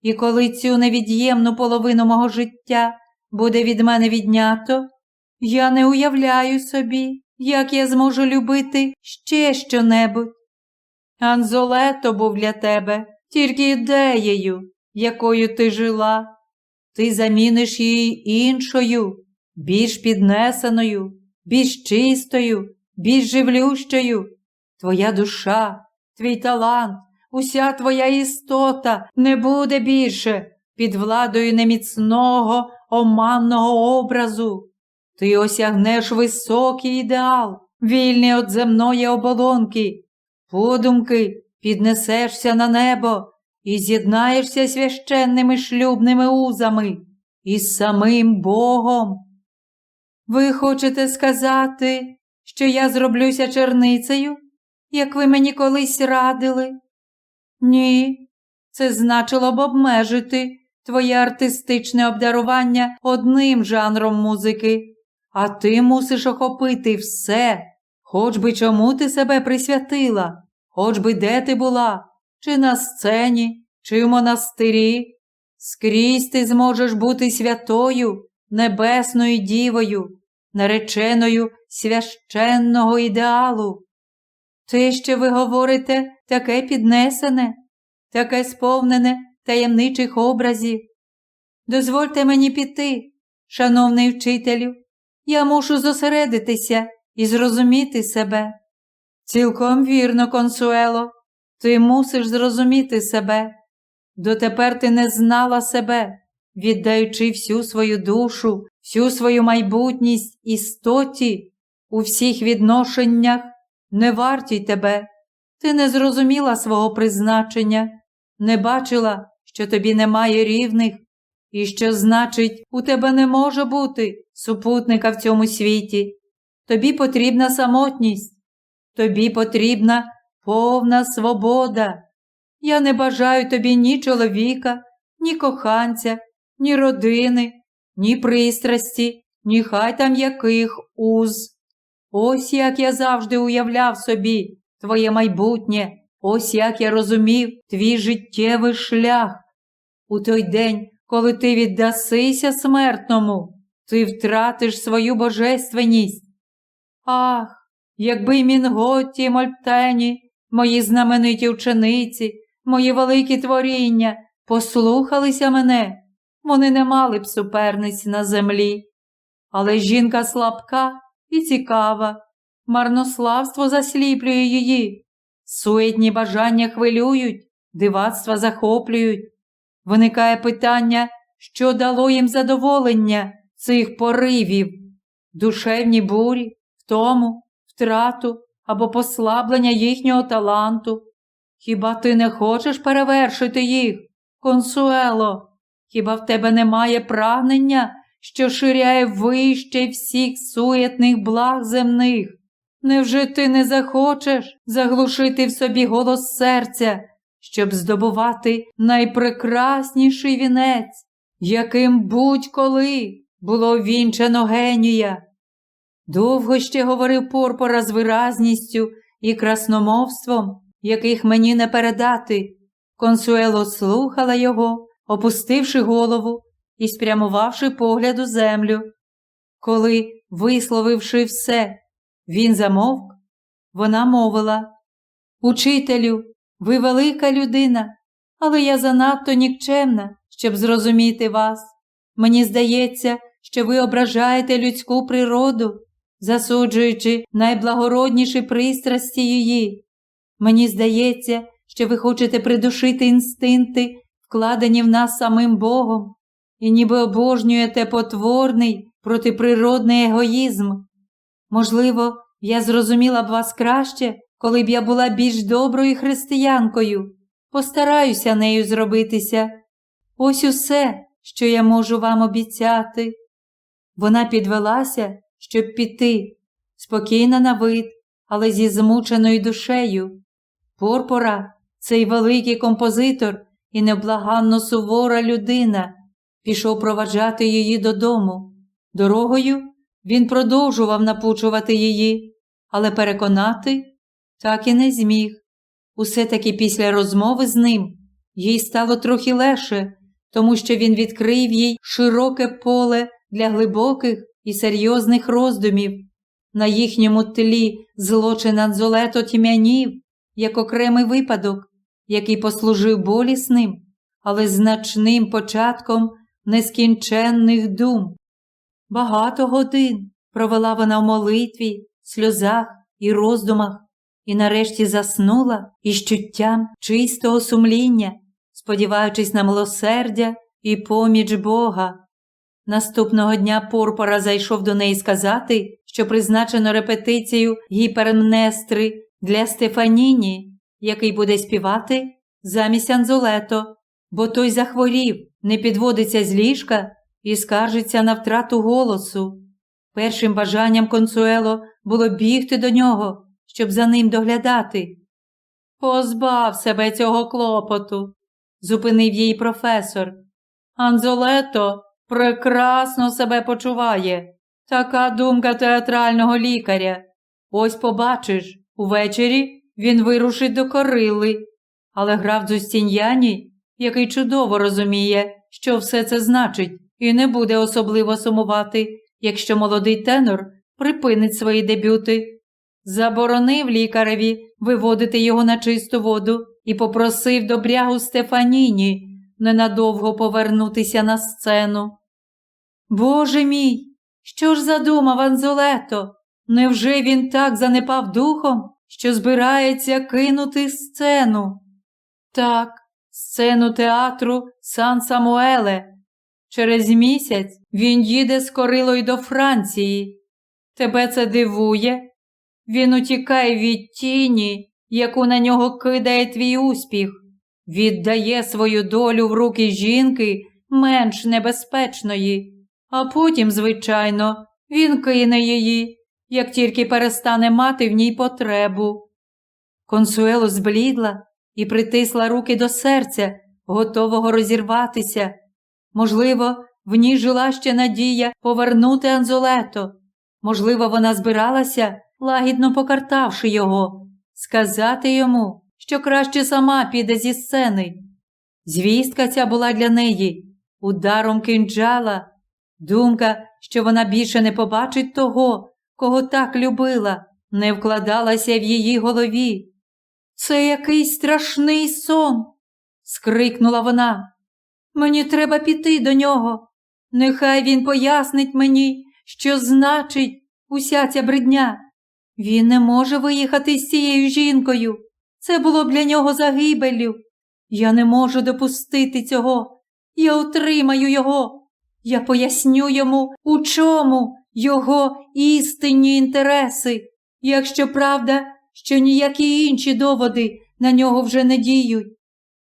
І коли цю невід'ємну половину мого життя буде від мене віднято, я не уявляю собі, як я зможу любити ще щонебудь. Анзолето був для тебе тільки ідеєю, якою ти жила. Ти заміниш її іншою, більш піднесеною, більш чистою, більш живлющою. Твоя душа, твій талант, уся твоя істота не буде більше під владою неміцного, оманного образу. Ти осягнеш високий ідеал, вільний від земної оболонки, подумки піднесешся на небо і з'єднаєшся священними шлюбними узами із самим Богом. Ви хочете сказати, що я зроблюся черницею, як ви мені колись радили? Ні, це значило б обмежити твоє артистичне обдарування одним жанром музики, а ти мусиш охопити все, хоч би чому ти себе присвятила, хоч би де ти була, чи на сцені, чи в монастирі. Скрізь ти зможеш бути святою, небесною дівою, нареченою священного ідеалу. Те, що ви говорите, таке піднесене, таке сповнене таємничих образів. Дозвольте мені піти, шановний вчителю, я мушу зосередитися і зрозуміти себе. Цілком вірно, консуело, ти мусиш зрозуміти себе. Дотепер ти не знала себе, віддаючи всю свою душу, всю свою майбутність істоті у всіх відношеннях, не вартій тебе. Ти не зрозуміла свого призначення, не бачила, що тобі немає рівних, і що, значить, у тебе не може бути супутника в цьому світі. Тобі потрібна самотність, тобі потрібна повна свобода. Я не бажаю тобі ні чоловіка, ні коханця, ні родини, ні пристрасті, ні хай там яких уз. Ось як я завжди уявляв собі твоє майбутнє, ось як я розумів твій життєвий шлях. У той день, коли ти віддасися смертному, ти втратиш свою божественність. Ах, якби Мінготі, Мольптені, мої знамениті учениці, мої великі творіння послухалися мене, вони не мали б суперниць на землі. Але жінка слабка і цікава, марнославство засліплює її, суетні бажання хвилюють, дивацтва захоплюють. Виникає питання, що дало їм задоволення цих поривів, душевні бурі, втому, втрату або послаблення їхнього таланту. Хіба ти не хочеш перевершити їх, консуело? Хіба в тебе немає прагнення, що ширяє вище всіх суетних благ земних? Невже ти не захочеш заглушити в собі голос серця, щоб здобувати найпрекрасніший вінець, яким будь-коли було вінчено генія? Довго ще говорив Порпора з виразністю і красномовством, яких мені не передати. Консуело слухала його, опустивши голову і спрямувавши погляд у землю. Коли, висловивши все, він замовк, вона мовила Учителю, ви велика людина, але я занадто нікчемна, щоб зрозуміти вас. Мені здається, що ви ображаєте людську природу, засуджуючи найблагородніші пристрасті її. Мені здається, що ви хочете придушити інстинкти, вкладені в нас самим Богом, і ніби обожнюєте потворний протиприродний егоїзм. Можливо, я зрозуміла б вас краще, коли б я була більш доброю християнкою. Постараюся нею зробитися. Ось усе, що я можу вам обіцяти. Вона підвелася, щоб піти, спокійна на вид, але зі змученою душею. Порпора, цей великий композитор і невблаганно сувора людина, пішов проваджати її додому. Дорогою він продовжував напучувати її, але переконати так і не зміг. Усе таки після розмови з ним їй стало трохи легше, тому що він відкрив їй широке поле для глибоких і серйозних роздумів. На їхньому тлі злочин Анзолето тім'янів, як окремий випадок, який послужив болісним, але значним початком нескінченних дум. Багато годин провела вона в молитві, сльозах і роздумах, і нарешті заснула із чуттям чистого сумління, сподіваючись на милосердя і поміч Бога. Наступного дня Порпора зайшов до неї сказати, що призначено репетицію гіпермнестри для Стефаніні, який буде співати замість Анзолето, бо той захворів, не підводиться з ліжка і скаржиться на втрату голосу. Першим бажанням консуело було бігти до нього, щоб за ним доглядати. Позбав себе цього клопоту, зупинив її професор. Анзолето прекрасно себе почуває. Така думка театрального лікаря. Ось побачиш, увечері він вирушить до корили. Але граф Зустіньяні, який чудово розуміє, що все це значить, і не буде особливо сумувати, якщо молодий тенор припинить свої дебюти. Заборонив лікареві виводити його на чисту воду і попросив добрягу Стефаніні ненадовго повернутися на сцену. Боже мій, що ж задумав Анзолето? Невже він так занепав духом, що збирається кинути сцену? Так, сцену театру Сан Самуеле. Через місяць він їде з корилою до Франції. Тебе це дивує? Він утікає від тіні, яку на нього кидає твій успіх, віддає свою долю в руки жінки менш небезпечної, а потім, звичайно, він кине її, як тільки перестане мати в ній потребу. Консуело зблідла і притисла руки до серця, готового розірватися. Можливо, в ній жила ще надія повернути Анзолето. Можливо, вона збиралася, лагідно покартавши його, сказати йому, що краще сама піде зі сцени. Звістка ця була для неї ударом кинджала, думка, що вона більше не побачить того, кого так любила, не вкладалася в її голові. Це якийсь страшний сон, скрикнула вона. Мені треба піти до нього. Нехай він пояснить мені, що значить уся ця бридня. Він не може виїхати з цією жінкою. Це було б для нього загибелю. Я не можу допустити цього. Я утримаю його. Я поясню йому, у чому його істинні інтереси, якщо правда, що ніякі інші доводи на нього вже не діють.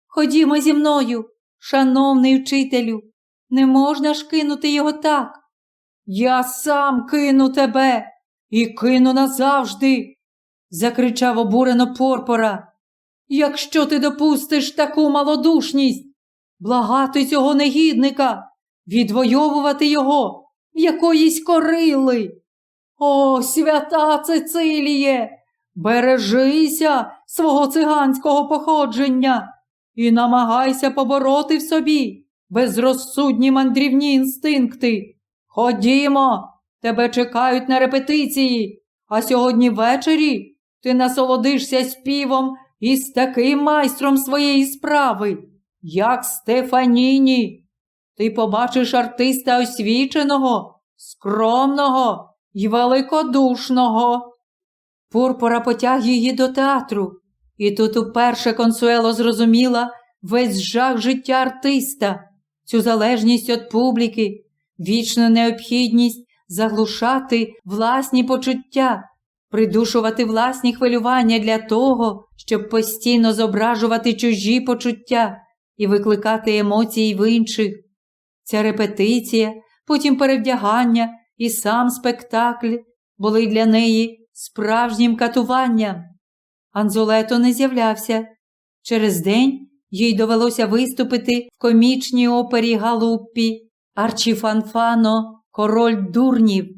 Ходімо зі мною, шановний вчителю, не можна ж кинути його так. Я сам кину тебе і кину назавжди, закричав обурено Порпора. Якщо ти допустиш таку малодушність, благати цього негідника, відвоювати його в якоїсь корили. О, свята Цициліє, бережися свого циганського походження і намагайся побороти в собі безрозсудні мандрівні інстинкти. Ходімо, тебе чекають на репетиції, а сьогодні ввечері ти насолодишся співом із таким майстром своєї справи, як Стефаніні. Ти побачиш артиста освіченого, скромного і великодушного. Пурпора потяг її до театру, і тут уперше консуело зрозуміла весь жах життя артиста, цю залежність від публіки, вічну необхідність заглушати власні почуття, придушувати власні хвилювання для того, щоб постійно зображувати чужі почуття і викликати емоції в інших. Ця репетиція, потім перевдягання і сам спектакль були для неї справжнім катуванням. Анзолето не з'являвся. Через день їй довелося виступити в комічній опері Галуппі Арчіфанфано Король дурнів.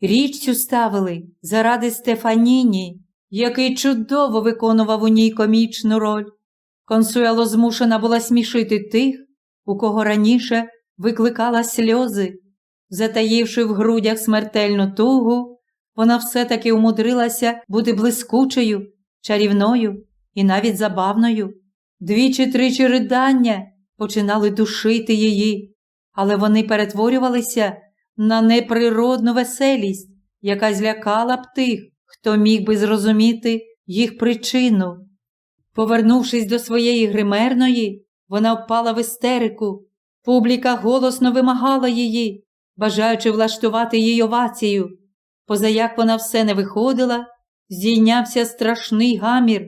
Річ цю ставили заради Стефаніні, який чудово виконував у ній комічну роль. Консуело змушена була смішити тих, у кого раніше викликала сльози. Затаївши в грудях смертельну тугу, вона все-таки умудрилася бути блискучою, чарівною і навіть забавною. Двічі тричі ридання починали душити її, але вони перетворювалися на неприродну веселість, яка злякала б тих, хто міг би зрозуміти їх причину. Повернувшись до своєї гримерної, вона впала в істерику. Публіка голосно вимагала її, бажаючи влаштувати їй овацію. Позаяк вона все не виходила, здійнявся страшний гамір.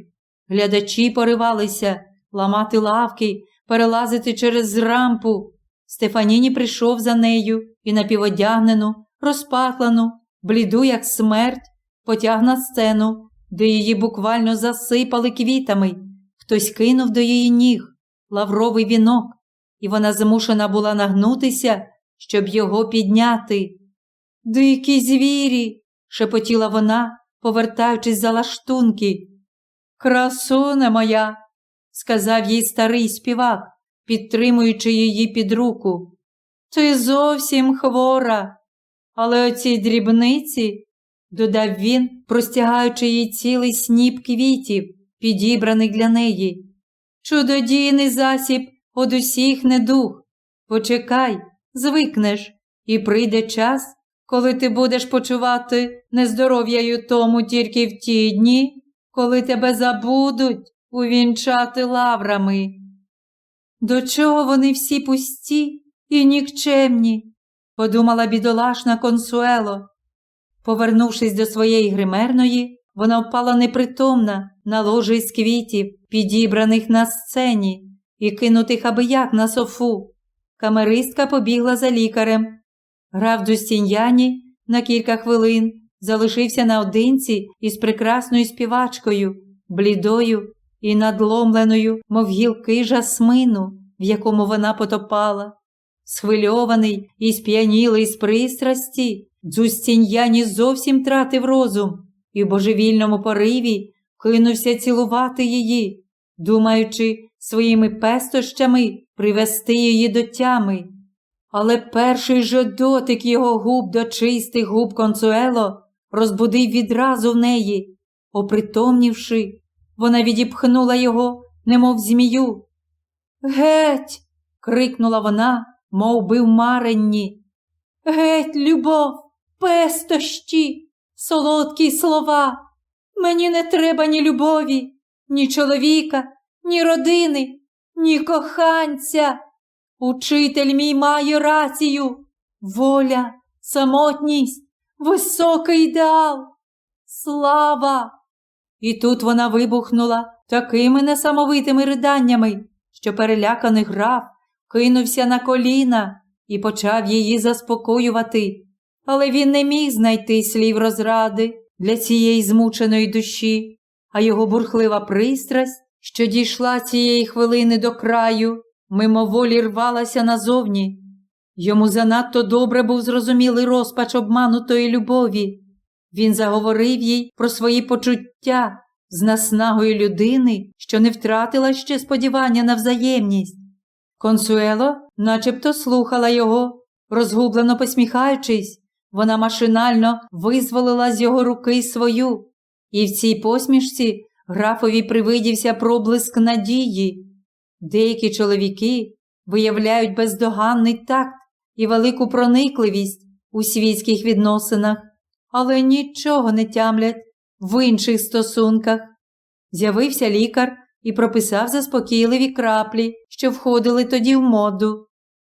Глядачі поривалися ламати лавки, перелазити через рампу. Стефаніні прийшов за нею і напіводягнену, розпатлану, бліду, як смерть, потяг на сцену, де її буквально засипали квітами. Хтось кинув до її ніг лавровий вінок, і вона змушена була нагнутися, щоб його підняти. Дикі звірі, шепотіла вона, повертаючись за лаштунки. Красуне моя, сказав їй старий співак, підтримуючи її під руку. Ти зовсім хвора, але оці дрібниці, додав він, простягаючи їй цілий сніп квітів, підібраний для неї. Чудодійний засіб од усіх недух. Почекай, звикнеш, і прийде час, коли ти будеш почувати нездоров'я тому тільки в ті дні, коли тебе забудуть увінчати лаврами. До чого вони всі пусті і нікчемні, подумала бідолашна консуело. Повернувшись до своєї гримерної, вона впала непритомна на ложі з квітів, підібраних на сцені, і кинутих аби як на софу. Камеристка побігла за лікарем. Граф Дустіньяні на кілька хвилин залишився наодинці із прекрасною співачкою, блідою і надломленою, мов гілки жасмину, в якому вона потопала. Схвильований і сп'янілий з пристрасті, Дзустіньяні зовсім тратив розум і в божевільному пориві кинувся цілувати її, думаючи своїми пестощами привести її до тями. Але перший же дотик його губ до чистих губ консуело розбудив відразу в неї. Опритомнівши, вона відіпхнула його, немов змію. Геть. крикнула вона, мов би в маренні. Геть, любов, пестощі, солодкі слова. Мені не треба ні любові, ні чоловіка, ні родини, ні коханця. Учитель мій має рацію, воля, самотність, високий ідеал, слава. І тут вона вибухнула такими несамовитими риданнями, що переляканий граф кинувся на коліна і почав її заспокоювати. Але він не міг знайти слів розради для цієї змученої душі, а його бурхлива пристрасть, що дійшла цієї хвилини до краю, мимоволі рвалася назовні. Йому занадто добре був зрозумілий розпач обманутої любові. Він заговорив їй про свої почуття з наснагою людини, що не втратила ще сподівання на взаємність. Консуело начебто слухала його, розгублено посміхаючись, вона машинально визволила з його руки свою, і в цій посмішці графові привидівся проблиск надії. Деякі чоловіки виявляють бездоганний такт і велику проникливість у світських відносинах, але нічого не тямлять в інших стосунках. З'явився лікар і прописав заспокійливі краплі, що входили тоді в моду.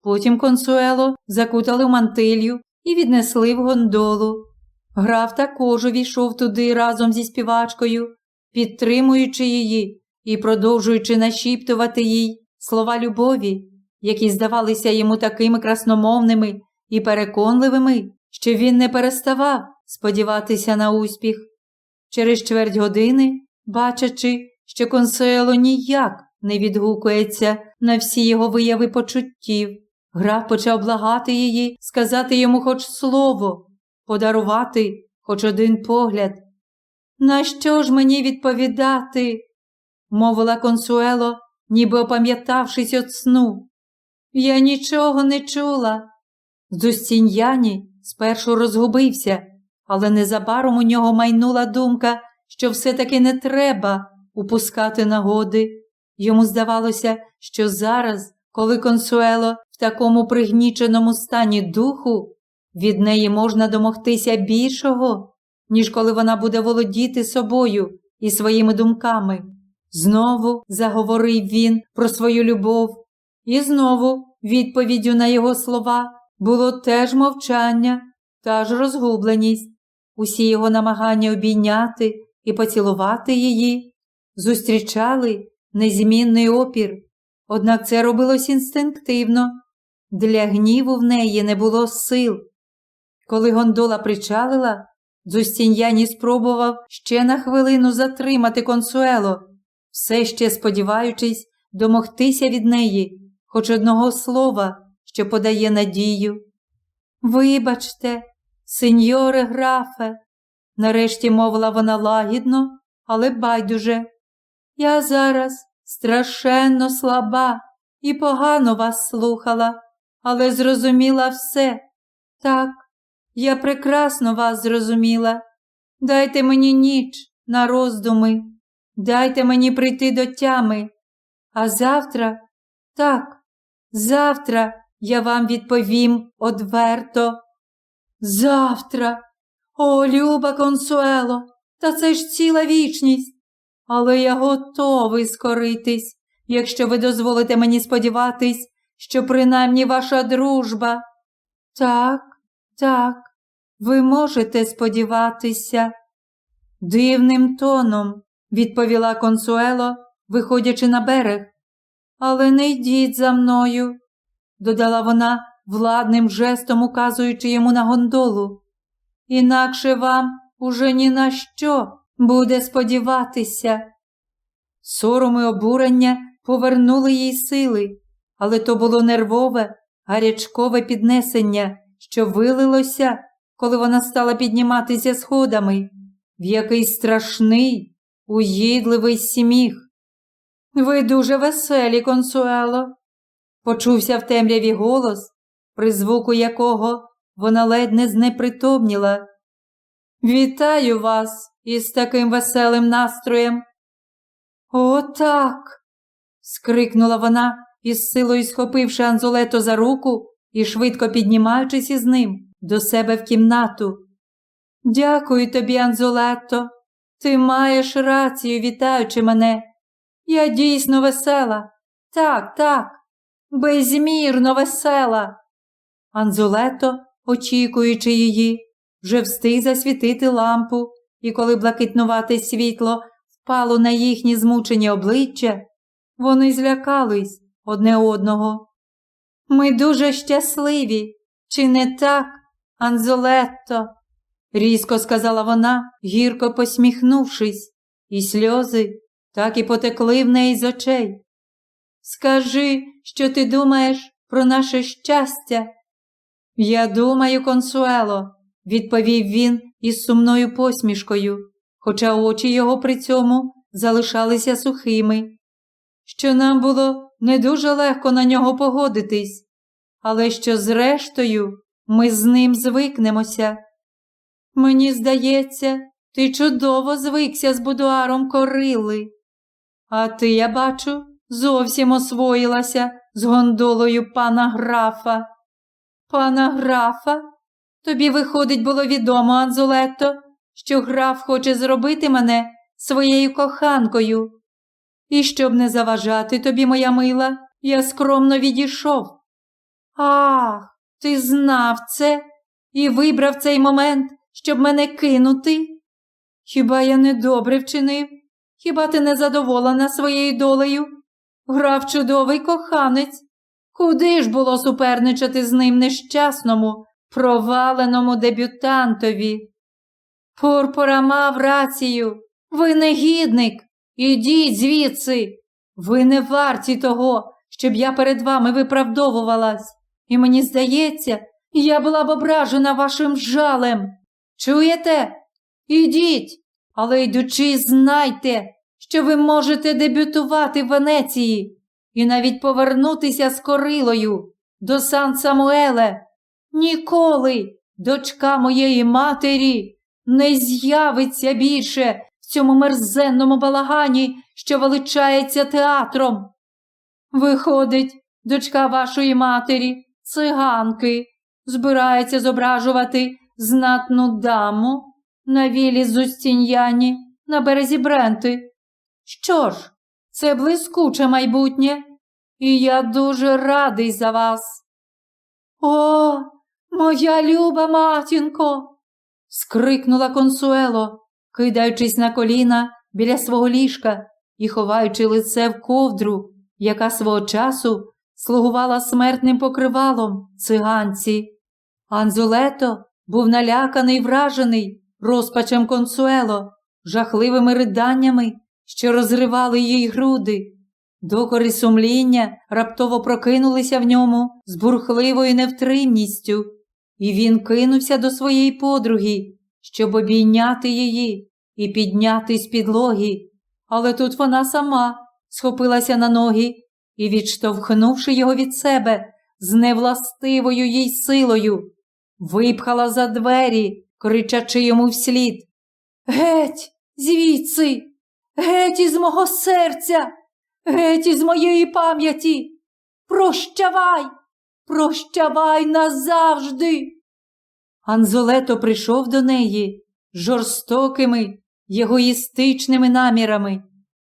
Потім консуело закутали в мантилью і віднесли в гондолу. Граф також увійшов туди разом зі співачкою, підтримуючи її і продовжуючи нашіптувати їй слова любові, які здавалися йому такими красномовними і переконливими, що він не переставав сподіватися на успіх. Через чверть години, бачачи, що консуело ніяк не відгукується на всі його вияви почуттів, граф почав благати її, сказати йому хоч слово, подарувати хоч один погляд. На що ж мені відповідати? Мовила консуело, ніби опам'ятавшись від сну. Я нічого не чула. Зустіньяні спершу розгубився, але незабаром у нього майнула думка, що все-таки не треба упускати нагоди. Йому здавалося, що зараз, коли консуело в такому пригніченому стані духу, від неї можна домогтися більшого, ніж коли вона буде володіти собою і своїми думками. Знову заговорив він про свою любов, і знову відповіддю на його слова було теж мовчання та ж розгубленість. Усі його намагання обійняти і поцілувати її зустрічали незмінний опір, однак це робилось інстинктивно. Для гніву в неї не було сил. Коли гондола причалила, Зустін'яні спробував ще на хвилину затримати консуело, все ще сподіваючись домогтися від неї хоч одного слова, що подає надію. Вибачте, сеньоре графе, нарешті мовила вона лагідно, але байдуже. Я зараз страшенно слаба і погано вас слухала, але зрозуміла все. Так, я прекрасно вас зрозуміла. Дайте мені ніч на роздуми, дайте мені прийти до тями. А завтра, так, завтра я вам відповім одверто. Завтра, о, люба консуело, та це ж ціла вічність. Але я готовий скоритись, якщо ви дозволите мені сподіватись, що принаймні ваша дружба. Так, так, ви можете сподіватися. Дивним тоном, відповіла консуело, виходячи на берег. Але не йдіть за мною, додала вона владним жестом указуючи йому на гондолу. Інакше вам уже ні на що буде сподіватися. Сором і обурення повернули їй сили, але то було нервове, гарячкове піднесення, що вилилося, коли вона стала підніматися сходами, в якийсь страшний, уїдливий сміх. Ви дуже веселі, консуело, почувся в темряві голос, при звуку якого вона ледь не знепритомніла. Вітаю вас із таким веселим настроєм. «О, так!» – скрикнула вона, із силою схопивши Анзолето за руку і швидко піднімаючись із ним до себе в кімнату. Дякую тобі, Анзолето. Ти маєш рацію, вітаючи мене. Я дійсно весела. Так, так, безмірно весела. Анзолето, очікуючи її, вже встиг засвітити лампу, і коли блакитнувате світло впало на їхні змучені обличчя, вони злякались одне одного. Ми дуже щасливі, чи не так, Анзолетто? Різко сказала вона, гірко посміхнувшись, і сльози так і потекли в неї з очей. Скажи, що ти думаєш про наше щастя? Я думаю, консуело, відповів він із сумною посмішкою, хоча очі його при цьому залишалися сухими, що нам було не дуже легко на нього погодитись, але що, зрештою, ми з ним звикнемося. Мені здається, ти чудово звикся з будуаром корили. А ти, я бачу, зовсім освоїлася з гондолою пана графа. Пана графа? Тобі, виходить, було відомо, Анзулетто, що граф хоче зробити мене своєю коханкою. І щоб не заважати тобі, моя мила, я скромно відійшов. Ах, ти знав це? і вибрав цей момент, щоб мене кинути? Хіба я недобре вчинив? Хіба ти не задоволена своєю долею? Грав чудовий коханець. Куди ж було суперничати з ним нещасному, проваленому дебютантові? Пурпура мав рацію. Ви негідник. Ідіть звідси. Ви не варті того, щоб я перед вами виправдовувалась. І мені здається, я була б ображена вашим жалем. Чуєте? Ідіть, але йдучи, знайте, що ви можете дебютувати в Венеції і навіть повернутися з корилою до Сан Самуеле. Ніколи дочка моєї матері не з'явиться більше в цьому мерзенному балагані, що величається театром. Виходить, дочка вашої матері, циганки, збирається зображувати знатну даму на вілі Зустіньяні на березі Бренти. Що ж, це блискуче майбутнє, і я дуже радий за вас. О, моя люба матінко. скрикнула консуело, кидаючись на коліна біля свого ліжка і ховаючи лице в ковдру, яка свого часу слугувала смертним покривалом циганці. Анзулето був наляканий вражений розпачем консуело, жахливими риданнями, що розривали їй груди. Докори сумління раптово прокинулися в ньому з бурхливою невтримністю, і він кинувся до своєї подруги, щоб обійняти її і підняти з підлоги. Але тут вона сама схопилася на ноги і, відштовхнувши його від себе з невластивою їй силою, випхала за двері, кричачи йому вслід. Геть, звідси, геть із мого серця, геть із моєї пам'яті. Прощавай, прощавай назавжди. Анзолето прийшов до неї жорстокими, егоїстичними намірами.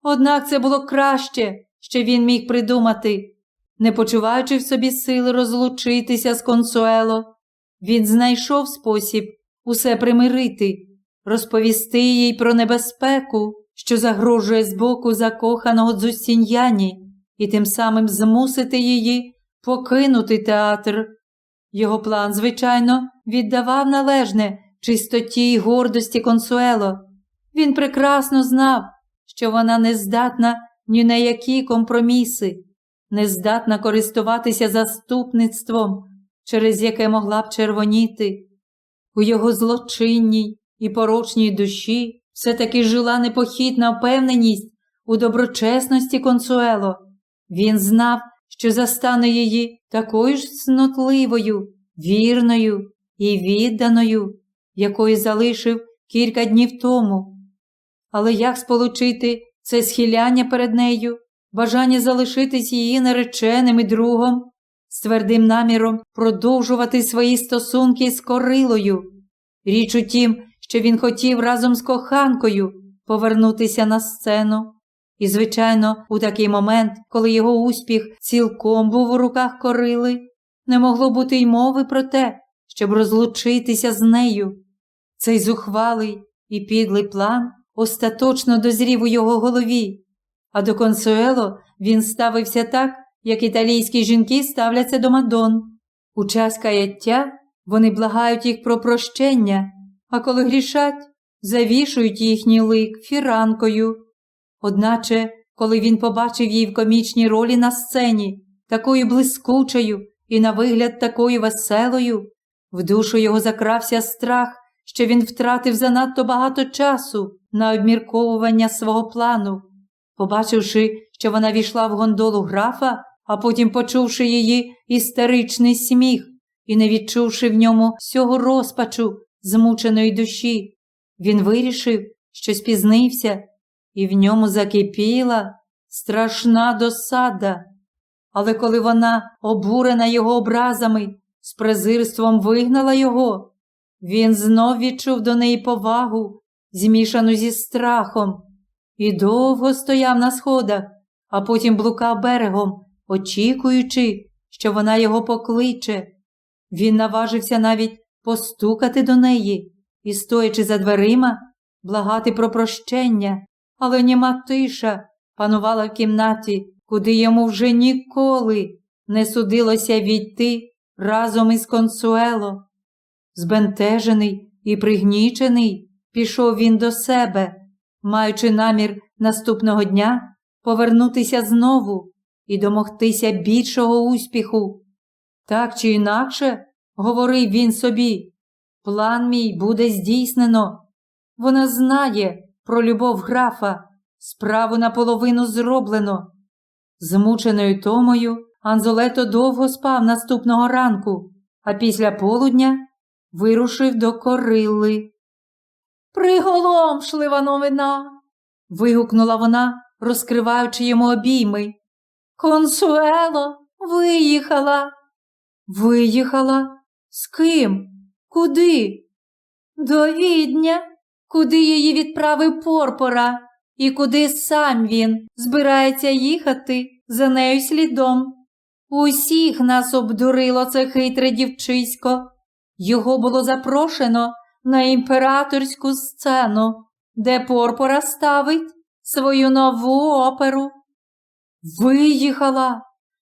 Однак це було краще, що він міг придумати. Не почуваючи в собі сили розлучитися з консуело, він знайшов спосіб усе примирити, розповісти їй про небезпеку, що загрожує з боку закоханого Дзустіньяні, і тим самим змусити її покинути театр. Його план, звичайно, віддавав належне чистоті й гордості консуело. Він прекрасно знав, що вона не здатна ні на які компроміси, не здатна користуватися заступництвом, через яке могла б червоніти. У його злочинній і порочній душі все-таки жила непохитна впевненість у доброчесності консуело. Він знав, що застане її такою ж снотливою, вірною і відданою, якою залишив кілька днів тому. Але як сполучити це схиляння перед нею, бажання залишитись її нареченим і другом, з твердим наміром продовжувати свої стосунки з корилою? Річ у тім, що він хотів разом з коханкою повернутися на сцену. І, звичайно, у такий момент, коли його успіх цілком був у руках корили, не могло бути й мови про те, щоб розлучитися з нею. Цей зухвалий і підлий план остаточно дозрів у його голові, а до консуело він ставився так, як італійські жінки ставляться до мадон. У час каяття вони благають їх про прощення, а коли грішать, завішують їхній лик фіранкою. Одначе, коли він побачив її в комічній ролі на сцені, такою блискучою і на вигляд такою веселою, в душу його закрався страх, що він втратив занадто багато часу на обмірковування свого плану. Побачивши, що вона війшла в гондолу графа, а потім почувши її істеричний сміх і не відчувши в ньому всього розпачу змученої душі, він вирішив, що спізнився, і в ньому закипіла страшна досада. Але коли вона, обурена його образами, з презирством вигнала його, він знов відчув до неї повагу, змішану зі страхом, і довго стояв на сходах, а потім блукав берегом, очікуючи, що вона його покличе. Він наважився навіть постукати до неї і, стоячи за дверима, благати про прощення, але німа тиша панувала в кімнаті, куди йому вже ніколи не судилося війти разом із консуело. Збентежений і пригнічений, пішов він до себе, маючи намір наступного дня повернутися знову і домогтися більшого успіху. Так чи інакше, говорив він собі, план мій буде здійснено. Вона знає про любов графа, справу наполовину зроблено. Змученою томою, Анзолето довго спав наступного ранку, а після полудня вирушив до корили. Приголомшлива новина. вигукнула вона, розкриваючи йому обійми. Консуело виїхала. Виїхала? З ким? Куди? До відня, куди її відправив Порпора, і куди сам він збирається їхати за нею слідом. Усіх нас обдурило це хитре дівчисько. Його було запрошено на імператорську сцену, де Порпора ставить свою нову оперу. Виїхала,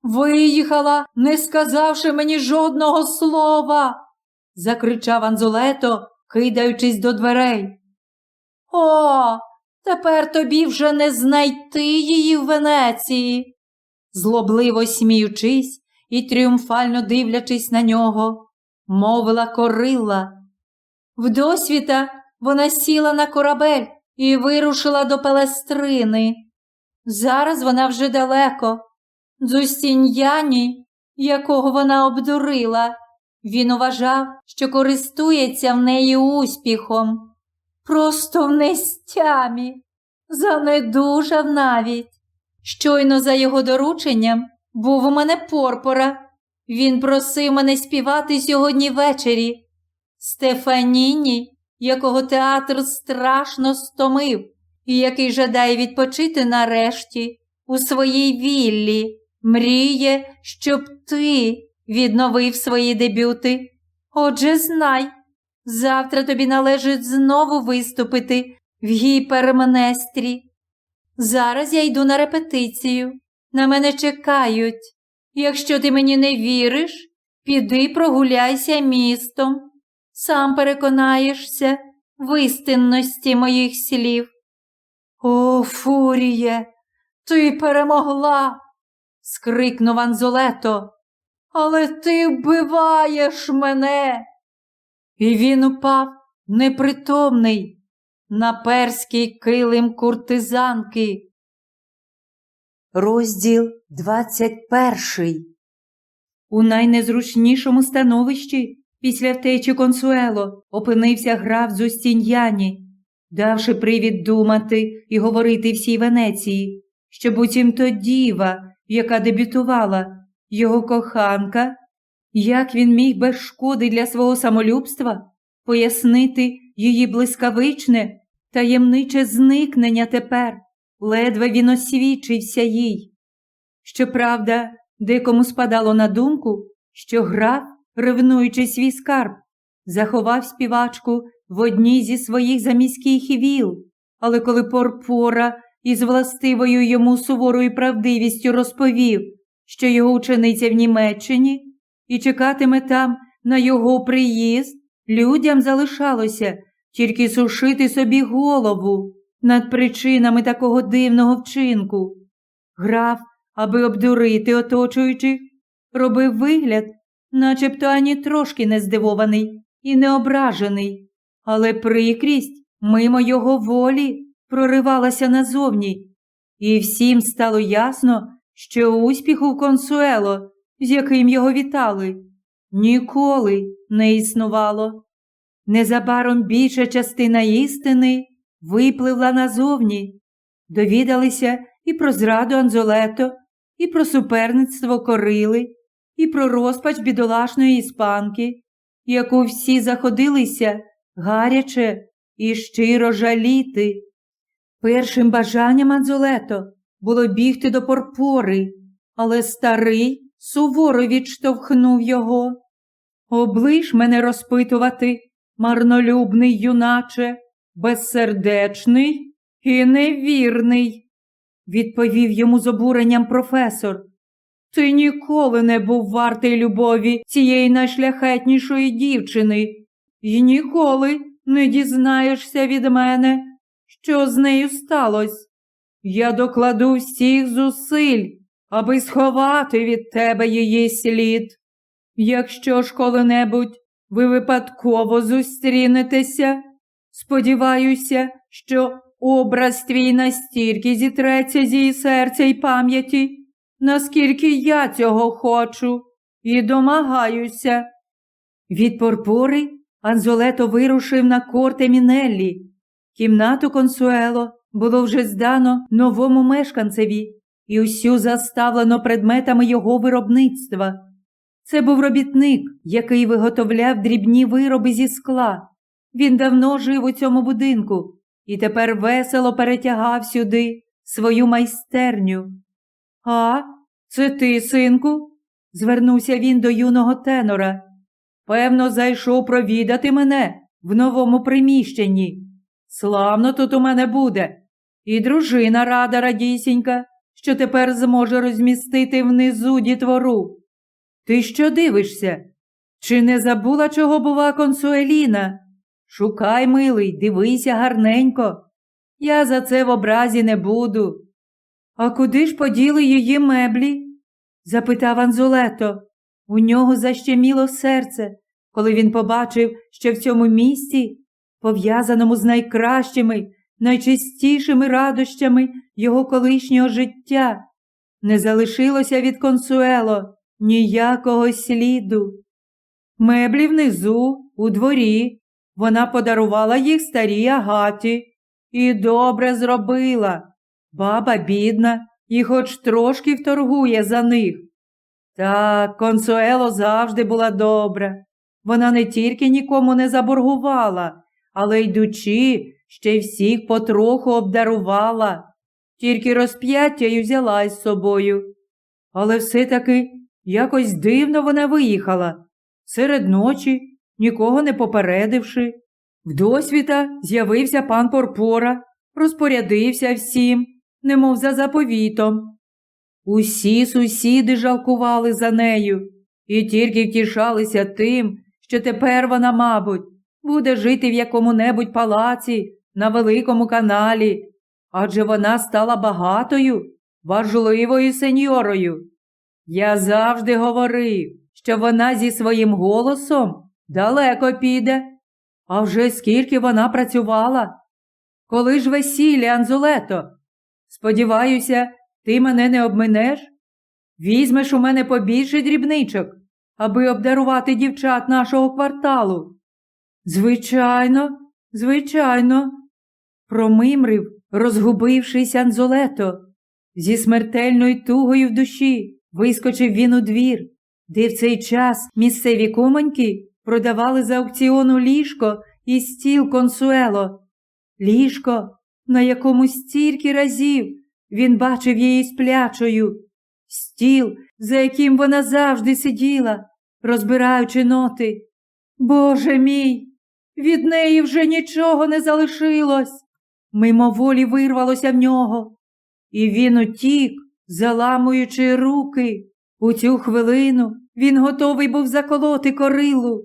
виїхала, не сказавши мені жодного слова, закричав Анзулето, кидаючись до дверей. О, тепер тобі вже не знайти її в Венеції. Злобливо сміючись і тріумфально дивлячись на нього, мовила корила. Вдосвіта вона сіла на корабель і вирушила до Палестрини. Зараз вона вже далеко. Зустін'яні, якого вона обдурила, він вважав, що користується в неї успіхом. Просто в нестямі, занедужав навіть. Щойно за його дорученням був у мене порпора. Він просив мене співати сьогодні ввечері. Стефаніні, якого театр страшно стомив, і який жадає відпочити нарешті у своїй віллі, мріє, щоб ти відновив свої дебюти. Отже, знай, завтра тобі належить знову виступити в гіпермнестрі. Зараз я йду на репетицію. На мене чекають. Якщо ти мені не віриш, піди прогуляйся містом. Сам переконаєшся в істинності моїх слів. О, Фуріє, ти перемогла. скрикнув Анзолето. Але ти вбиваєш мене. І він упав непритомний на перський килим куртизанки. Розділ 21 У найнезручнішому становищі після втечі консуело опинився граф Зустіньяні, давши привід думати і говорити всій Венеції, що буцімто діва, яка дебютувала, його коханка, як він міг без шкоди для свого самолюбства пояснити її блискавичне, таємниче зникнення тепер, ледве він освічився їй. Щоправда, декому спадало на думку, що граф, ревнуючи свій скарб, заховав співачку в одній зі своїх заміських віл, але коли Порпора із властивою йому суворою правдивістю розповів, що його учениця в Німеччині і чекатиме там на його приїзд, людям залишалося тільки сушити собі голову над причинами такого дивного вчинку. Граф, аби обдурити оточуючих, робив вигляд, начебто ані трошки не здивований і не ображений, але прикрість мимо його волі проривалася назовні, і всім стало ясно, що успіху в консуело, з яким його вітали, ніколи не існувало. Незабаром більша частина істини випливла назовні, довідалися і про зраду Анзолето, і про суперництво корили, і про розпач бідолашної іспанки, яку всі заходилися гаряче і щиро жаліти. Першим бажанням Анзолето було бігти до порпори, але старий суворо відштовхнув його. Облиш мене розпитувати, марнолюбний юначе, безсердечний і невірний, відповів йому з обуренням професор. Ти ніколи не був вартий любові цієї найшляхетнішої дівчини, і ніколи не дізнаєшся від мене, що з нею сталося. Я докладу всіх зусиль, аби сховати від тебе її слід. Якщо ж коли-небудь ви випадково зустрінетеся, сподіваюся, що образ твій настільки зітреться з її серця й пам'яті, наскільки я цього хочу і домагаюся. Від порпори Анзолето вирушив на корте Мінеллі. Кімнату консуело було вже здано новому мешканцеві і усю заставлено предметами його виробництва. Це був робітник, який виготовляв дрібні вироби зі скла. Він давно жив у цьому будинку і тепер весело перетягав сюди свою майстерню. А, це ти, синку? звернувся він до юного тенора. Певно, зайшов провідати мене в новому приміщенні. Славно тут у мене буде. І дружина рада радісінька, що тепер зможе розмістити внизу дітвору. Ти що дивишся? Чи не забула, чого бува консуеліна? Шукай, милий, дивися гарненько. Я за це в образі не буду. А куди ж поділи її меблі? запитав Анзулето. У нього защеміло серце, коли він побачив, що в цьому місті, пов'язаному з найкращими, найчистішими радощами його колишнього життя, не залишилося від консуело ніякого сліду. Меблі внизу, у дворі, вона подарувала їх старій агаті і добре зробила. Баба бідна і хоч трошки вторгує за них. Так, консуело завжди була добра. Вона не тільки нікому не заборгувала, але йдучи, ще й всіх потроху обдарувала, тільки розп'яття й взяла з собою. Але все-таки якось дивно вона виїхала серед ночі, нікого не попередивши. Вдосвіта з'явився пан Порпора, розпорядився всім, немов за заповітом. Усі сусіди жалкували за нею і тільки втішалися тим, що тепер вона, мабуть, буде жити в якому-небудь палаці на Великому каналі, адже вона стала багатою, важливою сеньорою. Я завжди говорив, що вона зі своїм голосом далеко піде. А вже скільки вона працювала? Коли ж весілля, Анзулето? Сподіваюся, ти мене не обминеш? Візьмеш у мене побільше дрібничок, аби обдарувати дівчат нашого кварталу. Звичайно, звичайно, промимрив, розгубившись Анзолето. Зі смертельною тугою в душі вискочив він у двір, де в цей час місцеві кумоньки продавали за аукціону ліжко і стіл консуело. Ліжко, на якому стільки разів він бачив її сплячою, стіл, за яким вона завжди сиділа, розбираючи ноти. Боже мій, від неї вже нічого не залишилось. Мимоволі вирвалося в нього, і він утік, заламуючи руки. У цю хвилину він готовий був заколоти корилу.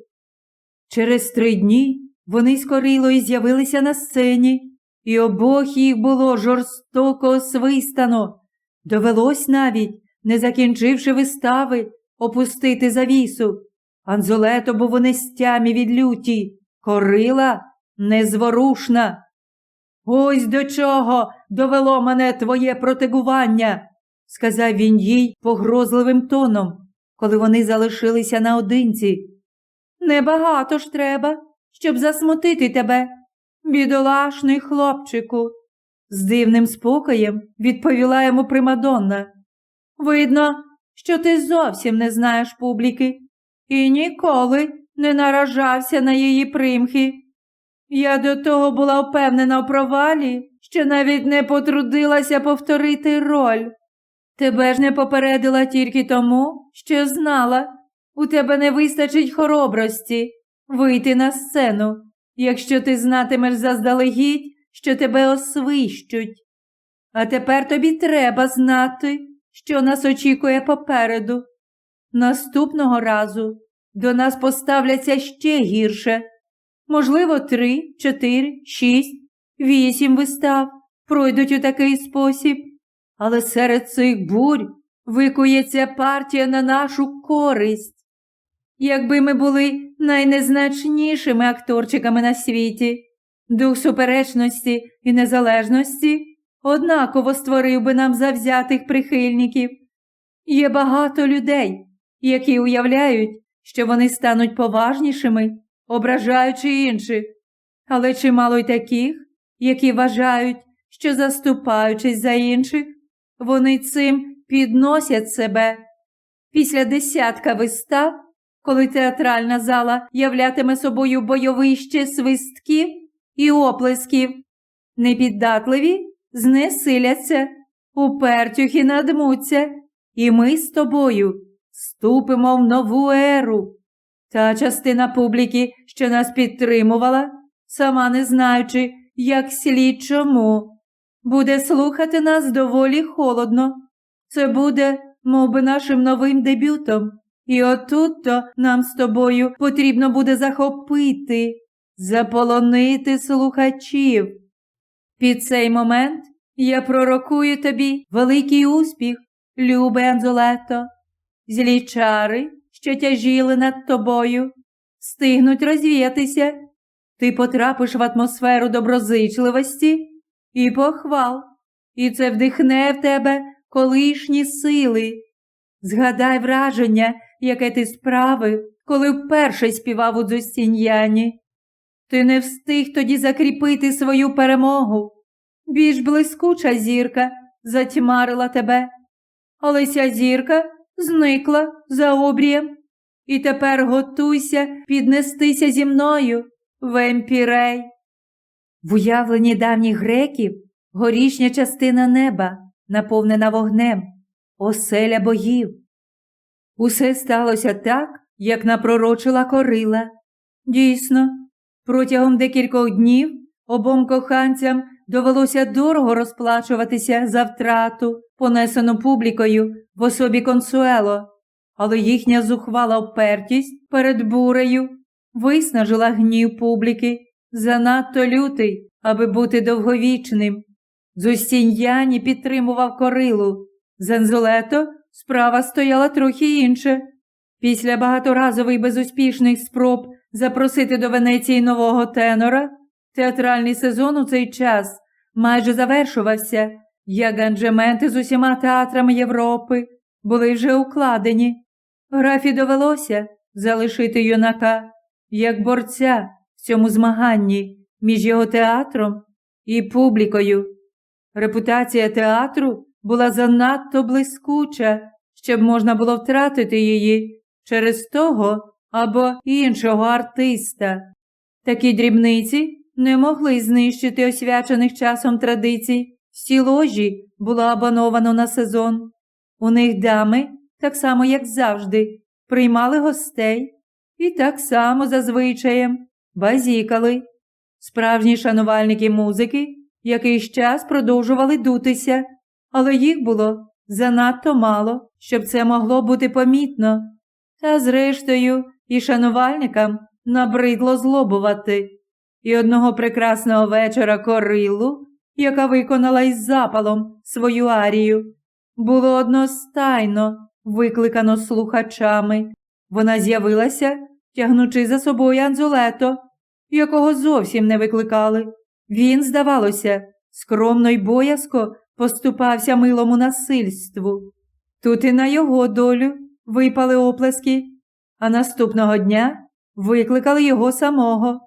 Через три дні вони з корилою з'явилися на сцені, і обох їх було жорстоко освистано. Довелось навіть, не закінчивши вистави, опустити завісу. Анзолето був у нестямі від люті, корила незворушна. Ось до чого довело мене твоє протегування, сказав він їй погрозливим тоном, коли вони залишилися наодинці. Небагато ж треба, щоб засмутити тебе, бідолашний хлопчику, з дивним спокоєм відповіла йому Примадонна. Видно, що ти зовсім не знаєш публіки і ніколи не наражався на її примхи. Я до того була впевнена у провалі, що навіть не потрудилася повторити роль. Тебе ж не попередила тільки тому, що знала, у тебе не вистачить хоробрості вийти на сцену, якщо ти знатимеш заздалегідь, що тебе освищуть. А тепер тобі треба знати, що нас очікує попереду. Наступного разу до нас поставляться ще гірше. Можливо, три, чотири, шість, вісім вистав пройдуть у такий спосіб, але серед цих бурь викується партія на нашу користь. Якби ми були найнезначнішими акторчиками на світі, дух суперечності і незалежності однаково створив би нам завзятих прихильників. Є багато людей, які уявляють, що вони стануть поважнішими, ображаючи інших, але чимало й таких, які вважають, що, заступаючись за інших, вони цим підносять себе. Після десятка вистав, коли театральна зала являтиме собою бойовище свистків і оплесків, непіддатливі знесиляться, упертюхи надмуться, і ми з тобою ступимо в нову еру. Та частина публіки, що нас підтримувала, сама не знаючи, як слід чому, буде слухати нас доволі холодно. Це буде, мов би, нашим новим дебютом. І отут-то нам з тобою потрібно буде захопити, заполонити слухачів. Під цей момент я пророкую тобі великий успіх, любе Анзолето. Злі чари, що тяжіли над тобою, стигнуть розвіятися. Ти потрапиш в атмосферу доброзичливості і похвал, і це вдихне в тебе колишні сили. Згадай враження, яке ти справив, коли вперше співав у Дзустіньяні. Ти не встиг тоді закріпити свою перемогу. Більш блискуча зірка затьмарила тебе, але ця зірка зникла за обрієм. І тепер готуйся піднестися зі мною, вемпірей. В уявленні давніх греків горішня частина неба, наповнена вогнем, оселя богів. Усе сталося так, як напророчила корила. Дійсно, протягом декількох днів обом коханцям довелося дорого розплачуватися за втрату, понесену публікою в особі консуело, але їхня зухвала впертість перед бурею виснажила гнів публіки, занадто лютий, аби бути довговічним. Зустіньяні підтримував корилу. Зензолето справа стояла трохи інше. Після багаторазових безуспішних спроб запросити до Венеції нового тенора, театральний сезон у цей час майже завершувався, як анджементи з усіма театрами Європи були вже укладені. Графі довелося залишити юнака як борця в цьому змаганні між його театром і публікою. Репутація театру була занадто блискуча, щоб можна було втратити її через того або іншого артиста. Такі дрібниці не могли знищити освячених часом традицій. Всі ложі було абоновано на сезон. У них дами, так само як завжди, приймали гостей і так само за звичаєм базікали. Справжні шанувальники музики якийсь час продовжували дутися, але їх було занадто мало, щоб це могло бути помітно. Та, зрештою, і шанувальникам набридло злобувати. І одного прекрасного вечора корилу, яка виконала із запалом свою арію, було одностайно викликано слухачами. Вона з'явилася, тягнучи за собою Анзулето, якого зовсім не викликали. Він, здавалося, скромно й боязко поступався милому насильству. Тут і на його долю випали оплески, а наступного дня викликали його самого.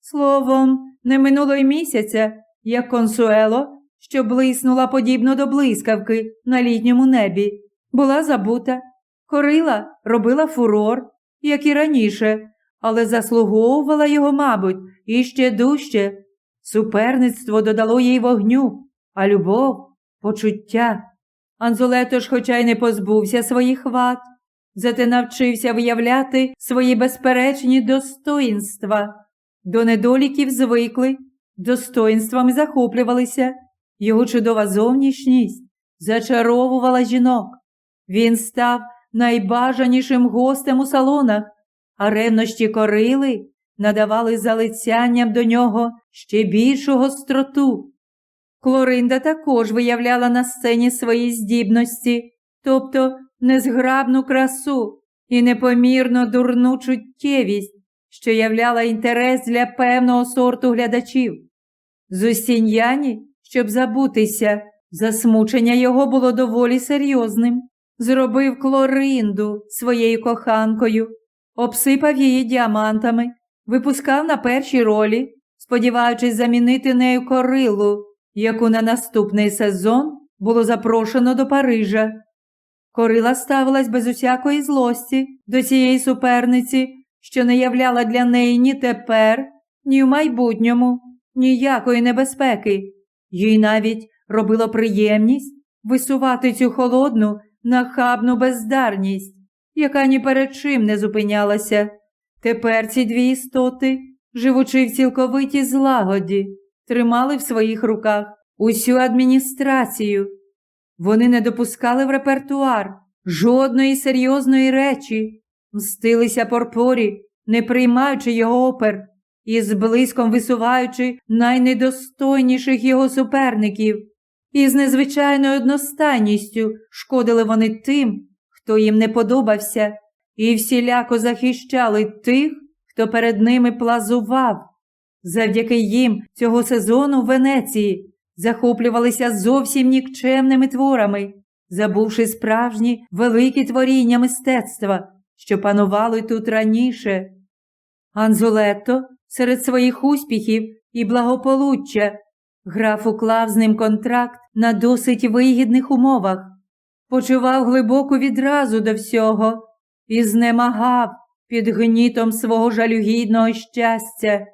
Словом, не минуло й місяця, як консуело, що блиснула подібно до блискавки на літньому небі, була забута. Корила робила фурор, як і раніше, але заслуговувала його, мабуть, іще дужче. Суперництво додало їй вогню, а любов почуття. Анзолето ж, хоча й не позбувся своїх вад, зате навчився виявляти свої безперечні достоїнства. До недоліків звикли, достоїнствами захоплювалися. Його чудова зовнішність зачаровувала жінок. Він став найбажанішим гостем у салонах, а ревнощі корили надавали залицянням до нього ще більшу гостроту. Клоринда також виявляла на сцені свої здібності, тобто незграбну красу і непомірно дурну чуттєвість, що являла інтерес для певного сорту глядачів. Зусіньяні, щоб забутися, засмучення його було доволі серйозним. Зробив Клоринду своєю коханкою, обсипав її діамантами, випускав на першій ролі, сподіваючись замінити нею корилу, яку на наступний сезон було запрошено до Парижа. Корила ставилась без усякої злості до цієї суперниці, що не являла для неї ні тепер, ні в майбутньому ніякої небезпеки. Їй навіть робило приємність висувати цю холодну, нахабну бездарність, яка ні перед чим не зупинялася. Тепер ці дві істоти, живучи в цілковитій злагоді, тримали в своїх руках усю адміністрацію. Вони не допускали в репертуар жодної серйозної речі, мстилися Порпорі, не приймаючи його опер і з блиском висуваючи найнедостойніших його суперників, і з незвичайною одностайністю шкодили вони тим, хто їм не подобався, і всіляко захищали тих, хто перед ними плазував. Завдяки їм цього сезону в Венеції захоплювалися зовсім нікчемними творами, забувши справжні великі творіння мистецтва, що панували тут раніше. Анзулетто серед своїх успіхів і благополуччя граф уклав з ним контракт на досить вигідних умовах, почував глибоку відразу до всього і знемагав під гнітом свого жалюгідного щастя.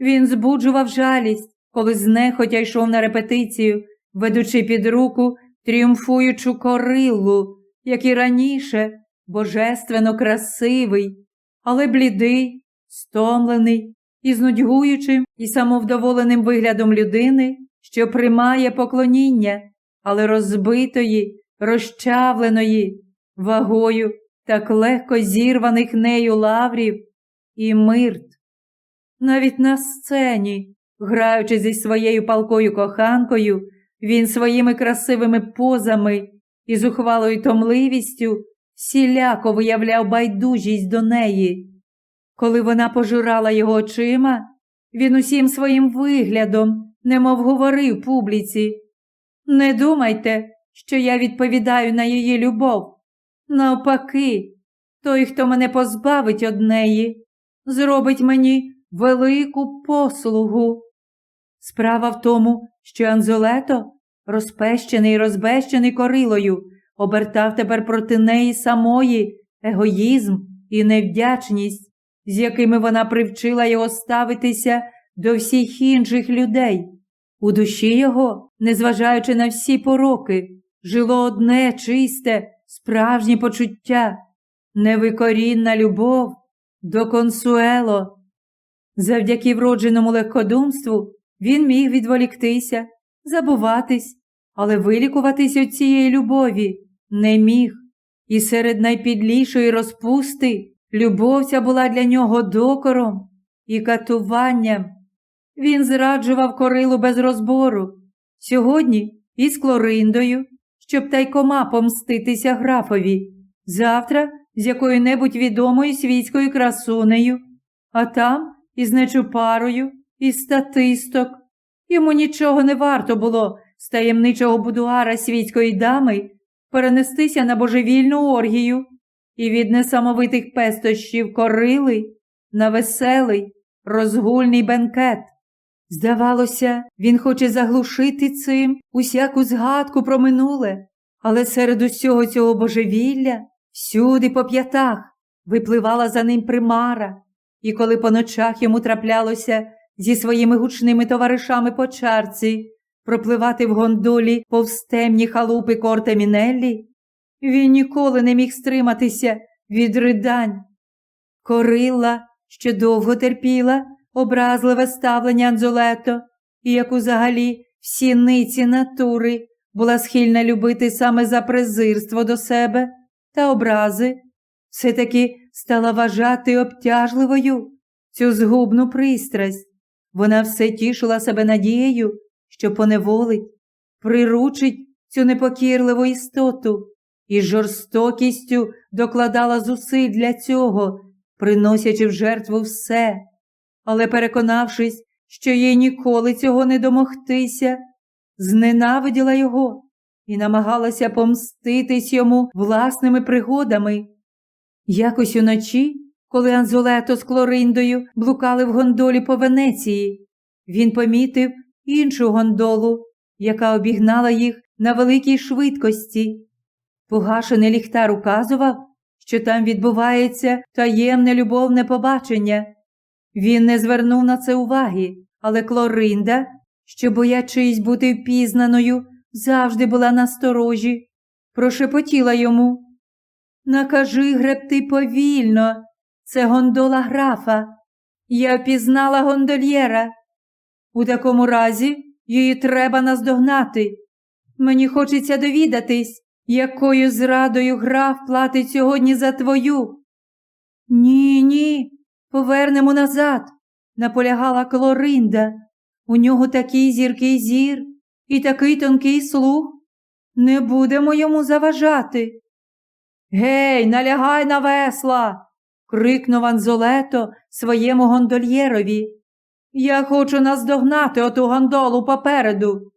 Він збуджував жалість, коли знехотя йшов на репетицію, ведучи під руку тріумфуючу корилу, як і раніше, божественно красивий, але блідий, стомлений і з нудьгуючим і самовдоволеним виглядом людини, що приймає поклоніння, але розбитої, розчавленої, вагою так легко зірваних нею лаврів і мирт. Навіть на сцені, граючи зі своєю палкою коханкою, він своїми красивими позами і зухвалою томливістю всіляко виявляв байдужість до неї. Коли вона пожирала його очима, він усім своїм виглядом, немов говорив публіці. Не думайте, що я відповідаю на її любов. Навпаки, той, хто мене позбавить од неї, зробить мені велику послугу. Справа в тому, що Анзолето, розпещений і розбещений корилою, обертав тепер проти неї самої егоїзм і невдячність, з якими вона привчила його ставитися до всіх інших людей. У душі його, незважаючи на всі пороки, жило одне чисте, справжнє почуття, невикорінна любов до консуело. Завдяки вродженому легкодумству він міг відволіктися, забуватись, але вилікуватись від цієї любові не міг. І серед найпідлішої розпусти любов ця була для нього докором і катуванням. Він зраджував корилу без розбору. Сьогодні із Клориндою, щоб тайкома помститися графові, завтра з якою-небудь відомою світською красунею, а там із нечупарою, із статисток. Йому нічого не варто було з таємничого будуара світської дами перенестися на божевільну оргію і від несамовитих пестощів корили на веселий, розгульний бенкет. Здавалося, він хоче заглушити цим усяку згадку про минуле, але серед усього цього божевілля всюди по п'ятах випливала за ним примара, і коли по ночах йому траплялося зі своїми гучними товаришами по чарці пропливати в гондолі повстемні халупи корте Мінеллі, він ніколи не міг стриматися від ридань. Корила, що довго терпіла образливе ставлення Анзолето, і як узагалі всі ниці натури була схильна любити саме за презирство до себе та образи, все таки стала вважати обтяжливою цю згубну пристрасть. Вона все тішила себе надією, що поневолить, приручить цю непокірливу істоту і жорстокістю докладала зусиль для цього, приносячи в жертву все, але, переконавшись, що їй ніколи цього не домогтися, зненавиділа його і намагалася помститись йому власними пригодами. Якось уночі, коли Анзолето з Клориндою блукали в гондолі по Венеції, він помітив іншу гондолу, яка обігнала їх на великій швидкості. Погашений ліхтар указував, що там відбувається таємне любовне побачення. Він не звернув на це уваги, але Клоринда, що, боячись бути впізнаною, завжди була насторожі, прошепотіла йому. Накажи гребти повільно, це гондола графа. Я впізнала гондольєра. У такому разі її треба наздогнати. Мені хочеться довідатись, якою зрадою граф платить сьогодні за твою. Ні, ні, повернемо назад, наполягала Клоринда. У нього такий зіркий зір і такий тонкий слух. Не будемо йому заважати. Гей, налягай на весла. крикнув Анзолето своєму гондольєрові. Я хочу наздогнати оту гондолу попереду.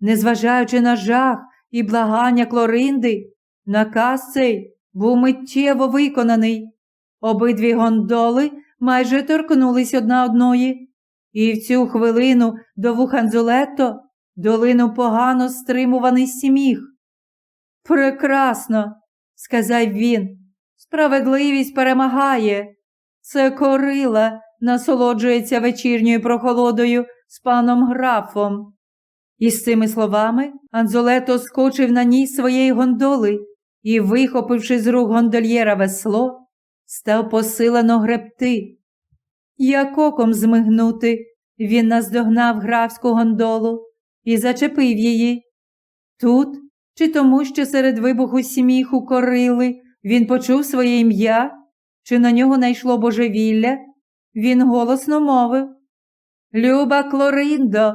Незважаючи на жах і благання Клоринди, наказ цей був миттєво виконаний. Обидві гондоли майже торкнулись одна одної, і в цю хвилину до вух Анзолето долинув погано стримуваний сміх. Прекрасно, сказав він, справедливість перемагає. Це корила насолоджується вечірньою прохолодою з паном графом. І з цими словами Анзолето скочив на ній своєї гондоли і, вихопивши з рук гондольєра весло, став посилено гребти. Як оком змигнути, він наздогнав графську гондолу і зачепив її. Тут, чи тому, що серед вибуху сміху корили, він почув своє ім'я, чи на нього найшло божевілля, він голосно мовив. Люба Клориндо,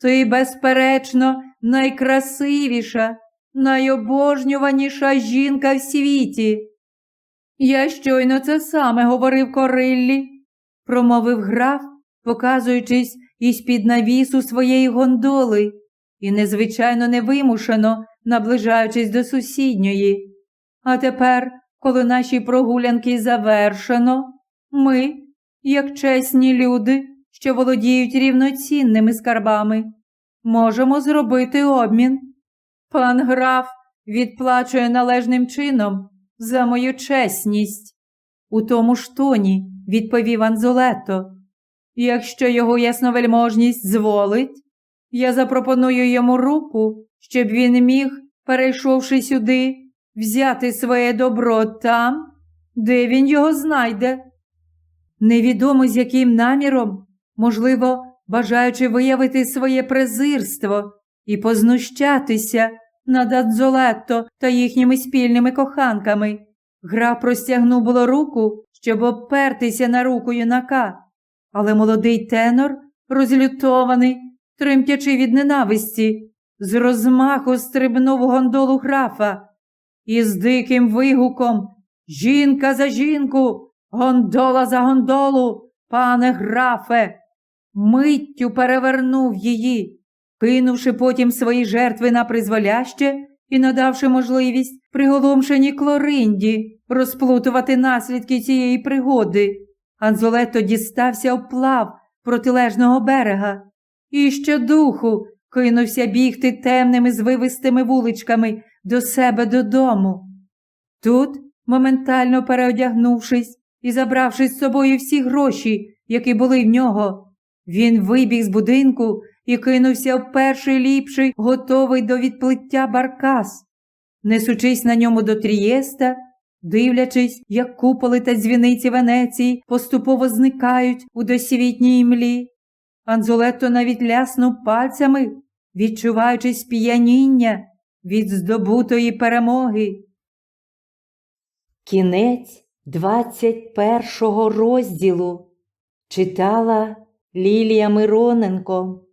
ти, безперечно, найкрасивіша, найобожнюваніша жінка в світі. Я щойно це саме говорив Кориллі, промовив граф, показуючись із під навісу своєї гондоли. І незвичайно невимушено наближаючись до сусідньої. А тепер, коли наші прогулянки завершено, ми, як чесні люди, що володіють рівноцінними скарбами, можемо зробити обмін. Пан граф відплачує належним чином за мою чесність. У тому ж тоні, відповів Анзолето. Якщо його ясновельможність зволить, я запропоную йому руку, щоб він міг, перейшовши сюди, взяти своє добро там, де він його знайде. Невідомо з яким наміром, можливо, бажаючи виявити своє презирство і познущатися над Адзолетто та їхніми спільними коханками. Граф простягнув було руку, щоб обпертися на руку юнака, але молодий тенор, розлютований, тремтячи від ненависті, з розмаху стрибнув гондолу графа. І з диким вигуком Жінка за жінку, гондола за гондолу, пане графе, миттю перевернув її, кинувши потім свої жертви на призволяще і надавши можливість приголомшеній Клоринді розплутувати наслідки цієї пригоди. Анзолето дістався вплав протилежного берега. І щодуху кинувся бігти темними звивистими вуличками до себе додому. Тут, моментально переодягнувшись і забравши з собою всі гроші, які були в нього, він вибіг з будинку і кинувся в перший ліпший, готовий до відплиття баркас. несучись на ньому до Трієста, дивлячись, як куполи та дзвіниці Венеції поступово зникають у досвітній імлі. Анзолетто навіть ляснув пальцями, відчуваючи сп'яніння від здобутої перемоги. Кінець 21 розділу читала Лілія Мироненко.